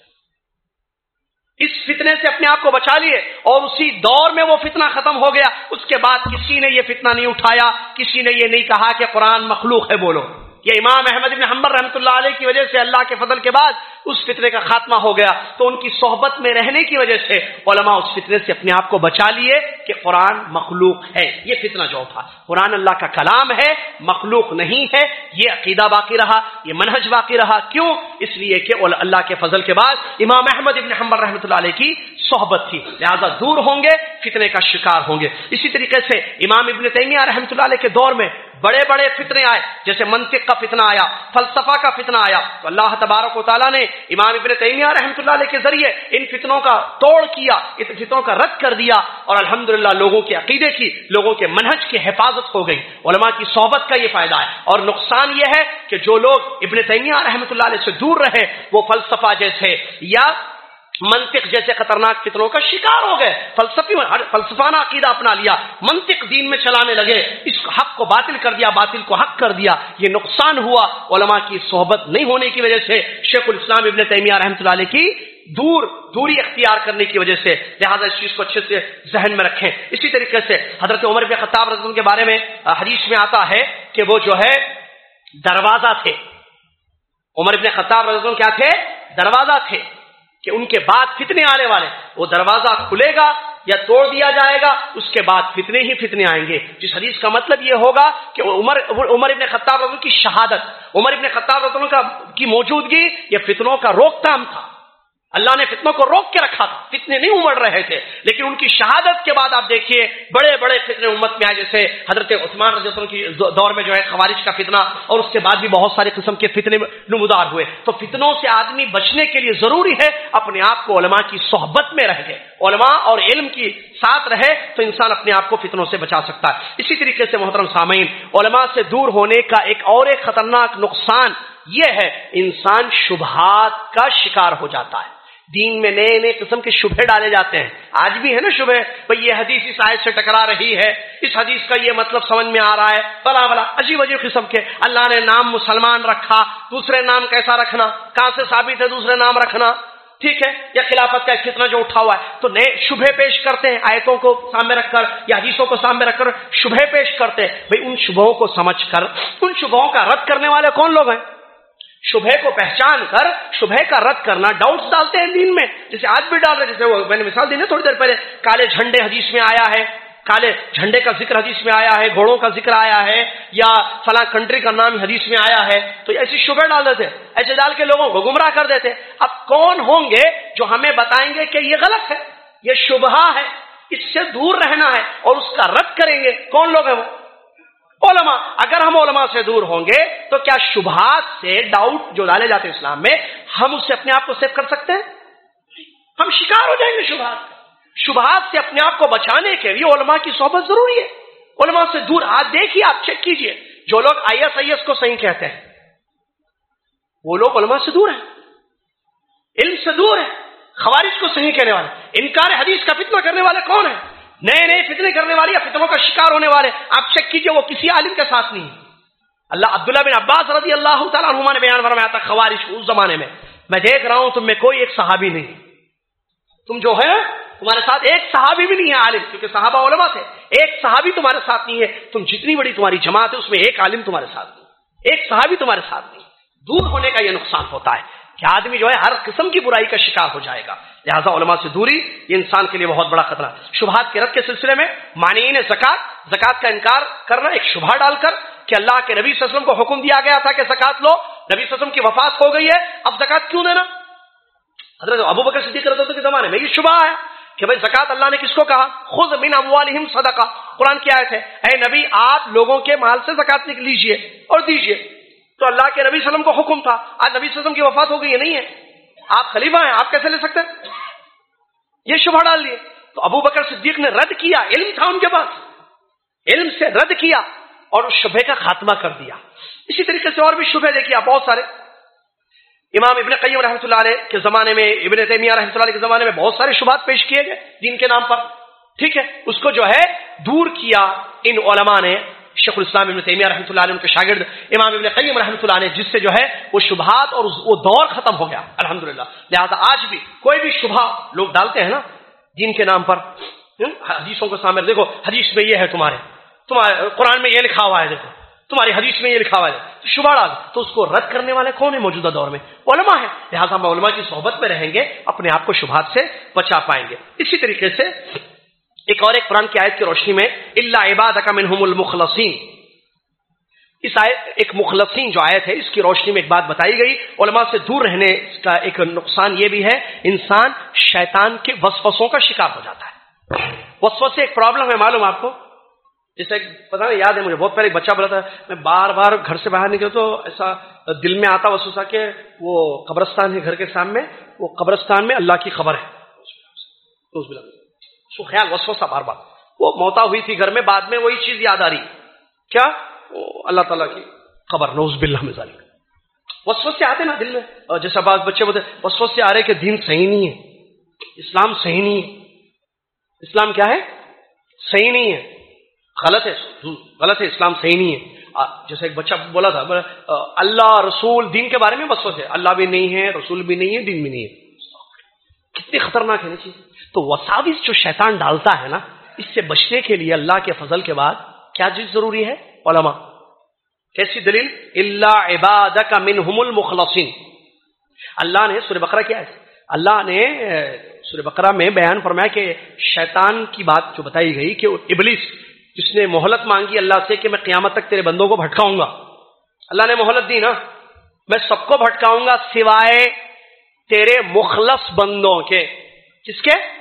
اس فتنے سے اپنے آپ کو بچا لیے۔ اور اسی دور میں وہ فتنہ ختم ہو گیا۔ اس کے بعد کسی نے یہ فتنہ نہیں اٹھایا، کسی نے یہ نہیں کہا کہ قرآن مخلوق ہے، بولو۔ یہ امام احمد بن حمبر رحمۃ اللہ علیہ کی وجہ سے اللہ کے فضل کے بعد اس فطرے کا خاتمہ ہو گیا، تو ان کی صحبت میں رہنے کی وجہ سے علماء اس فطرے سے اپنے آپ کو بچا لیے کہ قرآن مخلوق ہے۔ یہ فتنہ جو تھا، قرآن اللہ کا کلام ہے، مخلوق نہیں ہے، یہ عقیدہ باقی رہا، یہ منہج باقی رہا۔ کیوں؟ اس لیے کہ اللہ کے فضل کے بعد امام احمد ابن حمبر رحمۃ اللہ علیہ کی صحبت تھی۔ لہذا دور ہوں گے، فتنے کا شکار ہوں گے۔ اسی طریقے سے امام ابن تیمیہ رحمۃ اللہ علیہ کے دور میں بڑے بڑے فتنے آئے، جیسے منطق کا فتنہ آیا، فلسفہ کا فتنہ آیا۔ تو اللہ تبارک و تعالیٰ نے امام ابن تیمیہ رحمۃ اللہ علیہ کے ذریعے ان فتنوں کا توڑ کیا ان فتنوں کا رد کر دیا اور الحمدللہ لوگوں کے عقیدے کی، لوگوں کے منہج کی حفاظت ہو گئی۔ علماء کی صحبت کا یہ فائدہ ہے۔ اور نقصان یہ ہے کہ جو لوگ ابن تیمیہ رحمۃ اللہ علیہ سے دور رہے، وہ فلسفہ جیسے یا منطق جیسے خطرناک فطروں کا شکار ہو گئے، فلسفی فلسفانہ عقیدہ اپنا لیا، منطق دین میں چلانے لگے، اس حق کو باطل کر دیا، باطل کو حق کر دیا، یہ نقصان ہوا۔ علماء کی صحبت نہیں ہونے کی وجہ سے، شیخ الاسلام ابن تیمیہ رحمۃ اللہ علیہ کی دور دوری اختیار کرنے کی وجہ سے، لہٰذا اس چیز کو اچھے سے ذہن میں رکھیں۔ اسی طریقے سے حضرت عمر بن خطاب رضم کے بارے میں حدیث میں آتا ہے کہ وہ جو ہے، دروازہ تھے۔ عمر ابن خطاب رضم کیا تھے؟ دروازہ تھے۔ کہ ان کے بعد فتنے آنے والے وہ دروازہ کھلے گا یا توڑ دیا جائے گا، اس کے بعد فتنے ہی فتنے آئیں گے۔ جس حدیث کا مطلب یہ ہوگا کہ عمر عمر ابن خطاب کی شہادت، عمر ابن خطاب کا، کی موجودگی یہ فتنوں کا روک تھام تھا۔ اللہ نے فتنوں کو روک کے رکھا تھا۔ فتنے نہیں امڑ رہے تھے، لیکن ان کی شہادت کے بعد آپ دیکھیے بڑے بڑے فتنے امت میں آئے، جیسے حضرت عثمان رضی اللہ کی دور میں جو ہے خوارج کا فتنہ، اور اس کے بعد بھی بہت سارے قسم کے فتنے نمودار ہوئے۔ تو فتنوں سے آدمی بچنے کے لیے ضروری ہے اپنے آپ کو علماء کی صحبت میں رہ گئے۔ علماء اور علم کی ساتھ رہے تو انسان اپنے آپ کو فتنوں سے بچا سکتا ہے۔ اسی طریقے سے محترم سامعین، علماء سے دور ہونے کا ایک اور ایک خطرناک نقصان یہ ہے، انسان شبہات کا شکار ہو جاتا ہے۔ دین میں نئے نئے قسم کے شبہ ڈالے جاتے ہیں۔ آج بھی ہے نا شبہ بھائی یہ حدیث اس آیت سے ٹکرا رہی ہے، اس حدیث کا یہ مطلب سمجھ میں آ رہا ہے۔ بلا بلا، عجیب عجیب قسم کے۔ اللہ نے نام مسلمان رکھا، دوسرے نام کیسا رکھنا، کہاں سے ثابت ہے دوسرے نام رکھنا؟ ٹھیک ہے، یا خلافت کا کتنا جو اٹھا ہوا ہے۔ تو نئے شبہ پیش کرتے ہیں، آیتوں کو سامنے رکھ کر یا حدیثوں کو سامنے رکھ کر شبہ پیش کرتے ہیں۔ بھائی ان شبہوں کو سمجھ کر، ان شبہوں کا رد کرنے والے کون لوگ ہیں؟ شبہ کو پہچان کر، شبہ کا رد کرنا ڈاؤٹس ڈالتے ہیں دین میں۔ جیسے آج بھی ڈال رہے جیسے وہ میں نے مثال دی نا تھوڑی دیر پہلے، کالے جھنڈے حدیث میں آیا ہے، کالے جھنڈے کا ذکر حدیث میں آیا ہے، گھوڑوں کا ذکر آیا ہے، یا فلاں کنٹری کا نام حدیث میں آیا ہے۔ تو ایسی شبہ ڈال دیتے ایسے ڈال کے لوگوں کو گمراہ کر دیتے اب کون ہوں گے جو ہمیں بتائیں گے کہ یہ غلط ہے؟ یہ شبہ ہے، اس سے دور رہنا ہے اور اس کا رد کریں گے۔ کون لوگ ہیں وہ؟ علماء، اگر ہم علماء سے دور ہوں گے تو کیا شبہات سے ڈاؤٹ جو ڈالے جاتے ہیں اسلام میں، ہم اس سے اپنے آپ کو سیو کر سکتے ہیں؟ ہم شکار ہو جائیں گے شبہات شبہات سے اپنے آپ کو بچانے کے لیے علماء کی صحبت ضروری ہے۔ علماء سے دور، آج دیکھیے، آپ چیک کیجیے۔ جو لوگ آئی ایس آئی ایس کو صحیح کہتے ہیں، وہ لوگ علماء سے دور ہیں۔ علم سے دور ہیں۔ خوارج کو صحیح کہنے والے۔ انکار حدیث کا فتنہ کرنے والے کون ہیں؟ نئے نئے فتنے کرنے والے یا فتنوں کا شکار ہونے والے، آپ چیک کیجیے، وہ کسی عالم کے ساتھ نہیں اللہ عبداللہ بن عباس رضی اللہ تعالیٰ عنہ نے بیان فرمایا تھا خوارش اس زمانے میں۔ میں دیکھ رہا ہوں تم میں کوئی ایک صحابی نہیں۔ تم جو ہے تمہارے ساتھ ایک صحابی بھی نہیں ہے عالم، کیونکہ صحابہ علماء تھے۔ ایک صحابی تمہارے ساتھ نہیں ہے۔ تم جتنی بڑی تمہاری جماعت ہے، اس میں ایک عالم تمہارے ساتھ نہیں ایک صحابی تمہارے ساتھ نہیں دور ہونے کا یہ نقصان ہوتا ہے کہ آدمی جو ہے، ہر قسم کی برائی کا شکار ہو جائے گا۔ لہٰذا علماء سے دوری یہ انسان کے لیے بہت بڑا خطرہ شبہات کے رد کے سلسلے میں مانعین زکات زکات کا انکار کرنا ایک شبہ ڈال کر کہ اللہ کے نبی صلی اللہ علیہ وسلم کو حکم دیا گیا تھا کہ زکات لو، نبی صلی اللہ علیہ وسلم کی وفات ہو گئی ہے، اب زکات کیوں دینا؟ حضرت ابو بکر صدیق رضی کے زمانے میں یہ شبہ آیا کہ بھائی زکات اللہ نے کس کو کہا؟ خود من اموالہم صدقہ۔ قرآن کی آیت ہے، اے نبی، آپ لوگوں کے مال سے زکات لیجیے اور دیجیے۔ تو اللہ کے نبی وسلم کو حکم تھا۔ آج نبی وسلم کی وفات ہو گئی یہ نہیں ہے۔ آپ خلیفہ ہیں، آپ کیسے لے سکتے؟ ہیں یہ شبہ ڈال دیے۔ تو ابو بکر صدیق نے رد کیا، علم تھا ان کے پاس۔ علم سے رد کیا اور اس شبہ کا خاتمہ کر دیا۔ اسی طریقے سے اور بھی شبہ دیکھیے بہت سارے۔ امام ابن قیم رحمۃ اللہ علیہ کے زمانے میں، ابن تیمیہ رحمۃ اللہ علیہ کے زمانے میں بہت سارے شبہات پیش کیے گئے دین کے نام پر۔ ٹھیک ہے؟ اس کو جو ہے دور کیا ان علماء نے۔ شیخ الاسلام ابن تیمیہ رحمۃ اللہ علیہ کے شاگرد، امام ابن قیم رحمۃ اللہ نے جس سے جو ہے وہ شبہات اور وہ دور ختم ہو گیا الحمد للہ لہٰذا آج بھی کوئی بھی شبہ لوگ ڈالتے ہیں نا، دین کے نام پر حدیثوں کو سامنے، دیکھو، حدیث میں یہ ہے تمہارے۔ تمہارے، قرآن میں یہ لکھا ہوا ہے، دیکھو۔ تمہاری حدیث میں یہ لکھا ہوا ہے۔ تو شبہ ڈال، تو اس کو رد کرنے والے کون ہیں موجودہ دور میں؟ علماء ہے لہٰذا ہم علماء کی صحبت میں رہیں گے، اپنے آپ کو شبہات سے بچا پائیں گے۔ اسی طریقے سے ایک اور ایک قرآن کی آیت کی روشنی میں اللہ عباد منہم المخلسین اس آیت، ایک مخلصین جو آیت ہے، اس کی روشنی میں ایک بات بتائی گئی۔ علماء سے دور رہنے کا ایک نقصان یہ بھی ہے، انسان شیطان کے وسوسوں کا شکار ہو جاتا ہے۔ وسوسے ایک پرابلم ہے، معلوم آپ کو؟ جیسے پتا نہیں، یاد ہے مجھے، بہت پہلے ایک بچہ بولا تھا، میں بار بار گھر سے باہر نکلے تو ایسا دل میں آتا وسوسا کہ وہ قبرستان ہے گھر کے سامنے، وہ قبرستان میں اللہ کی خبر ہے۔ اس کو خیال وسوسا بار بار۔ وہ موتا ہوئی تھی گھر میں، بعد میں وہی چیز یاد آ رہی۔ کیا؟ اللہ تعالیٰ کی خبر نوز باللہ میں ظالم وسوس سے آتے نا دل میں۔ اور جیسا بعض بچے بولتے وسوس سے آ رہے کہ دین صحیح نہیں ہے۔ اسلام صحیح نہیں ہے۔ اسلام کیا ہے؟ صحیح نہیں ہے۔ غلط ہے۔ غلط ہے۔ اسلام صحیح نہیں ہے۔ جیسے ایک بچہ بولا تھا اللہ، رسول، دین کے بارے میں وسوس ہے اللہ بھی نہیں ہے، رسول بھی نہیں ہے، دین بھی نہیں ہے۔ کتنی خطرناک ہے نا چیز۔ تو وساوس جو شیطان ڈالتا ہے نا، اس سے بچنے کے لیے اللہ کے فضل کے بعد کیا چیز ضروری ہے؟ علماء۔ کیسی دلیل؟ اللہ عباد کا منہم المخلصین اللہ نے سورہ بقرہ کیا ہے۔ اللہ نے سورہ بقرہ میں بیان فرمایا کہ شیطان کی بات جو بتائی گئی کہ ابلیس، جس نے مہلت مانگی اللہ سے کہ میں قیامت تک تیرے بندوں کو بھٹکاؤں گا۔ اللہ نے مہلت دی نا۔ میں سب کو بھٹکاؤں گا سوائے تیرے مخلص بندوں کے۔ کس کے؟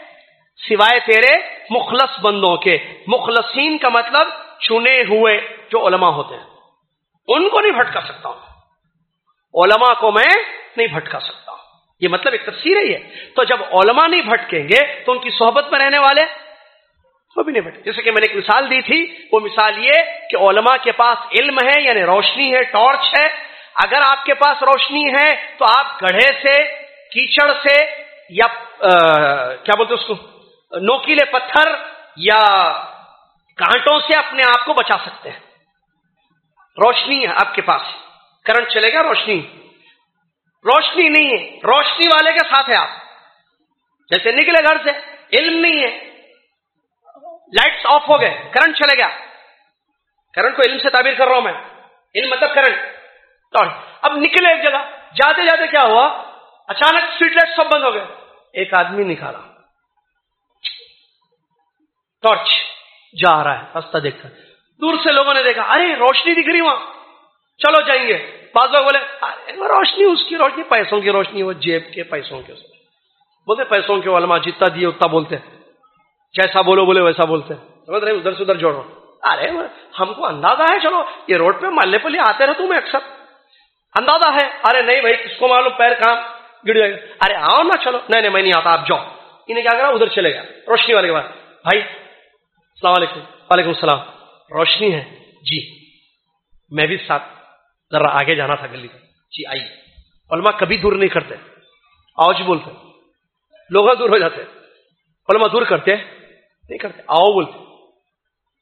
سوائے تیرے مخلص بندوں کے۔ مخلصین کا مطلب چنے ہوئے جو علماء ہوتے ہیں۔ ان کو نہیں بھٹکا سکتا ہوں۔ علماء کو میں نہیں بھٹکا سکتا ہوں۔ یہ مطلب ایک تفسیر ہے یہ۔ تو جب علماء نہیں بھٹکیں گے تو ان کی صحبت میں رہنے والے وہ بھی نہیں بھٹکے جیسے کہ میں نے ایک مثال دی تھی، وہ مثال یہ کہ علماء کے پاس علم ہے یعنی روشنی ہے، ٹارچ ہے۔ اگر آپ کے پاس روشنی ہے تو آپ گڑھے سے، کیچڑ سے یا کیا بولتے اس کو؟ نوکیلے پتھر یا کانٹوں سے اپنے آپ کو بچا سکتے ہیں۔ روشنی ہے آپ کے پاس۔ کرنٹ چلے گا، روشنی۔ روشنی نہیں ہے، روشنی والے کے ساتھ ہے آپ۔ جیسے نکلے گھر سے، علم نہیں ہے۔ لائٹس آف ہو گئے، کرنٹ چلے گیا۔ کرنٹ کو علم سے تعبیر کر رہا ہوں میں۔ علم مطلب کرنٹ۔ اب نکلے ایک جگہ، جاتے جاتے کیا ہوا؟ اچانک اسٹریٹ لائٹ سب بند ہو گئے۔ ایک آدمی نکالا۔ ٹارچ جا رہا ہے، راستہ دیکھ کر۔ دور سے لوگوں نے دیکھا، ارے، روشنی دکھ رہی وہاں۔ چلو جائیں گے بعض لوگ بولے روشنی، اس کی روشنی، پیسوں کی روشنی، وہ جیب کے پیسوں کے بولتے، پیسوں کے علماء جتنا دیے، اتنا بولتے۔ جیسا بولو، بولے، ویسا بولتے۔ سمجھ رہے ادھر سے ادھر جوڑو۔ ارے ہم کو اندازہ ہے، چلو، یہ روڈ پہ مالے پلی آتے رہتا ہوں میں اکثر۔ اندازہ ہے۔ ارے، نہیں بھائی، کس کو معلوم؟ پیر کام۔ گڑ جائے گا ارے، آؤ نا، چلو۔ نہیں نہیں، میں نہیں آتا، آپ جاؤ۔ انہیں کیا کرا؟ ادھر چلے گا روشنی والے کے بعد بھائی السلام علیکم۔ وعلیکم السلام۔ روشنی ہے۔ جی۔ میں بھی ساتھ۔ ذرا آگے جانا تھا گلی جی آئی علماء کبھی دور نہیں کرتے۔ آؤ جی بولتے۔ لوگ دور ہو جاتے۔ علماء دور کرتے۔ نہیں کرتے۔ آؤ بولتے۔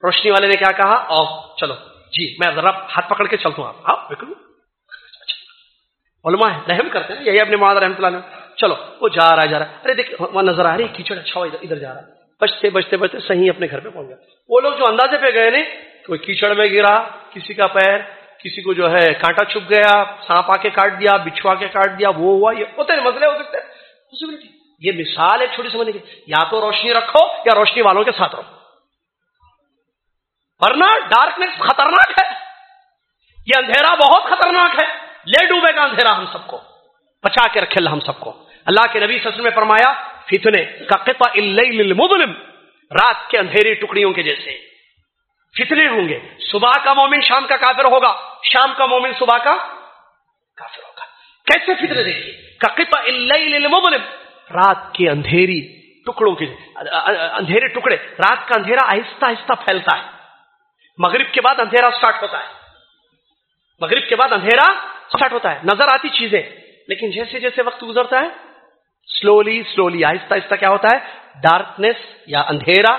روشنی والے نے کیا کہا؟ آؤ۔ چلو۔ جی میں ذرا ہاتھ پکڑ کے چلتا ہوں۔ آپ آؤ بالکل علماء ہے رحم کرتے ہیں۔ یہی اپنے معاذ رحمۃ اللہ نے چلو، وہ جا رہا ہے، جا رہا ہے۔ ارے دیکھ وہاں نظر آ رہی ہے، کیچڑ اچھا ادھر ادھر جا رہا ہے۔ بچتے بچتے بچتے صحیح اپنے گھر پہ پہنچ گیا وہ لوگ جو اندازے پہ گئے نہیں کوئی کیچڑ میں گرا، کسی کا پیر، کسی کو جو ہے کانٹا چھپ گیا، سانپ آ کے کاٹ دیا، بچھو آ کے کاٹ دیا، وہ ہوا، یہ ہوتے مسئلے ہو سکتے پاسبلٹی یہ مثال ہے چھوٹی سمجھنے کی یا تو روشنی رکھو یا روشنی والوں کے ساتھ رہو۔ ورنہ ڈارکنیس خطرناک ہے۔ یہ اندھیرا بہت خطرناک ہے۔ لے ڈوبے گا اندھیرا ہم سب کو۔ بچا کے رکھے اللہ ہم سب کو۔ اللہ کے نبی سسر میں فرمایا فتنے کا قطع المظلم، رات کے اندھیری ٹکڑیوں کے جیسے۔ فتنے ہوں گے۔ صبح کا مومن شام کا کافر ہوگا۔ شام کا مومن صبح کا کافر ہوگا۔ کیسے فطرے دیکھیے کقت المظلم، رات کے اندھیری ٹکڑوں کے اندھیرے ٹکڑے، رات کا اندھیرا آہستہ آہستہ پھیلتا ہے۔ مغرب کے بعد اندھیرا سٹارٹ ہوتا ہے۔ مغرب کے بعد اندھیرا سٹارٹ ہوتا ہے۔ نظر آتی چیزیں، لیکن جیسے جیسے وقت گزرتا ہے سلولی سلولی آہستہ آہستہ کیا ہوتا ہے؟ ڈارکنیس یا اندھیرا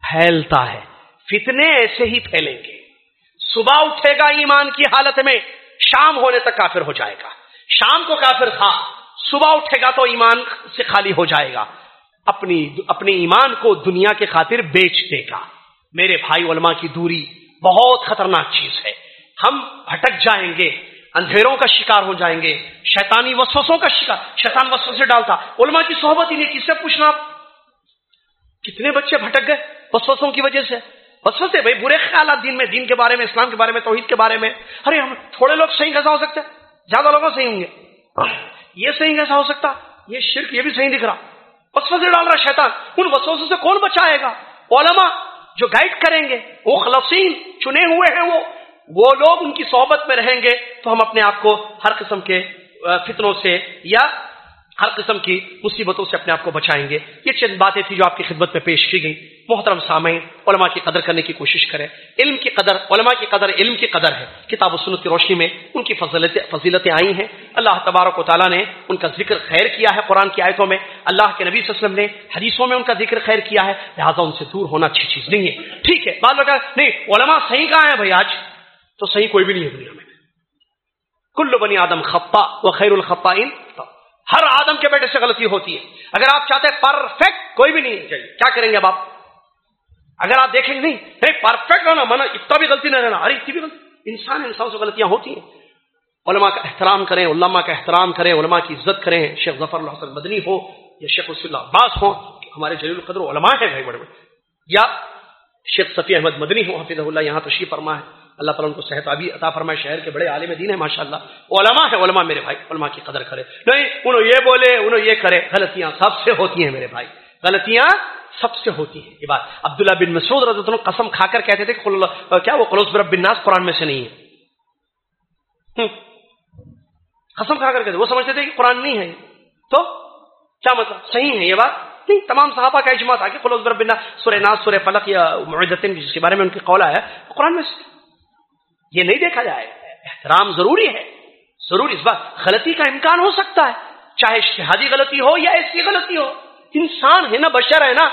پھیلتا ہے۔ فتنے ایسے ہی پھیلیں گے۔ صبح اٹھے گا ایمان کی حالت میں، شام ہونے تک کافر ہو جائے گا۔ شام کو کافر تھا، صبح اٹھے گا تو ایمان سے خالی ہو جائے گا۔ اپنی اپنے ایمان کو دنیا کے خاطر بیچ دے گا۔ میرے بھائی علماء کی دوری بہت خطرناک چیز ہے۔ ہم بھٹک جائیں گے۔ اندھیروں کا شکار ہو جائیں گے، شیطانی وسوسوں کا شکار، شیطان وسوسے ڈالتا۔ علماء کی صحبت ہی نہیں، کس سے پوچھنا آپ؟ کتنے بچے بھٹک گئے وسوسوں کی وجہ سے؟ وسوسے، بھائی برے خیالات دین میں، دین کے بارے میں، اسلام کے بارے میں، توحید کے بارے میں۔ ارے، ہم تھوڑے لوگ صحیح کیسا ہو سکتے زیادہ لوگوں صحیح ہوں گے۔ یہ صحیح کیسا ہو سکتا، یہ شرک، یہ بھی صحیح دکھ رہا۔ وسوسے ڈال رہا شیطان، ان وسوسوں سے کون بچائے گا؟ علماء جو گائیڈ کریں گے وہ خلصین چنے ہوئے ہیں وہ وہ لوگ ان کی صحبت میں رہیں گے تو ہم اپنے آپ کو ہر قسم کے فتنوں سے یا ہر قسم کی مصیبتوں سے اپنے آپ کو بچائیں گے۔ یہ چند باتیں تھی جو آپ کی خدمت میں پیش کی گئی محترم سامعین، علماء کی قدر کرنے کی کوشش کریں۔ علم کی قدر، علماء کی قدر علم کی قدر ہے۔ کتاب و سنت کی روشنی میں ان کی فضیلتیں آئی ہیں۔ اللہ تبارک و تعالیٰ نے ان کا ذکر خیر کیا ہے قرآن کی آیتوں میں۔ اللہ کے نبی صلی اللہ علیہ وسلم نے حدیثوں میں ان کا ذکر خیر کیا ہے۔ لہٰذا ان سے دور ہونا اچھی چیز نہیں ہے۔ ٹھیک ہے بات بتا نہیں، علماء صحیح کہاں ہے بھائی آج؟ تو صحیح کوئی بھی نہیں ہے دنیا میں۔ کل بنی آدم خپا و خیر الخپا ان ہر آدم کے بیٹے سے غلطی ہوتی ہے۔ اگر آپ چاہتے ہیں پرفیکٹ کوئی بھی نہیں چاہیے کیا کریں گے اب آپ؟ اگر آپ دیکھیں گے نہیں پرفیکٹ ہونا مانا اتنا بھی غلطی نہ رہنا۔ ارے، اتنی بھی غلطی انسان انسان سے غلطیاں ہوتی ہیں۔ علماء کا احترام کریں، علماء کا احترام کریں، علماء کی عزت کریں۔ شیخ ظفر اللہ حسن مدنی ہو یا شیخ رسی اللہ عباس ہو ہمارے جلیل القدر علماء ہیں بھائی بڑے بڑے۔ یا شیخ صفی احمد مدنی ہو حفیظ اللہ، یہاں تشریف فرما ہے۔ اللہ تعالیٰ ان کو صحت ابھی عطا فرمائے شہر کے بڑے عالم دین ہے ماشاء اللہ علماء ہے علماء میرے بھائی، علماء کی قدر کرے۔ نہیں، انہوں یہ بولے، انہوں یہ کرے، غلطیاں سب سے ہوتی ہیں میرے بھائی۔ غلطیاں سب سے ہوتی ہیں، یہ بات۔ عبداللہ بن مسعود رضی اللہ قسم کھا کر کہتے تھے کہ کیا وہ قلوس برب بن ناس قرآن میں سے نہیں ہے؟ قسم کھا کر کہتے وہ سمجھتے تھے کہ قرآن نہیں ہے۔ تو کیا مطلب؟ صحیح ہے یہ بات؟ نہیں، تمام صحابہ کا اجماع تھا کہ قلوس برب بن ناس، سورہ ناس، سورہ فلق یا معدتن جس کے بارے میں ان کی قول ہے قرآن میں سے یہ نہیں دیکھا جائے۔ احترام ضروری ہے۔ ضرور اس بات غلطی کا امکان ہو سکتا ہے۔ چاہے شہادی غلطی ہو یا ایسی غلطی ہو۔ انسان ہے نا، بشر ہے نا۔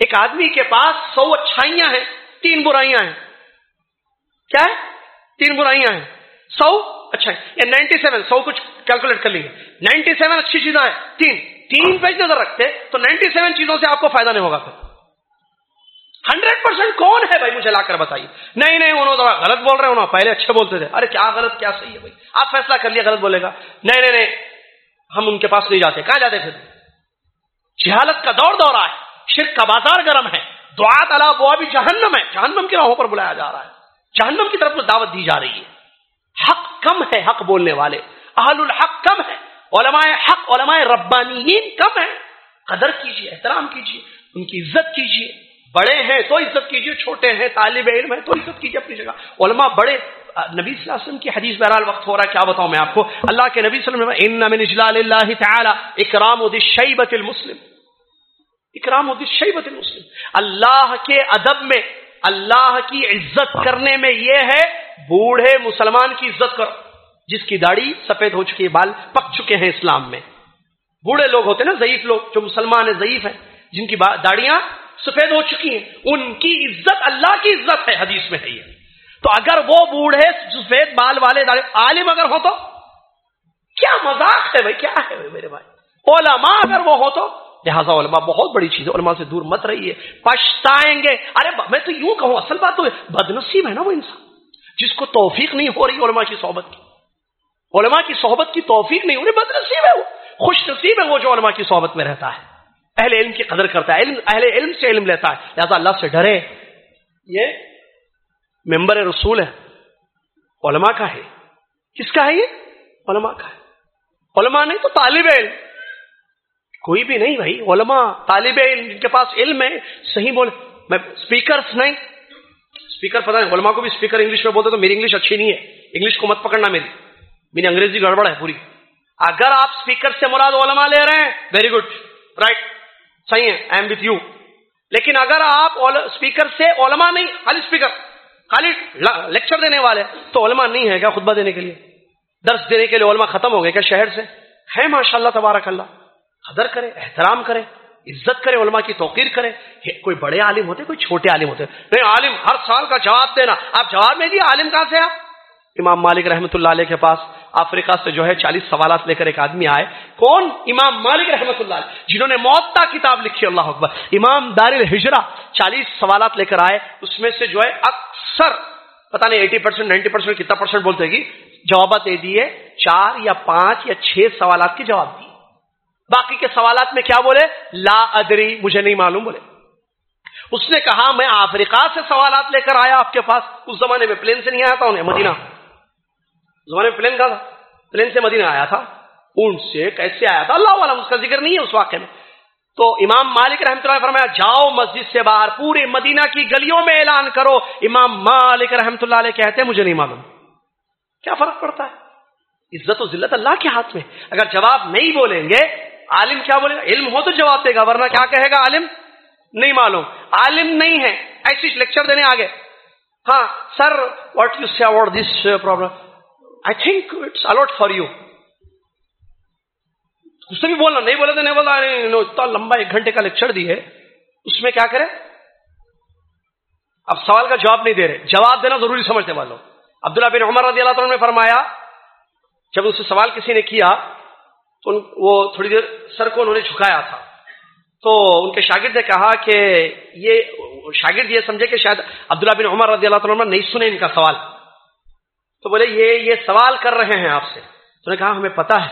ایک آدمی کے پاس سو اچھائیاں ہیں، تین برائیاں ہیں۔ کیا ہے؟ تین برائیاں ہیں۔ سو اچھا یا نائنٹی سیون، سو کچھ کیلکولیٹ کر لیجیے نائنٹی سیون اچھی چیزیں ہیں۔ تین۔ تین پیج نظر رکھتے تو نائنٹی سیون چیزوں سے آپ کو فائدہ نہیں ہوگا پھر۔ ہنڈریڈ پرسینٹ کون ہے بھائی مجھے لا کر بتائیے؟ نہیں نہیں، انہوں ذرا غلط بول رہے، انہوں پہلے اچھے بولتے تھے۔ ارے، کیا غلط، کیا صحیح ہے بھائی؟ آپ فیصلہ کر لیا، غلط بولے گا۔ نہیں نہیں نہیں، ہم ان کے پاس نہیں جاتے۔ کہاں جاتے پھر؟ جہالت کا دور دورہ ہے، شرک کا بازار گرم ہے۔ دعا تلا، وہ بھی جہنم ہے۔ جہنم کی راہوں پر بلایا جا رہا ہے۔ جہنم کی طرف دعوت دی جا رہی ہے۔ حق کم ہے حق بولنے والے۔ اہل الحق کم ہے۔ علماء حق، علماء ربانیین کم ہے۔ قدر کیجیے احترام کیجیے ان کی عزت کیجیے بڑے ہیں تو عزت کیجیے چھوٹے ہیں، طالب علم ہے تو عزت کیجیے اپنی جگہ۔ علماء بڑے، نبی صلی اللہ علیہ وسلم کی حدیث بہرحال وقت ہو رہا ہے، کیا بتاؤں میں آپ کو؟ اللہ کے نبی صلی اللہ علیہ وسلم اجلال اللہ تعالی اکرام شیبت المسلم اکرام شیبت المسلم۔ اللہ کے ادب میں، اللہ کی عزت کرنے میں یہ ہے، بوڑھے مسلمان کی عزت کرو۔ جس کی داڑھی سفید ہو چکی ہے، بال پک چکے ہیں اسلام میں۔ بوڑھے لوگ ہوتے ہیں نا، ضعیف لوگ، جو مسلمان ہیں، ضعیف ہیں، جن کی داڑیاں سفید ہو چکی ہیں۔ ان کی عزت، اللہ کی عزت ہے، حدیث میں ہے یہ۔ تو اگر وہ بوڑھے، سفید بال والے عالم اگر ہو تو؟ کیا مذاق ہے بھائی، کیا ہے بھائی میرے بھائی؟ علماء اگر وہ ہو تو؟ لہٰذا علماء بہت بڑی چیز ہے، علماء سے دور مت رہی ہے پچھتائیں گے۔ ارے، میں تو یوں کہوں، اصل بات تو بد نصیب ہے نا وہ انسان۔ جس کو توفیق نہیں ہو رہی علماء کی صحبت کی۔ علماء کی صحبت کی توفیق نہیں ہو رہی بد نصیب ہے وہ۔ خوش نصیب ہے وہ جو علماء کی صحبت میں رہتا ہے۔ اہل علم کی قدر کرتا ہے، علم، اہل علم سے علم لیتا ہے۔ لہذا اللہ سے ڈرے۔ یہ ممبر رسول ہے، علماء کا ہے۔ کس کا ہے یہ؟ علماء کا ہے۔ علماء نہیں تو طالب علم۔ کوئی بھی نہیں بھائی، علماء، طالب علم جن کے پاس علم ہے، صحیح بول۔ میں اسپیکر نہیں۔ اسپیکر پتا نہیں، علماء کو بھی اسپیکر انگلش میں بولتے تو میری انگلش اچھی نہیں ہے۔ انگلش کو مت پکڑنا میری۔ میری انگریزی گڑبڑ ہے پوری۔ اگر آپ اسپیکر سے مراد علماء لے رہے ہیں ویری گڈ رائٹ صحیح ہے آئی ایم وتھ یو لیکن اگر آپ اسپیکر سے علماء نہیں، خالی اسپیکر خالی لیکچر دینے والے، تو علماء نہیں ہے کیا خطبہ دینے کے لیے؟ درس دینے کے لیے علماء ختم ہو گئے کیا شہر سے؟ ہے ماشاء اللہ تبارک اللہ۔ قدر کرے، احترام کرے، عزت کرے، علماء کی توقیر کرے۔ کوئی بڑے عالم ہوتے، کوئی چھوٹے عالم ہوتے۔ نہیں، عالم ہر سال کا جواب دینا۔ آپ جواب نہیں دیا عالم کہاں سے آپ؟ امام مالک رحمۃ اللہ علیہ کے پاس افریقہ سے جو ہے چالیس سوالات لے کر ایک آدمی آئے۔ کون؟ امام مالک رحمۃ اللہ علیہ، جنہوں نے موتا کتاب لکھی، اللہ اکبر۔ امام دار الحجرا چالیس سوالات لے کر آئے، اس میں سے جو ہے اکثر پتا نہیں، ایٹی پرسینٹ نائنٹی پرسینٹ کتنا پرسینٹ بولتے گی جوابات دے دیے، چار یا پانچ یا چھ سوالات کے جواب دیے۔ باقی کے سوالات میں کیا بولے؟ لا ادری، مجھے نہیں معلوم، بولے۔ اس نے کہا، میں افریقہ سے سوالات لے کر آیا آپ کے پاس، اس زمانے میں پلین سے نہیں آیا تھا انہیں، مدینہ۔ زمانے میں پلین کا تھا۔ پلین سے مدینہ آیا تھا۔ اون سے کیسے آیا تھا؟ اللہ والا اس کا ذکر نہیں ہے اس واقعے میں۔ تو امام مالک رحمۃ اللہ فرمایا، جاؤ مسجد سے باہر، پورے مدینہ کی گلیوں میں اعلان کرو۔ امام مالک رحمۃ اللہ علیہ کہتے ہیں، مجھے نہیں معلوم۔ کیا فرق پڑتا ہے؟ عزت و ذلت اللہ کے ہاتھ میں۔ اگر جواب نہیں بولیں گے، عالم کیا بولے گا؟ علم ہو تو جواب دے گا، ورنہ کیا کہے گا عالم؟ نہیں معلوم۔ عالم نہیں ہے۔ ایسی لیکچر دینے آگے۔ ہاں sir what you see about this problem I think it's a lot for you اس سے بھی بولنا نہیں بولے تو نہیں بولا اتنا لمبا ایک گھنٹے کا لیکچر دی ہے اس میں کیا کرے؟ اب سوال کا جواب نہیں دے رہے۔ جواب دینا ضروری سمجھتے والوں۔ عبداللہ بن عمر رضی اللہ تعالیٰ نے فرمایا، جب اس سے سوال کسی نے کیا، تو وہ تھوڑی دیر سر کو انہوں نے جھکایا تھا۔ تو ان کے شاگرد نے کہا کہ یہ شاگرد یہ سمجھے کہ شاید عبداللہ بن عمر رضی اللہ تعالیٰ نہیں سنے ان کا سوال۔ تو بولے، یہ یہ سوال کر رہے ہیں آپ سے. تو نے کہا، ہمیں پتا ہے،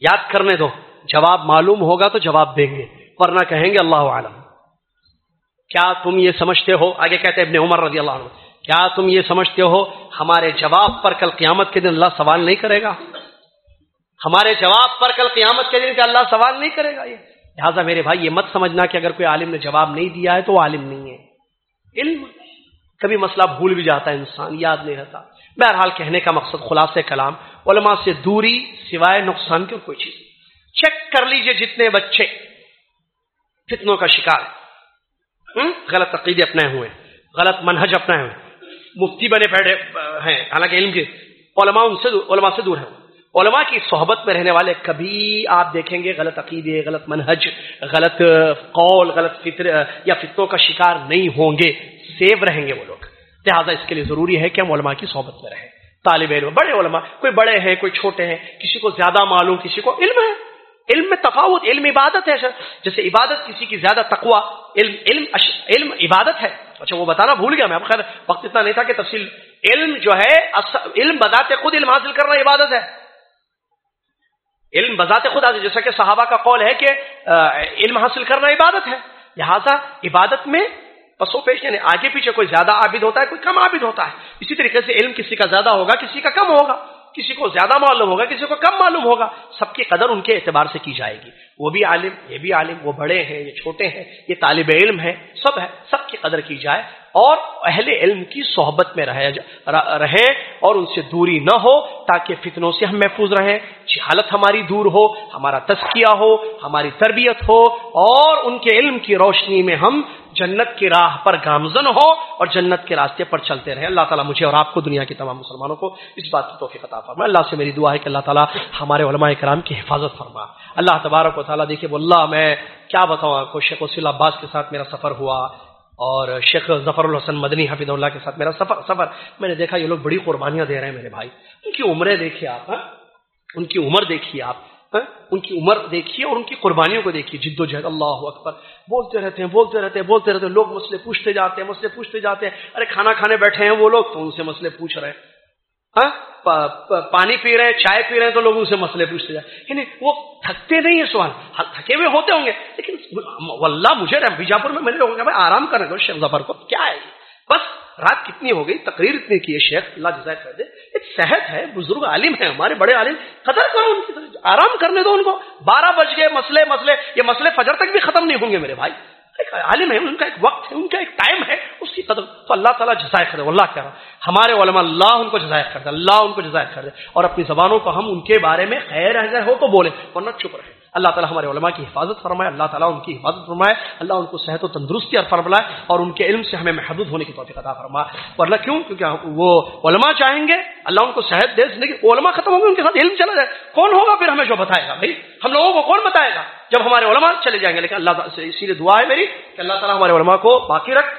یاد کرنے دو، جواب معلوم ہوگا تو جواب دیں گے، ورنہ کہیں گے اللہ عالم کیا تم یہ سمجھتے ہو؟ آگے کہتے ابن عمر رضی اللہ عنہ، کیا تم یہ سمجھتے ہو، ہمارے جواب پر کل قیامت کے دن اللہ سوال نہیں کرے گا؟ ہمارے جواب پر کل قیامت کے دن کہ اللہ سوال نہیں کرے گا یہ؟ لہٰذا میرے بھائی، یہ مت سمجھنا کہ اگر کوئی عالم نے جواب نہیں دیا ہے تو وہ عالم نہیں ہے۔ علم، کبھی مسئلہ بھول بھی جاتا ہے انسان، یاد نہیں رہتا۔ بہرحال کہنے کا مقصد خلاص کلام علماء سے دوری سوائے نقصان کی کوئی چیز چیک کر لیجیے جتنے بچے فتنوں کا شکار غلط عقیدے اپنے ہوئے غلط منہج اپنا ہوئے مفتی بنے بیٹھے ہیں۔ حالانکہ علم کے علماء ان سے علماء سے دور ہیں۔ علماء کی صحبت میں رہنے والے کبھی آپ دیکھیں گے غلط عقیدے، غلط منہج، غلط قول، غلط فطر، یا فتنوں کا شکار نہیں ہوں گے۔ سیو رہیں گے وہ لوگ۔ لہٰذا اس کے لیے ضروری ہے کہ ہم علماء کی صحبت میں رہیں۔ طالب علم، بڑے علماء، کوئی بڑے ہیں، کوئی چھوٹے ہیں، کسی کو زیادہ معلوم، کسی کو علم ہے۔ علم میں تفاوت، علم عبادت ہے جیسے عبادت کسی کی زیادہ تقوا علم علم علم عبادت ہے۔ اچھا وہ بتانا بھول گیا میں خیر، وقت اتنا نہیں تھا کہ تفصیل۔ علم جو ہے علم بذات خود علم حاصل کرنا عبادت ہے۔ علم بذات خود حاصل، جیسا کہ صحابہ کا قول ہے کہ علم حاصل کرنا عبادت ہے۔ لہذا عبادت میں پسو پیش یعنی آگے پیچھے کوئی زیادہ عابد ہوتا ہے، کوئی کم عابد ہوتا ہے۔ اسی طریقے سے علم کسی کا زیادہ ہوگا، کسی کا کم ہوگا۔ کسی کو زیادہ معلوم ہوگا، کسی کو کم معلوم ہوگا۔ سب کی قدر ان کے اعتبار سے کی جائے گی۔ وہ بھی عالم، یہ بھی عالم، وہ بڑے ہیں، یہ چھوٹے ہیں، یہ طالب علم ہے سب ہے، سب کی قدر کی جائے اور اہل علم کی صحبت میں رہے رہے اور ان سے دوری نہ ہو تاکہ فتنوں سے ہم محفوظ رہیں۔ حالت ہماری دور ہو، ہمارا تسکیہ ہو، ہماری تربیت ہو اور ان کے علم کی روشنی میں ہم جنت کی راہ پر گامزن ہو اور جنت کے راستے پر چلتے رہے اللہ تعالیٰ مجھے اور آپ کو دنیا کے تمام مسلمانوں کو اس بات کی توفیق عطا فرما اللہ سے میری دعا ہے کہ اللہ تعالیٰ ہمارے علماء کرام کی حفاظت فرما۔ اللہ تبارک و تعالیٰ دیکھے اللہ، میں کیا بتاؤں آپ کو؟ شیخ وسیل عباس کے ساتھ میرا سفر ہوا اور شیخ ظفر الحسن مدنی حفیظ اللہ کے ساتھ میرا سفر سفر۔ میں نے دیکھا یہ لوگ بڑی قربانیاں دے رہے ہیں میرے بھائی۔ ان کی عمریں دیکھیے آپ ہاں؟ ان کی عمر دیکھیے آپ ہاں؟ ان کی عمر دیکھیے اور ان کی قربانیوں کو دیکھیے۔ جد و جہد، اللہ اکبر۔ بولتے رہتے ہیں، بولتے رہتے ہیں، بولتے رہتے ہیں۔ لوگ مسئلے پوچھتے جاتے ہیں، مسئلے پوچھتے جاتے ہیں۔ ارے، کھانا کھانے بیٹھے ہیں وہ لوگ تو ان سے مسئلے پوچھ رہے ہیں۔ ہاں؟ پانی پی رہے ہیں، چائے پی رہے ہیں تو لوگ ان سے مسئلے پوچھتے جائیں یعنی وہ تھکتے نہیں ہیں سوال ہاں، تھکے ہوئے ہوتے ہوں گے، لیکن واللہ مجھے بیجاپور میں میں نے لوگوں کا آرام کرنے دو، شیخ ظفر کو۔ کیا ہے بس رات کتنی ہو گئی، تقریر اتنی کی ہے، شیخ، اللہ جزائے کر دے۔ ایک صحت ہے، بزرگ عالم ہے ہمارے بڑے عالم، قدر کرو ان کی، آرام کرنے دو ان کو۔ بارہ بج گئے، مسئلے مسئلے، یہ مسئلے فجر تک بھی ختم نہیں ہوں گے میرے بھائی۔ ایک عالم ہے، ان کا ایک وقت ہے، ان کا ایک ٹائم ہے اس کی قدر۔ تو اللہ تعالیٰ جزائے کر دے اللہ کہہ رہا ہمارے علماء اللہ ان کو جزائے کر دے، اللہ ان کو جزائے کر دے۔ اور اپنی زبانوں کو ہم ان کے بارے میں خیر اگر ہو تو بولیں، ورنہ چپ رہے اللہ تعالیٰ ہمارے علماء کی حفاظت فرمائے، اللہ تعالیٰ ان کی حفاظت فرمائے، اللہ ان کو صحت و تندرستی اور فرمائے اور ان کے علم سے ہمیں محدود ہونے کی توفیق عطا فرمائے۔ ورنہ کیوں؟ کیونکہ وہ علماء چاہیں گے، اللہ ان کو صحت دے، زندگی علماء ختم ہوں گے، ان کے ساتھ علم چلا جائے۔ کون ہوگا پھر ہمیں جو بتائے گا بھائی؟ ہم لوگوں کو کون بتائے گا؟ جب ہمارے علماء چلے جائیں گے، لیکن اللہ تعالیٰ اسی لیے دعا ہے میری کہ اللہ تعالیٰ ہمارے علماء کو باقی رکھ۔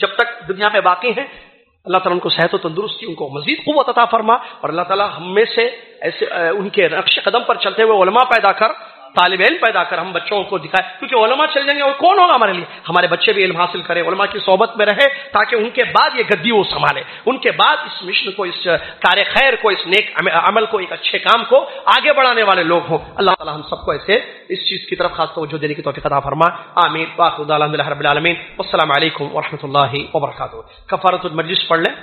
جب تک دنیا میں باقی ہیں اللہ تعالیٰ ان کو صحت و تندرستی ان کو مزید قوت عطا فرما اور اللہ تعالیٰ ہم میں سے ایسے ان کے نقش قدم پر چلتے ہوئے علماء پیدا کر طالب علم پیدا کر، ہم بچوں کو دکھائے، کیونکہ علماء چل جائیں گے وہ کون ہوگا ہمارے لیے؟ ہمارے بچے بھی علم حاصل کرے علماء کی صحبت میں رہے تاکہ ان کے بعد یہ گدی وہ سنبھالے۔ ان کے بعد اس مشن کو، اس کار خیر کو، اس نیک عمل کو، ایک اچھے کام کو آگے بڑھانے والے لوگ ہوں۔ اللہ تعالیٰ ہم سب کو ایسے اس چیز کی طرف خاص توجہ دینے کی توفیق عطا فرما۔ آمین۔ باخد الحمد رب العالمین۔ السلام علیکم و رحمۃ اللہ وبرکاتہ۔ کفارت المجلس پڑھ لیں۔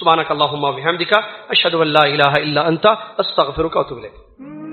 سبحانك اللهم وبحمدك اشهد ان لا اله الا انت استغفرك واتوب اليك